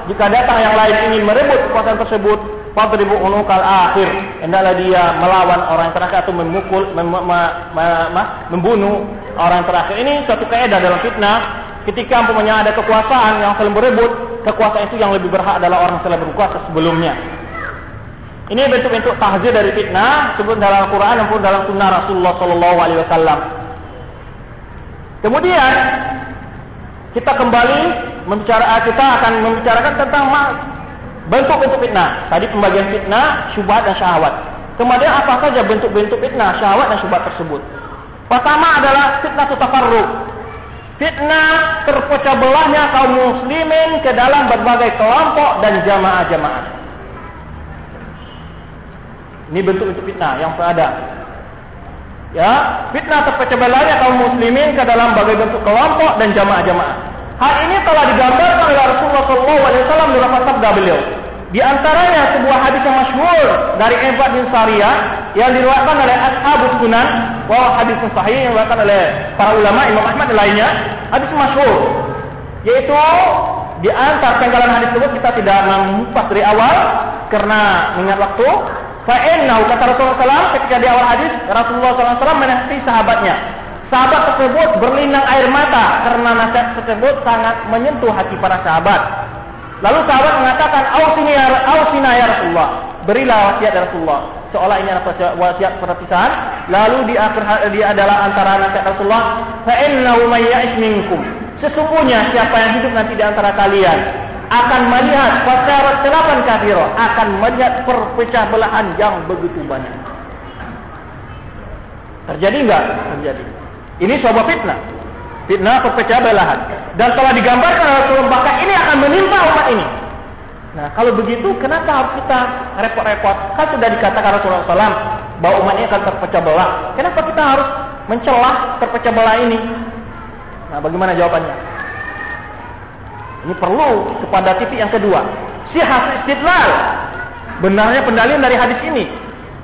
jika datang yang lain ingin merebut kekuasaan tersebut fadribu unukal akhir. Hendaklah dia melawan orang terakhir atau memukul mem, mem, mem, membunuh orang terakhir. Ini suatu kaidah dalam fitnah. Ketika umpamanya ada kekuasaan yang saling berebut kekuasaan itu yang lebih berhak adalah orang yang telah berkuasa sebelumnya. Ini bentuk-bentuk tahzir dari fitnah sebut dalam Al-Quran maupun dalam Sunnah Rasulullah Sallallahu Alaihi Wasallam. Kemudian kita kembali membicara kita akan membicarakan tentang bentuk-bentuk fitnah. Tadi pembagian fitnah, syubhat dan syahwat. Kemudian apa saja bentuk-bentuk fitnah, syahwat dan syubhat tersebut? Pertama adalah fitnah tafarruq. Fitnah terpecah belahnya kaum muslimin ke dalam berbagai kelompok dan jamaah-jamaah. Ini bentuk-bentuk fitnah yang ada. Ya, fitnah terpecah belahnya kaum muslimin ke dalam berbagai bentuk kelompok dan jamaah-jamaah. Hal ini telah digambarkan oleh Rasulullah SAW dalam sabda beliau. Di antaranya sebuah hadis yang masyhur dari Ibad bin Sariyah yang diriwayatkan oleh Ashabus Sunan, wah hadis sahih yang diriwayatkan oleh para ulama Imam Ahmad dan lainnya, hadis masyhur yaitu di antara tenggalan hadis tersebut kita tidak mengupas dari awal karena mengingat waktu. Fa'innahu kata Rasulullah SAW ketika di awal hadis Rasulullah SAW menasihati sahabatnya. Sahabat tersebut berlinang air mata karena nasihat tersebut sangat menyentuh hati para sahabat. Lalu sahabat mengatakan, "Ausini ya, ausina ya Rasulullah." Berilah wasiat ya Rasulullah. Seolah ini adalah wasiat perpisahan. Lalu di akhir dia adalah antara nasihat Rasulullah, "Fa innahu may ya'ish minkum." Sesungguhnya siapa yang hidup nanti di antara kalian akan melihat fasyarat kelapan kafiro, akan melihat perpecah belahan yang begitu banyak. Terjadi enggak? Terjadi. Ini sebuah fitnah. Fitnah perpecah belahan. Dan telah digambarkan oleh Rasulullah ini akan menimpa umat ini. Nah, kalau begitu kenapa harus kita repot-repot? Kan sudah dikatakan Rasulullah SAW bahwa umat ini akan terpecah belah. Kenapa kita harus mencelah terpecah belah ini? Nah, bagaimana jawabannya? Ini perlu kepada titik yang kedua. Sihah istidlal. Benarnya pendalian dari hadis ini.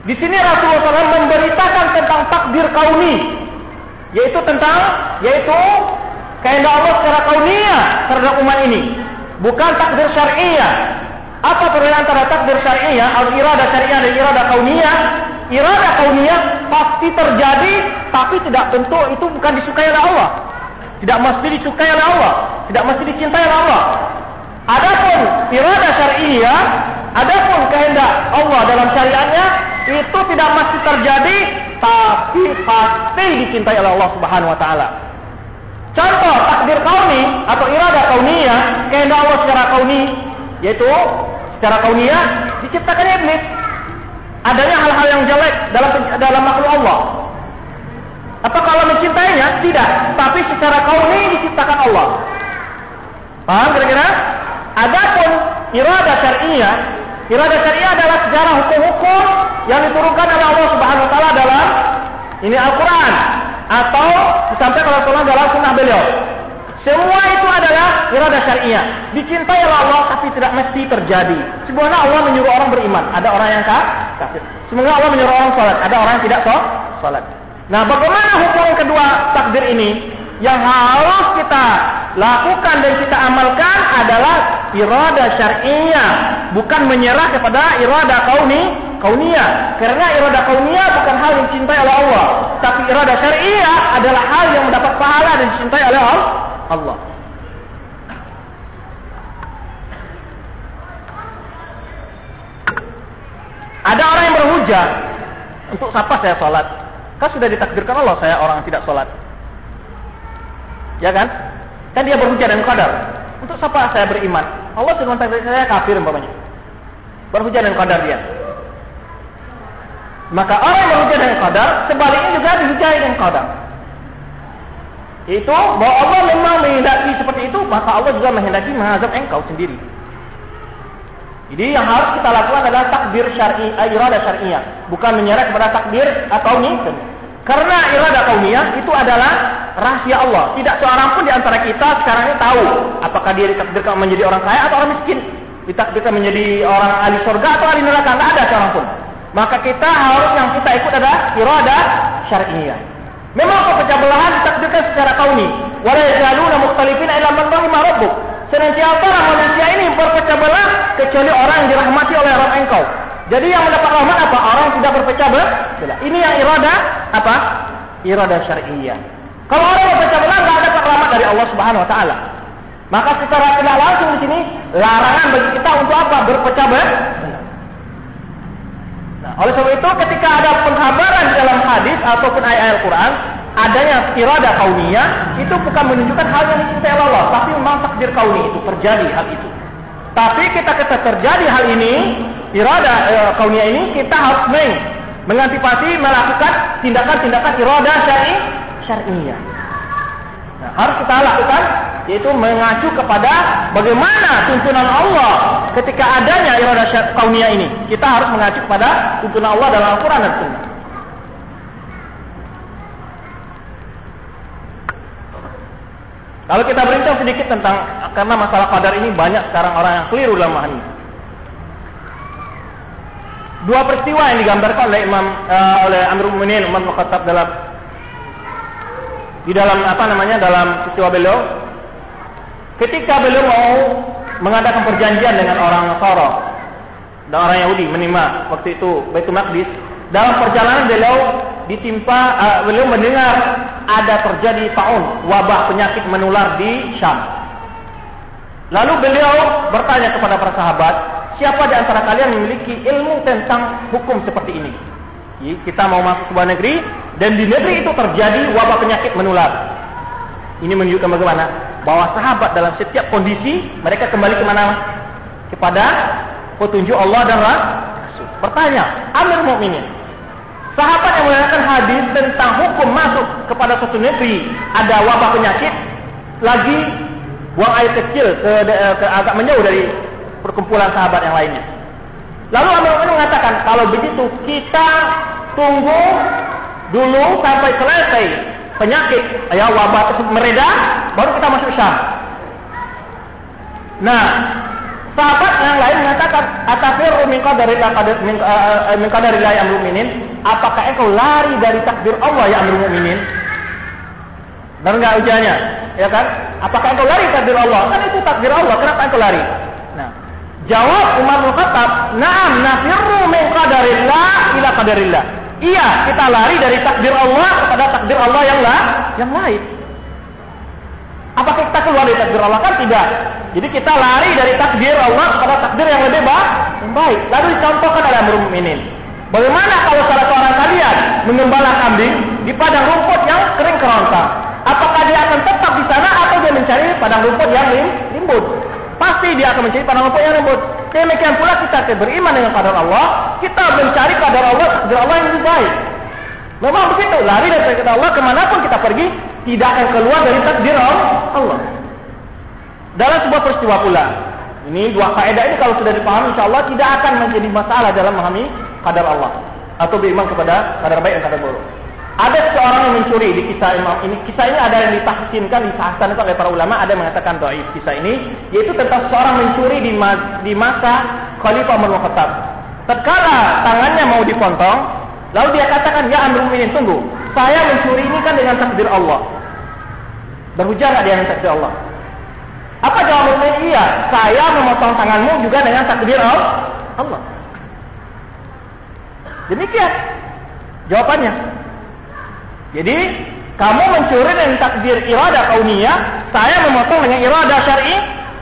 Di sini Rasulullah SAW memberitakan tentang takdir kauni. Yaitu tentang, yaitu kehendak Allah secara kaunia terhadap umat ini. Bukan takdir syariah. Apa perbedaan antara takdir syariah, al-irada syariah dan irada kauniyah? Irada kauniyah pasti terjadi, tapi tidak tentu itu bukan disukai oleh Allah. Tidak mesti disukai oleh Allah, tidak mesti dicintai oleh Allah. Adapun irada syariah, adapun kehendak Allah dalam syariatnya itu tidak mesti terjadi, tapi pasti dicintai oleh Allah Subhanahu wa taala. Contoh takdir kauni atau irada kauniyah, kehendak Allah secara kauni yaitu secara kauniyah diciptakan iblis. Adanya hal-hal yang jelek dalam dalam makhluk Allah. Apa kalau mencintainya? Tidak. Tapi secara kauni diciptakan Allah. Paham kira-kira? Adapun irada syariah, irada syariah adalah sejarah hukum-hukum yang diturunkan oleh Allah Subhanahu wa taala dalam ini Al-Qur'an atau disampaikan oleh Allah dalam sunnah beliau. Semua itu adalah irada syariah. Dicintai oleh Allah tapi tidak mesti terjadi. Sebenarnya Allah menyuruh orang beriman, ada orang yang kafir. Semoga Allah menyuruh orang salat, ada orang yang tidak salat. Nah, bagaimana hukum kedua takdir ini? Yang harus kita lakukan dan kita amalkan adalah irada syariah, bukan menyerah kepada irada kauni kauniyah. Karena irada kauniyah bukan hal yang dicintai oleh Allah, tapi irada syariah adalah hal yang mendapat pahala dan dicintai oleh Allah. Ada orang yang berhujah untuk siapa saya sholat? Kan sudah ditakdirkan Allah saya orang yang tidak sholat. Ya kan? Kan dia berhujah dan qadar. Untuk siapa saya beriman? Allah sudah mentakdir saya kafir umpamanya. Berhujah dan qadar dia. Maka orang yang berhujah dengan qadar, sebaliknya juga dihujai dengan qadar. Itu bahwa Allah memang menghendaki seperti itu, maka Allah juga menghendaki mengazab engkau sendiri. Jadi yang harus kita lakukan adalah takdir syar'i, irada syar'iyah, bukan menyerah kepada takdir atau nih. Karena irada kauniyah itu adalah rahasia Allah. Tidak seorang pun di antara kita sekarang ini tahu apakah dia ditakdirkan menjadi orang kaya atau orang miskin. Ditakdirkan menjadi orang ahli surga atau ahli neraka. Tidak ada seorang pun. Maka kita harus yang kita ikut adalah irada syar'iyah. Memang kepecah belahan ditakdirkan secara kauni. Wala yazaluna mukhtalifin illa man rahimah rabbuk. Senantiasa manusia ini berpecah belah kecuali orang yang dirahmati oleh Rabb engkau. Jadi yang mendapat rahmat apa? Orang tidak berpecah belah. Ini yang irada apa? Irada syariah. Kalau orang berpecah belah nggak dapat rahmat dari Allah Subhanahu Wa Taala. Maka secara tidak langsung di sini larangan bagi kita untuk apa? Berpecah belah. Nah, oleh sebab itu ketika ada penghabaran dalam hadis ataupun ayat Al-Quran adanya irada kauniyah itu bukan menunjukkan hal yang dicintai Allah, tapi memang takdir kauni itu terjadi hal itu. Tapi kita ketika terjadi hal ini, irada e, kauniyah ini kita harus meng mengantisipasi melakukan tindakan-tindakan irada syar'i syar'iyah. Nah, harus kita lakukan yaitu mengacu kepada bagaimana tuntunan Allah ketika adanya irada kauniyah ini. Kita harus mengacu kepada tuntunan Allah dalam Al-Qur'an dan Sunnah. Kalau kita berbincang sedikit tentang karena masalah qadar ini banyak sekarang orang yang keliru dalam ini. Dua peristiwa yang digambarkan oleh Imam uh, oleh Amirul Mukminin Umar dalam di dalam apa namanya dalam peristiwa beliau ketika beliau mau mengadakan perjanjian dengan orang Nasara dan orang Yahudi menerima waktu itu Baitul Maqdis dalam perjalanan beliau ditimpa uh, beliau mendengar ada terjadi taun wabah penyakit menular di Syam. Lalu beliau bertanya kepada para sahabat, siapa di antara kalian memiliki ilmu tentang hukum seperti ini? Kita mau masuk sebuah negeri dan di negeri itu terjadi wabah penyakit menular. Ini menunjukkan bagaimana bahwa sahabat dalam setiap kondisi mereka kembali ke mana? Kepada petunjuk Allah dan Rasul. Bertanya, Amir Mukminin, Sahabat yang mengatakan hadis tentang hukum masuk kepada suatu negeri ada wabah penyakit, lagi buang air kecil ke, ke agak menjauh dari perkumpulan sahabat yang lainnya. Lalu Amir bin mengatakan, kalau begitu kita tunggu dulu sampai selesai penyakit ya wabah tersebut mereda, baru kita masuk Syam. Nah, sahabat yang lain mengatakan, "Atafiru min qadarillah qadar min, uh, min qadarillah ya mu'minin?" Apakah engkau lari dari takdir Allah ya amrul mukminin? Benar enggak ujiannya? Ya kan? Apakah engkau lari takdir Allah? Kan itu takdir Allah, kenapa engkau lari? Nah, jawab Umar bin Khattab, "Na'am, nafirru min qadarillah ila qadarillah." Iya, kita lari dari takdir Allah kepada takdir Allah yang lah, yang lain. Apakah kita keluar dari takdir Allah? Kan tidak. Jadi kita lari dari takdir Allah kepada takdir yang lebih baik. Lalu dicontohkan oleh Amr Mukminin. Bagaimana kalau salah seorang kalian mengembala kambing di padang rumput yang kering kerontang? Apakah dia akan tetap di sana atau dia mencari padang rumput yang limbut? Pasti dia akan mencari padang rumput yang limbut. Demikian pula kita beriman dengan kadar Allah, kita mencari kadar Allah, kadar Allah yang lebih baik. Memang begitu, lari dari kadar Allah ke mana pun kita pergi, tidak akan keluar dari takdir Allah. Dalam sebuah peristiwa pula, ini dua faedah ini kalau sudah dipahami, insya Allah tidak akan menjadi masalah dalam memahami kadar Allah atau beriman kepada kadar baik dan kadar buruk. Ada seorang mencuri di kisah Imam ini. Kisah ini ada yang ditahsinkan, disahkan oleh para ulama, ada yang mengatakan dhaif kisah ini, yaitu tentang seorang mencuri di, di masa Khalifah Umar Khattab. Tatkala tangannya mau dipotong, lalu dia katakan, "Ya Amirul Mukminin, tunggu. Saya mencuri ini kan dengan takdir Allah." Berhujah enggak dia dengan takdir Allah? Apa jawabannya? Iya, saya memotong tanganmu juga dengan takdir Allah. Demikian jawabannya. Jadi kamu mencuri dengan takdir irada kauniyah, saya memotong dengan irada syar'i,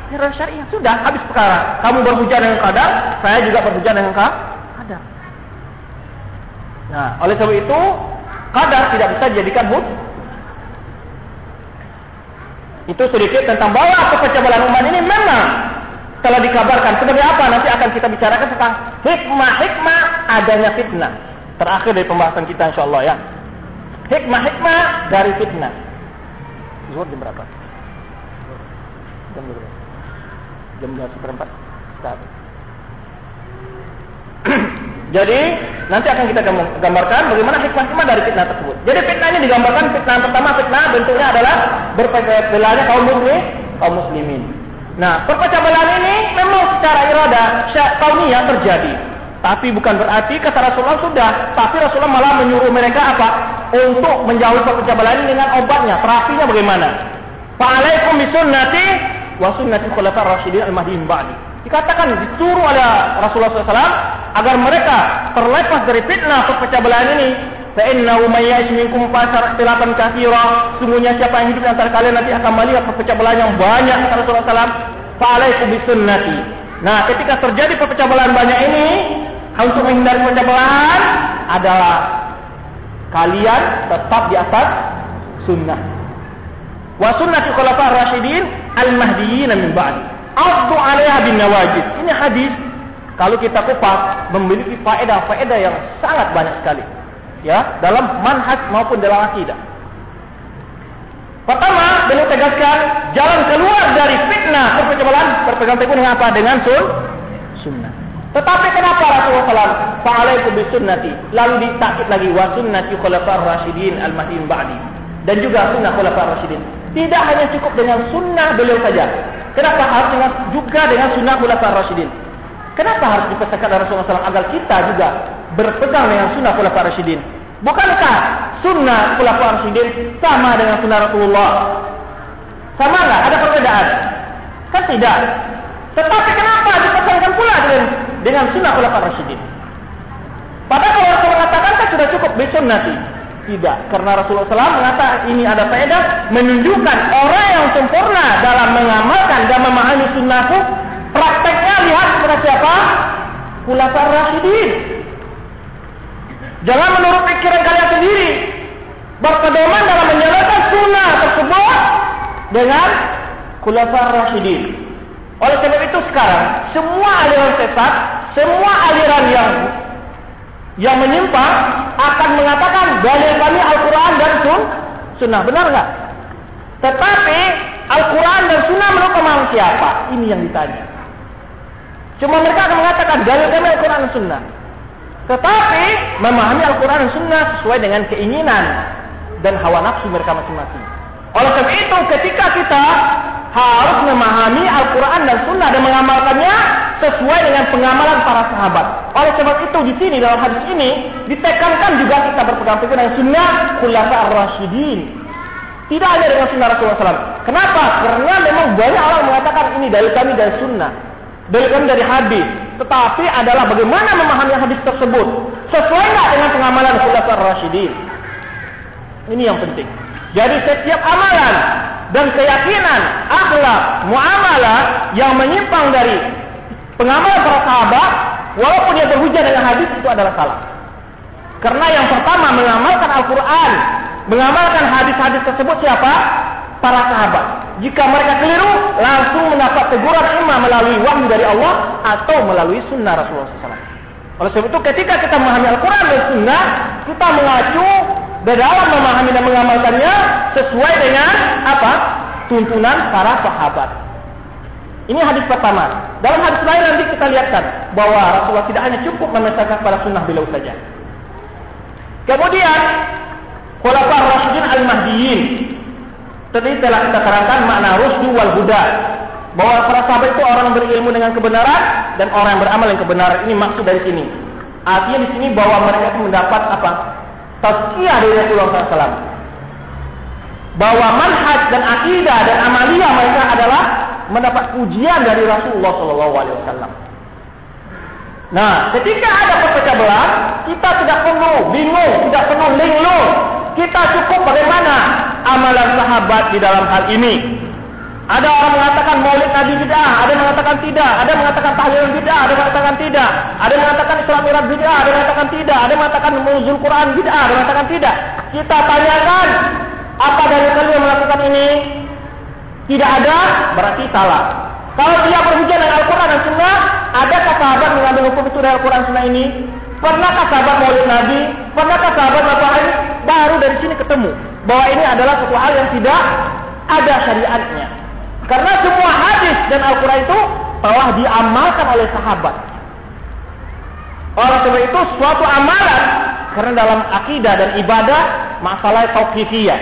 irada syar'i. Sudah habis perkara. Kamu berhujah dengan kadar, saya juga berhujah dengan kadar. Nah, oleh sebab itu kadar tidak bisa dijadikan hud. Itu sedikit tentang bahwa kepecah umat ini memang telah dikabarkan sebagai apa nanti akan kita bicarakan tentang hikmah-hikmah adanya fitnah. Terakhir dari pembahasan kita insyaallah ya. Hikmah-hikmah dari fitnah. Zuhur jam berapa? Jam berapa? Jam 12 seperempat. Jadi nanti akan kita gambarkan bagaimana hikmah-hikmah dari fitnah tersebut. Jadi fitnah ini digambarkan fitnah pertama fitnah bentuknya adalah berpecah belahnya kaum muslim, kaum muslimin. Nah, perpecah belahan ini memang secara irada kaumiyah terjadi. Tapi bukan berarti kata Rasulullah sudah, tapi Rasulullah malah menyuruh mereka apa? Untuk menjauhi ini dengan obatnya. Terapinya bagaimana? Fa'alaikum bisunnati wa sunnati khulafar rasyidin al-mahdiyyin ba'di. Dikatakan disuruh oleh Rasulullah SAW agar mereka terlepas dari fitnah perpecah belahan ini. Fa'innahu mayya'ish minkum fasar ikhtilafan katsira. Sungguhnya siapa yang hidup antara kalian nanti akan melihat perpecah belahan yang banyak kata Rasulullah SAW. Fa'alaikum bisunnati. Nah, ketika terjadi perpecah belahan banyak ini, untuk menghindari pencapaian adalah kalian tetap di atas sunnah. Wa sunnati khulafa rasyidin al-mahdiyyin min ba'di. Abdu 'alaiha bin nawajid. Ini hadis kalau kita kupas memiliki faedah-faedah yang sangat banyak sekali. Ya, dalam manhaj maupun dalam akidah. Pertama, beliau tegaskan jalan keluar dari fitnah perpecahan berpegang teguh dengan apa? Dengan sun, sunnah. Tetapi kenapa Rasulullah SAW fa'alaikum bisunnati lalu ditakit lagi wa sunnati khulafar rasyidin al-mahdiyyin ba'di dan juga sunnah khulafar rasyidin. Tidak hanya cukup dengan sunnah beliau saja. Kenapa harus dengan, juga dengan sunnah khulafar rasyidin? Kenapa harus dipesankan Rasulullah SAW agar kita juga berpegang dengan sunnah khulafar rasyidin? Bukankah sunnah khulafar rasyidin sama dengan sunnah Rasulullah? Sama enggak? Ada perbedaan? Kan tidak. Tetapi kenapa dipesankan pula dengan dengan sunnah khulafar rasyidin. Padahal kalau Rasul mengatakan kan sudah cukup bisunnati. Tidak, karena Rasulullah SAW mengatakan ini ada faedah menunjukkan orang yang sempurna dalam mengamalkan dan memahami sunnahku. Prakteknya lihat kepada siapa? Khulafar rasyidin. Jangan menurut pikiran kalian sendiri. Berpedoman dalam menjalankan sunnah tersebut dengan khulafar rasyidin. Oleh sebab itu sekarang semua aliran sesat, semua aliran yang yang menyimpang akan mengatakan dalil kami Al-Quran dan Sun, Sunnah. Benar nggak? Tetapi Al-Quran dan Sunnah menurut pemahaman siapa? Ini yang ditanya. Cuma mereka akan mengatakan dalil kami Al-Quran dan Sunnah. Tetapi memahami Al-Quran dan Sunnah sesuai dengan keinginan dan hawa nafsu mereka masing-masing. Oleh sebab itu ketika kita harus memahami Al-Quran dan Sunnah dan mengamalkannya sesuai dengan pengamalan para sahabat. Oleh sebab itu di sini dalam hadis ini ditekankan juga kita berpegang teguh dengan Sunnah Khulafa ar-Rasyidin. Tidak hanya dengan Sunnah Rasulullah SAW. Kenapa? Karena memang banyak orang mengatakan ini dari kami dari Sunnah, kami dari hadis. Tetapi adalah bagaimana memahami hadis tersebut sesuai nggak dengan pengamalan Khulafa ar-Rasyidin. Ini yang penting. Jadi setiap amalan dan keyakinan, akhlak, muamalah yang menyimpang dari pengamalan para sahabat, walaupun dia berhujah dengan hadis itu adalah salah. Karena yang pertama mengamalkan Al-Quran, mengamalkan hadis-hadis tersebut siapa? Para sahabat. Jika mereka keliru, langsung mendapat teguran imam melalui wahyu dari Allah atau melalui sunnah Rasulullah SAW. Oleh sebab itu ketika kita memahami Al-Quran dan sunnah, kita mengacu dan dalam memahami dan mengamalkannya sesuai dengan apa? Tuntunan para sahabat. Ini hadis pertama. Dalam hadis lain nanti kita lihatkan bahwa Rasulullah tidak hanya cukup memesankan pada sunnah beliau saja. Kemudian, Khulafa Rasyidin Al-Mahdiyin. Tadi telah kita terangkan makna rusdu wal huda. Bahwa para sahabat itu orang berilmu dengan kebenaran dan orang yang beramal dengan kebenaran. Ini maksud dari sini. Artinya di sini bahwa mereka itu mendapat apa? tazkiyah dari Rasulullah SAW. Bahwa manhaj dan akidah dan amalia mereka adalah mendapat pujian dari Rasulullah SAW. Nah, ketika ada perpecah belah, kita tidak perlu bingung, tidak perlu linglung. Kita cukup bagaimana amalan sahabat di dalam hal ini. Ada orang mengatakan maulid Nabi bid'ah, ada yang mengatakan tidak, ada yang mengatakan tahlilan bid'ah, ada yang mengatakan tidak, ada yang mengatakan Islam Mi'raj bid'ah, ada yang mengatakan tidak, ada yang mengatakan nuzul Quran bid'ah, ada yang mengatakan tidak. Kita tanyakan, apa dari kalian melakukan ini? Tidak ada, berarti salah. Kalau dia berhujah dengan Al-Quran dan Sunnah, adakah sahabat mengambil hukum itu dari Al-Quran Sunnah ini? Pernahkah sahabat maulid Nabi? Pernahkah sahabat melakukan ini? Baru dari sini ketemu bahwa ini adalah suatu hal yang tidak ada syariatnya. Karena semua hadis dan Al-Quran itu telah diamalkan oleh sahabat. Oleh sebab itu suatu amalan karena dalam akidah dan ibadah masalah tauqifiyah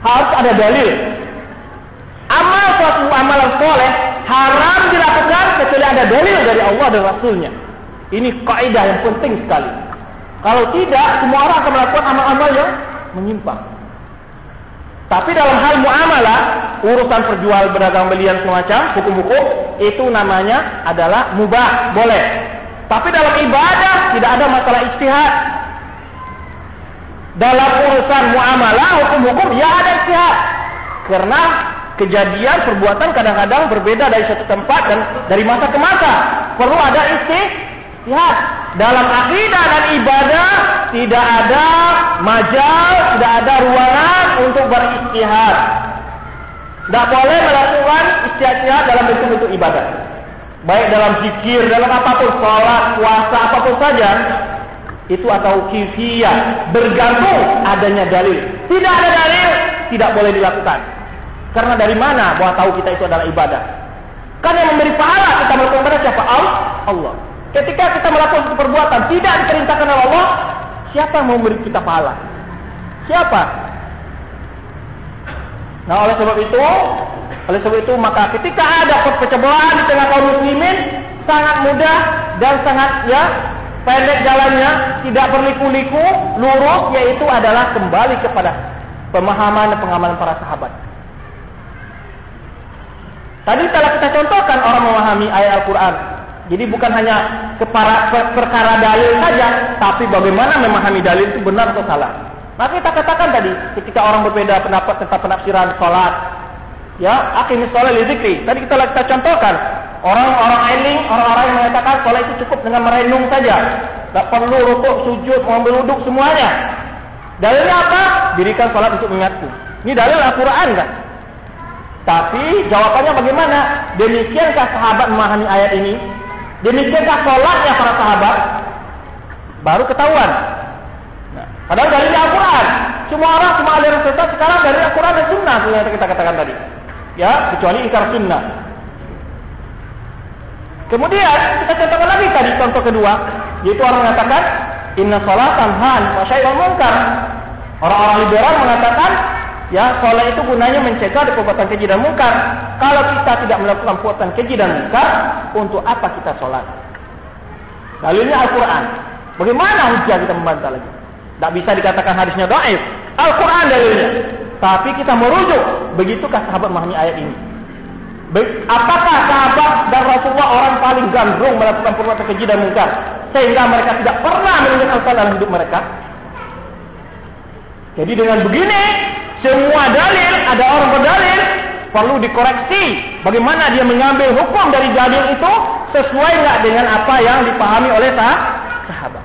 harus ada dalil. Amal suatu amalan soleh haram dilakukan kecuali ada dalil dari Allah dan Rasulnya. Ini kaidah yang penting sekali. Kalau tidak, semua orang akan melakukan amal-amal yang menyimpang. Tapi dalam hal muamalah, urusan perjual berdagang belian semacam hukum-hukum itu namanya adalah mubah, boleh. Tapi dalam ibadah tidak ada masalah ijtihad. Dalam urusan muamalah, hukum-hukum ya ada ijtihad. Karena kejadian perbuatan kadang-kadang berbeda dari satu tempat dan dari masa ke masa. Perlu ada ijtihad. Dalam akidah dan ibadah tidak ada majal, tidak ada ruangan untuk beristihad. Tidak boleh melakukan istihad dalam bentuk-bentuk ibadah. Baik dalam zikir, dalam apa pun, sholat, puasa, apa pun saja. Itu atau kifiyah. Bergantung adanya dalil. Tidak ada dalil, tidak boleh dilakukan. Karena dari mana bahwa tahu kita itu adalah ibadah? Kan yang memberi pahala kita melakukan siapa? Allah. Ketika kita melakukan suatu perbuatan tidak diperintahkan oleh Allah, siapa yang memberi kita pahala? Siapa? Nah, oleh sebab itu, oleh sebab itu maka ketika ada perpecahan di tengah kaum muslimin sangat mudah dan sangat ya pendek jalannya, tidak berliku-liku, lurus yaitu adalah kembali kepada pemahaman dan pengamalan para sahabat. Tadi telah kita contohkan orang memahami ayat Al-Quran. Jadi bukan hanya kepara, per, perkara dalil saja, tapi bagaimana memahami dalil itu benar atau salah. Maka kita katakan tadi, ketika orang berbeda pendapat tentang penafsiran sholat, ya, akhirnya sholat li zikri. Tadi kita kita contohkan, orang-orang eling, orang-orang yang mengatakan sholat itu cukup dengan merenung saja, tak perlu rukuk, sujud, mengambil duduk semuanya. Dalilnya apa? Dirikan sholat untuk mengingatku. Ini dalil Al-Quran kan? Tapi jawabannya bagaimana? Demikiankah sahabat memahami ayat ini? Demikiankah sholatnya para sahabat? Baru ketahuan. Nah, padahal dalilnya Al-Quran. Semua orang, semua aliran sesat sekarang dari Al-Quran dan Sunnah yang kita katakan tadi. Ya, kecuali ingkar Sunnah. Kemudian kita contohkan lagi tadi contoh kedua, yaitu orang mengatakan inna salatan han wa syai'ul munkar. Orang-orang liberal mengatakan ya salat itu gunanya mencegah dari perbuatan keji dan munkar. Kalau kita tidak melakukan perbuatan keji dan munkar, untuk apa kita salat? Lalu ini Al-Quran. Bagaimana hujah kita membantah lagi? Tak bisa dikatakan hadisnya daif. Al-Quran dalilnya. Tapi kita merujuk. Begitukah sahabat memahami ayat ini? Apakah sahabat dan Rasulullah orang paling gandrung melakukan perbuatan keji dan mungkar sehingga mereka tidak pernah mengingat al dalam hidup mereka? Jadi dengan begini, semua dalil ada orang berdalil perlu dikoreksi. Bagaimana dia mengambil hukum dari dalil itu sesuai enggak dengan apa yang dipahami oleh sahabat?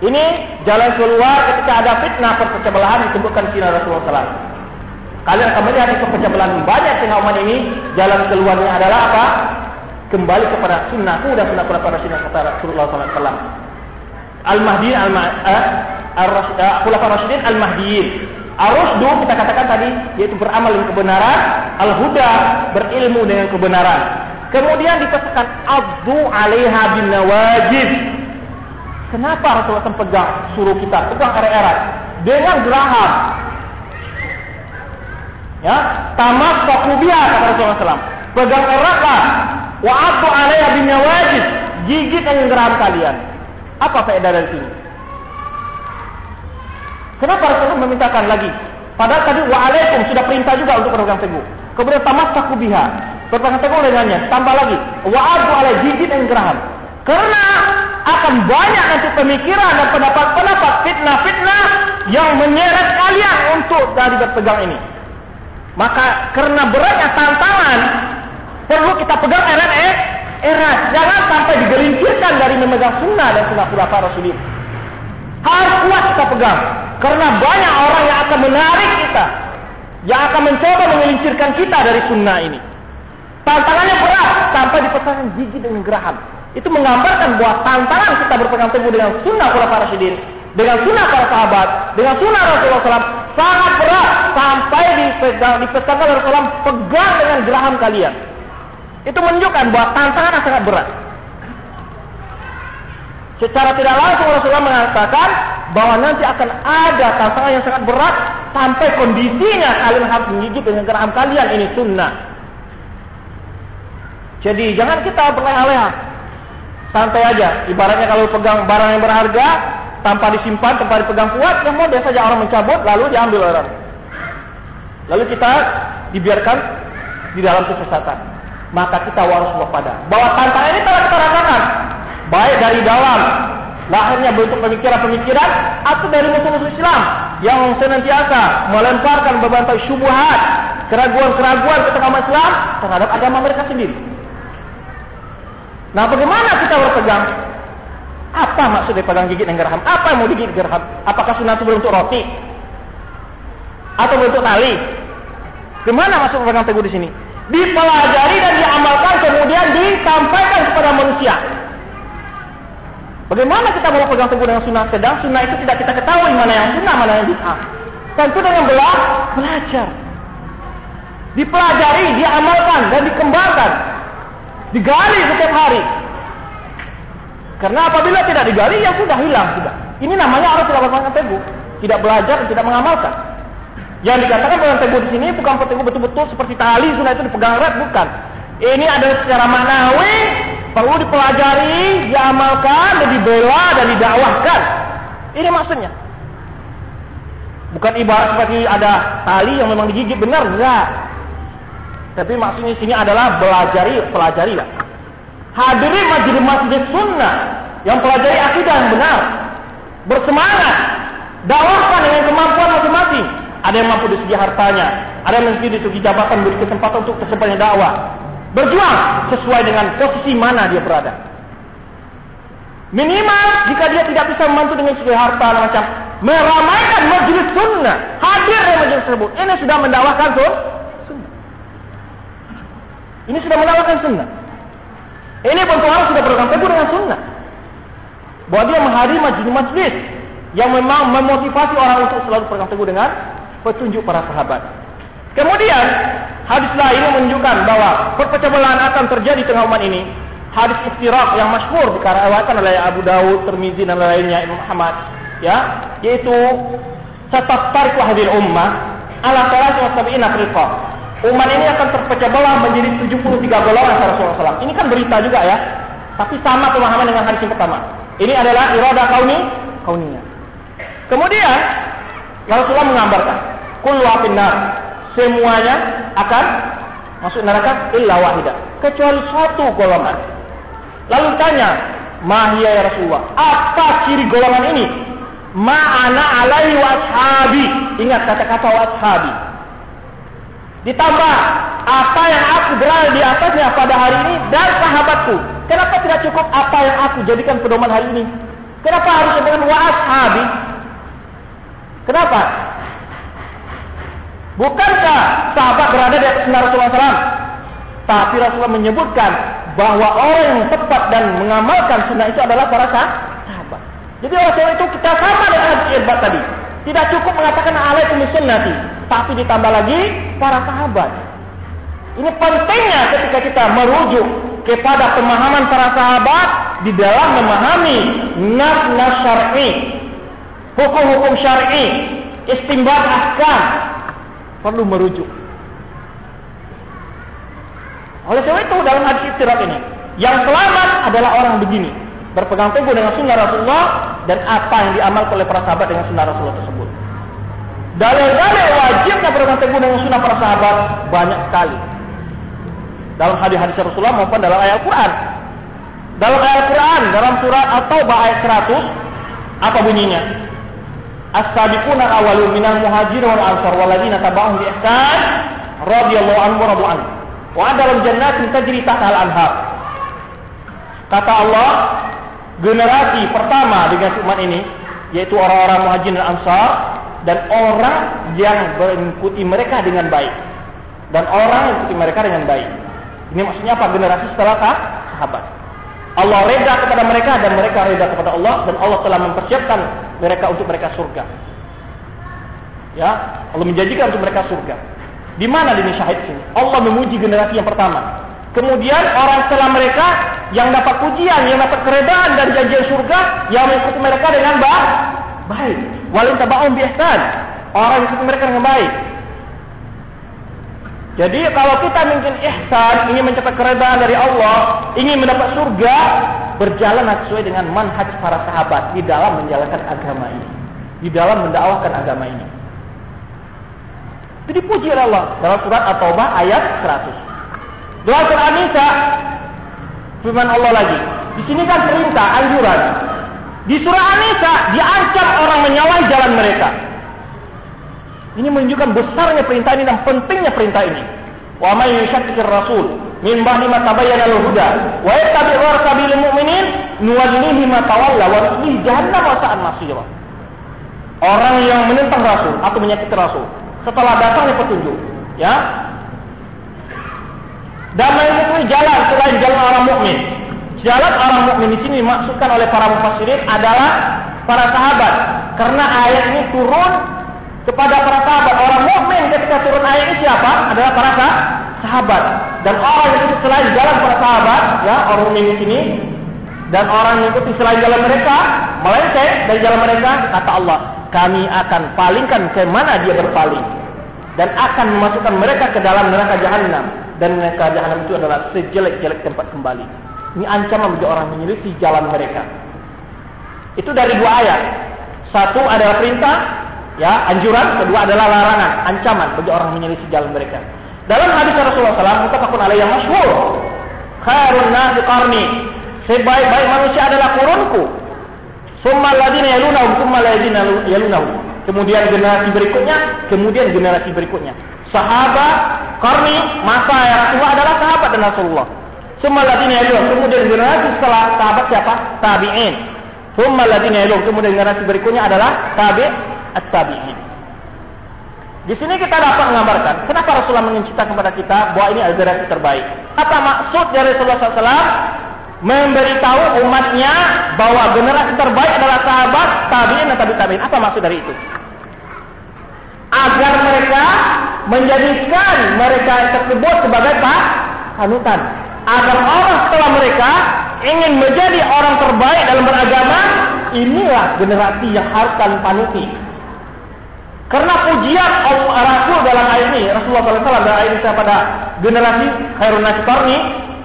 Ini jalan keluar ketika ada fitnah perpecah disebutkan sinar Rasulullah SAW. Kalian akan melihat itu pecah belah banyak tengah umat ini. Jalan keluarnya adalah apa? Kembali kepada sunnahku dan sunnah para rasul kata Rasulullah SAW. Al-Mahdi, Al-Khulafa Rasulin, Al-Mahdiin. Ar-Rusdu kita katakan tadi yaitu beramal dengan kebenaran, Al-Huda berilmu dengan kebenaran. Kemudian dikatakan Abdu alaiha bin nawajib. Kenapa Rasulullah SAW pegang suruh kita pegang erat-erat dengan geraham Ya, tamat fakubia kata Rasulullah SAW. Pegang eratlah. Wa atu alaiha bin nawajid. Gigit dengan geram kalian. Apa faedah dari sini? Kenapa Rasulullah memintakan lagi? Padahal tadi wa alaikum sudah perintah juga untuk berpegang teguh. Kemudian tamat fakubiha. Berpegang teguh dengannya. Tambah lagi. Wa atu alaiha gigit dengan geram. Karena akan banyak nanti pemikiran dan pendapat-pendapat fitnah-fitnah yang menyeret kalian untuk dari berpegang ini. Maka karena beratnya tantangan perlu kita pegang erat erat. Jangan sampai digelincirkan dari memegang sunnah dan sunnah khulafa rasulullah. Harus kuat kita pegang. Karena banyak orang yang akan menarik kita. Yang akan mencoba mengelincirkan kita dari sunnah ini. Tantangannya berat sampai dipesankan gigi dengan geraham. Itu menggambarkan bahwa tantangan kita berpegang teguh dengan sunnah khulafa rasulullah dengan sunnah para sahabat, dengan sunnah Rasulullah SAW, sangat berat sampai dipegang, dipesankan Rasulullah pegang dengan geraham kalian. Itu menunjukkan bahwa tantangan sangat berat. Secara tidak langsung Rasulullah mengatakan bahwa nanti akan ada tantangan yang sangat berat sampai kondisinya kalian harus menggigit dengan geraham kalian. Ini sunnah. Jadi jangan kita berleha-leha. Santai aja. Ibaratnya kalau pegang barang yang berharga, tanpa disimpan, tanpa dipegang kuat, yang mudah saja orang mencabut, lalu diambil orang. Lalu kita dibiarkan di dalam kesesatan. Maka kita harus waspada. Bahwa tantangan ini telah kita rasakan. Baik dari dalam lahirnya bentuk pemikiran-pemikiran atau dari musuh-musuh Islam yang senantiasa melemparkan berbagai syubhat, keraguan-keraguan ke tengah Islam terhadap agama mereka sendiri. Nah, bagaimana kita berpegang? Apa maksud dari pegang gigit dan gerham? Apa yang mau digigit gerham? Apakah sunat itu berbentuk roti? Atau bentuk tali? Ke mana masuk pegang teguh di sini? Dipelajari dan diamalkan kemudian disampaikan kepada manusia. Bagaimana kita mau pegang teguh dengan sunnah? Sedang sunnah itu tidak kita ketahui mana yang sunnah, mana yang bid'ah. Tentu dengan belah, belajar. Dipelajari, diamalkan dan dikembangkan. Digali setiap hari. Karena apabila tidak digali, ya sudah hilang sudah. Ini namanya orang tidak berpegang teguh, tidak belajar dan tidak mengamalkan. Yang dikatakan pegang teguh di sini bukan teguh betul-betul seperti tali sudah itu dipegang erat, bukan. Ini adalah secara maknawi perlu dipelajari, diamalkan, dan dibela dan didakwahkan. Ini maksudnya. Bukan ibarat seperti ada tali yang memang digigit benar, enggak. Tapi maksudnya sini adalah belajari, pelajarilah. Hadirin majlis masjid sunnah yang pelajari akidah yang benar. Bersemangat. Dakwahkan dengan kemampuan masing-masing. Ada yang mampu dari segi hartanya. Ada yang mampu dari segi jabatan beri kesempatan untuk tersebarnya dakwah. Berjuang sesuai dengan posisi mana dia berada. Minimal jika dia tidak bisa membantu dengan segi harta dan macam meramaikan majlis sunnah, hadir di majlis tersebut. Ini sudah mendakwahkan sunnah. Ini sudah mendakwahkan sunnah. Ini bentuk orang sudah berpegang teguh dengan sunnah. Bahwa dia menghadiri majlis-majlis yang memang memotivasi orang untuk selalu berpegang teguh dengan petunjuk para sahabat. Kemudian hadis lain menunjukkan bahwa perpecah belahan akan terjadi tengah umat ini. Hadis iftirak yang masyhur dikarawakan oleh Abu Dawud, Tirmizi dan lainnya Imam Muhammad, ya, yaitu tataftariqu hadil ummah ala salati wa sab'ina firqah. Umat ini akan terpecah belah menjadi 73 golongan kata Rasulullah SAW. Ini kan berita juga ya. Tapi sama pemahaman dengan hadis yang pertama. Ini adalah irada kauni, kauninya. Kemudian Rasulullah menggambarkan, kullu. Semuanya akan masuk neraka illa wahidah, kecuali satu golongan. Lalu tanya, "Mahya ya Rasulullah? Apa ciri golongan ini?" Ma'ana alaihi wa ashabi. Ingat kata-kata wa ashabi. Ditambah apa yang aku berada di atasnya pada hari ini dan sahabatku. Kenapa tidak cukup apa yang aku jadikan pedoman hari ini? Kenapa harus dengan wa ashabi? Kenapa? Bukankah sahabat berada di atas sunnah Rasulullah SAW? Tapi Rasulullah menyebutkan bahwa orang yang tepat dan mengamalkan sunnah itu adalah para sahabat. Jadi oleh sebab itu kita sama dengan hadis tadi. Tidak cukup mengatakan alaikum sunnati, tapi ditambah lagi para sahabat. Ini pentingnya ketika kita merujuk kepada pemahaman para sahabat di dalam memahami nas-nas syar'i, hukum-hukum syar'i, istimbat ahkam perlu merujuk. Oleh sebab itu dalam hadis istirahat ini, yang selamat adalah orang begini berpegang teguh dengan sunnah Rasulullah dan apa yang diamalkan oleh para sahabat dengan sunnah Rasulullah tersebut. Dalil-dalil wajibnya berpegang teguh dengan sunnah para sahabat banyak sekali. Dalam hadis-hadis Rasulullah maupun dalam ayat Al-Quran. Dalam ayat Al-Quran, dalam surat At-Taubah ayat 100, apa bunyinya? As-sabiquna awalun minal muhajirin wal ansar waladina tabahum bi ihsan radhiyallahu anhu radu anhu. Wa adalam jannatin tajri tahta al-anhar. Kata Allah, generasi pertama dengan umat ini yaitu orang-orang muhajir dan ansar dan orang yang mengikuti mereka dengan baik. Dan orang yang mengikuti mereka dengan baik. Ini maksudnya apa? Generasi setelah sahabat Allah reda kepada mereka dan mereka reda kepada Allah dan Allah telah mempersiapkan mereka untuk mereka surga ya Allah menjanjikan untuk mereka surga di mana ini syahid sini Allah memuji generasi yang pertama Kemudian orang setelah mereka yang dapat pujian, yang dapat keredaan dari janji surga, yang mengikuti mereka dengan baik. Walin tabaum bihasan. Orang yang mengikuti mereka dengan baik. Jadi kalau kita mungkin ihsan, ingin mencapai keredaan dari Allah, ingin mendapat surga, berjalan sesuai dengan manhaj para sahabat di dalam menjalankan agama ini. Di dalam mendakwahkan agama ini. Dipuji oleh Allah dalam surat At-Taubah ayat 100. Doa Quran Nisa firman Allah lagi. Di sini kan perintah, anjuran. Di surah An-Nisa diancam orang menyalahi jalan mereka. Ini menunjukkan besarnya perintah ini dan pentingnya perintah ini. Wa may yushakkir rasul min ba'di ma tabayyana al-huda wa yattabi' ghayra sabilil mu'minin nuwallihi ma tawalla wa nuslihi jahannam wa sa'at masira. Orang yang menentang rasul atau menyakiti rasul setelah datangnya petunjuk, ya, dan mengikuti jalan selain jalan orang mukmin. Jalan orang mukmin di sini dimaksudkan oleh para mufassirin adalah para sahabat. Karena ayat ini turun kepada para sahabat. Orang mukmin ketika turun ayat ini siapa? Adalah para sahabat. Dan orang yang itu selain jalan para sahabat, ya orang mukmin di sini dan orang yang ikuti selain jalan mereka, melenceng dari jalan mereka, kata Allah, kami akan palingkan ke mana dia berpaling dan akan memasukkan mereka ke dalam neraka jahanam dan neraka jahanam itu adalah sejelek-jelek tempat kembali. Ini ancaman bagi orang menyelisih jalan mereka. Itu dari dua ayat. Satu adalah perintah, ya, anjuran, kedua adalah larangan, ancaman bagi orang menyelisih jalan mereka. Dalam hadis Rasulullah SAW, mutafakun alaih yang masyhur, khairun nasi qarni, sebaik-baik manusia adalah kurunku. Summa ladina yalunahum, summa ladina yalunahum. Kemudian generasi berikutnya, kemudian generasi berikutnya sahabat karni masa yang Rasulullah adalah sahabat dan Rasulullah. Semua ladina yalum. Kemudian generasi setelah sahabat siapa? Tabi'in. Semua ladina. Kemudian generasi berikutnya adalah tabi' at-tabi'in. Di sini kita dapat menggambarkan kenapa Rasulullah menceritakan kepada kita bahwa ini adalah generasi terbaik. Apa maksud dari Rasulullah SAW memberitahu umatnya bahwa generasi terbaik adalah sahabat, tabi'in dan tabi' tabi'in. Apa maksud dari itu? Agar mereka menjadikan mereka tersebut sebagai panutan. Agar orang setelah mereka ingin menjadi orang terbaik dalam beragama, inilah generasi yang harus kalian panuti. Karena pujian Rasul dalam ayat ini, Rasulullah SAW dalam ayat ini kepada generasi khairun ini,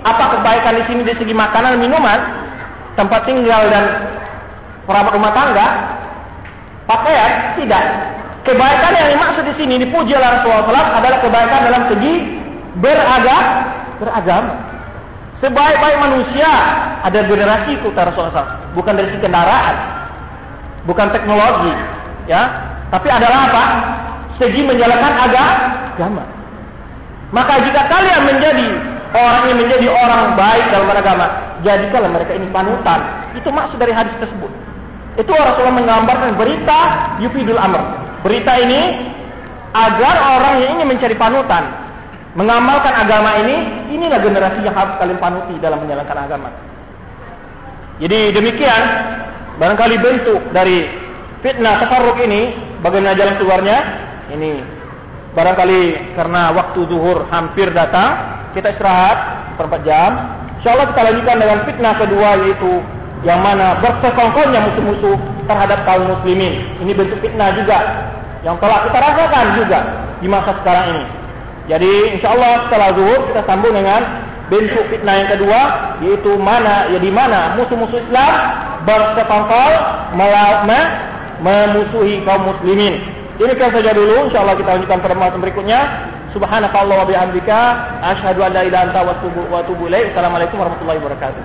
apa kebaikan di sini dari segi makanan minuman, tempat tinggal dan perabat rumah tangga, pakaian, tidak. Kebaikan yang dimaksud di sini dipuji oleh Rasulullah SAW adalah kebaikan dalam segi beragama. beragama. Sebaik-baik manusia ada generasi itu Rasulullah SAW. Bukan dari segi kendaraan, bukan teknologi, ya, tapi adalah apa? Segi menjalankan agama. Maka jika kalian menjadi orang yang menjadi orang baik dalam beragama, jadikanlah mereka ini panutan. Itu maksud dari hadis tersebut. Itu Rasulullah menggambarkan berita yufidul amr. Berita ini agar orang yang ingin mencari panutan, mengamalkan agama ini, inilah generasi yang harus kalian panuti dalam menjalankan agama. Jadi demikian barangkali bentuk dari fitnah tafarruq ini bagaimana jalan keluarnya? Ini barangkali karena waktu zuhur hampir datang, kita istirahat per jam. Insyaallah kita lanjutkan dengan fitnah kedua yaitu yang mana bersekongkolnya musuh-musuh terhadap kaum muslimin. Ini bentuk fitnah juga yang telah kita rasakan juga di masa sekarang ini. Jadi insya Allah setelah zuhur kita sambung dengan bentuk fitnah yang kedua yaitu mana ya di mana musuh-musuh Islam bersekongkol memusuhi kaum muslimin. Ini kan saja dulu, insyaallah kita lanjutkan pada pertemuan berikutnya. Subhanakallah wa bihamdika, asyhadu an la ilaha illa anta wa atubu ilaik. Assalamualaikum warahmatullahi wabarakatuh.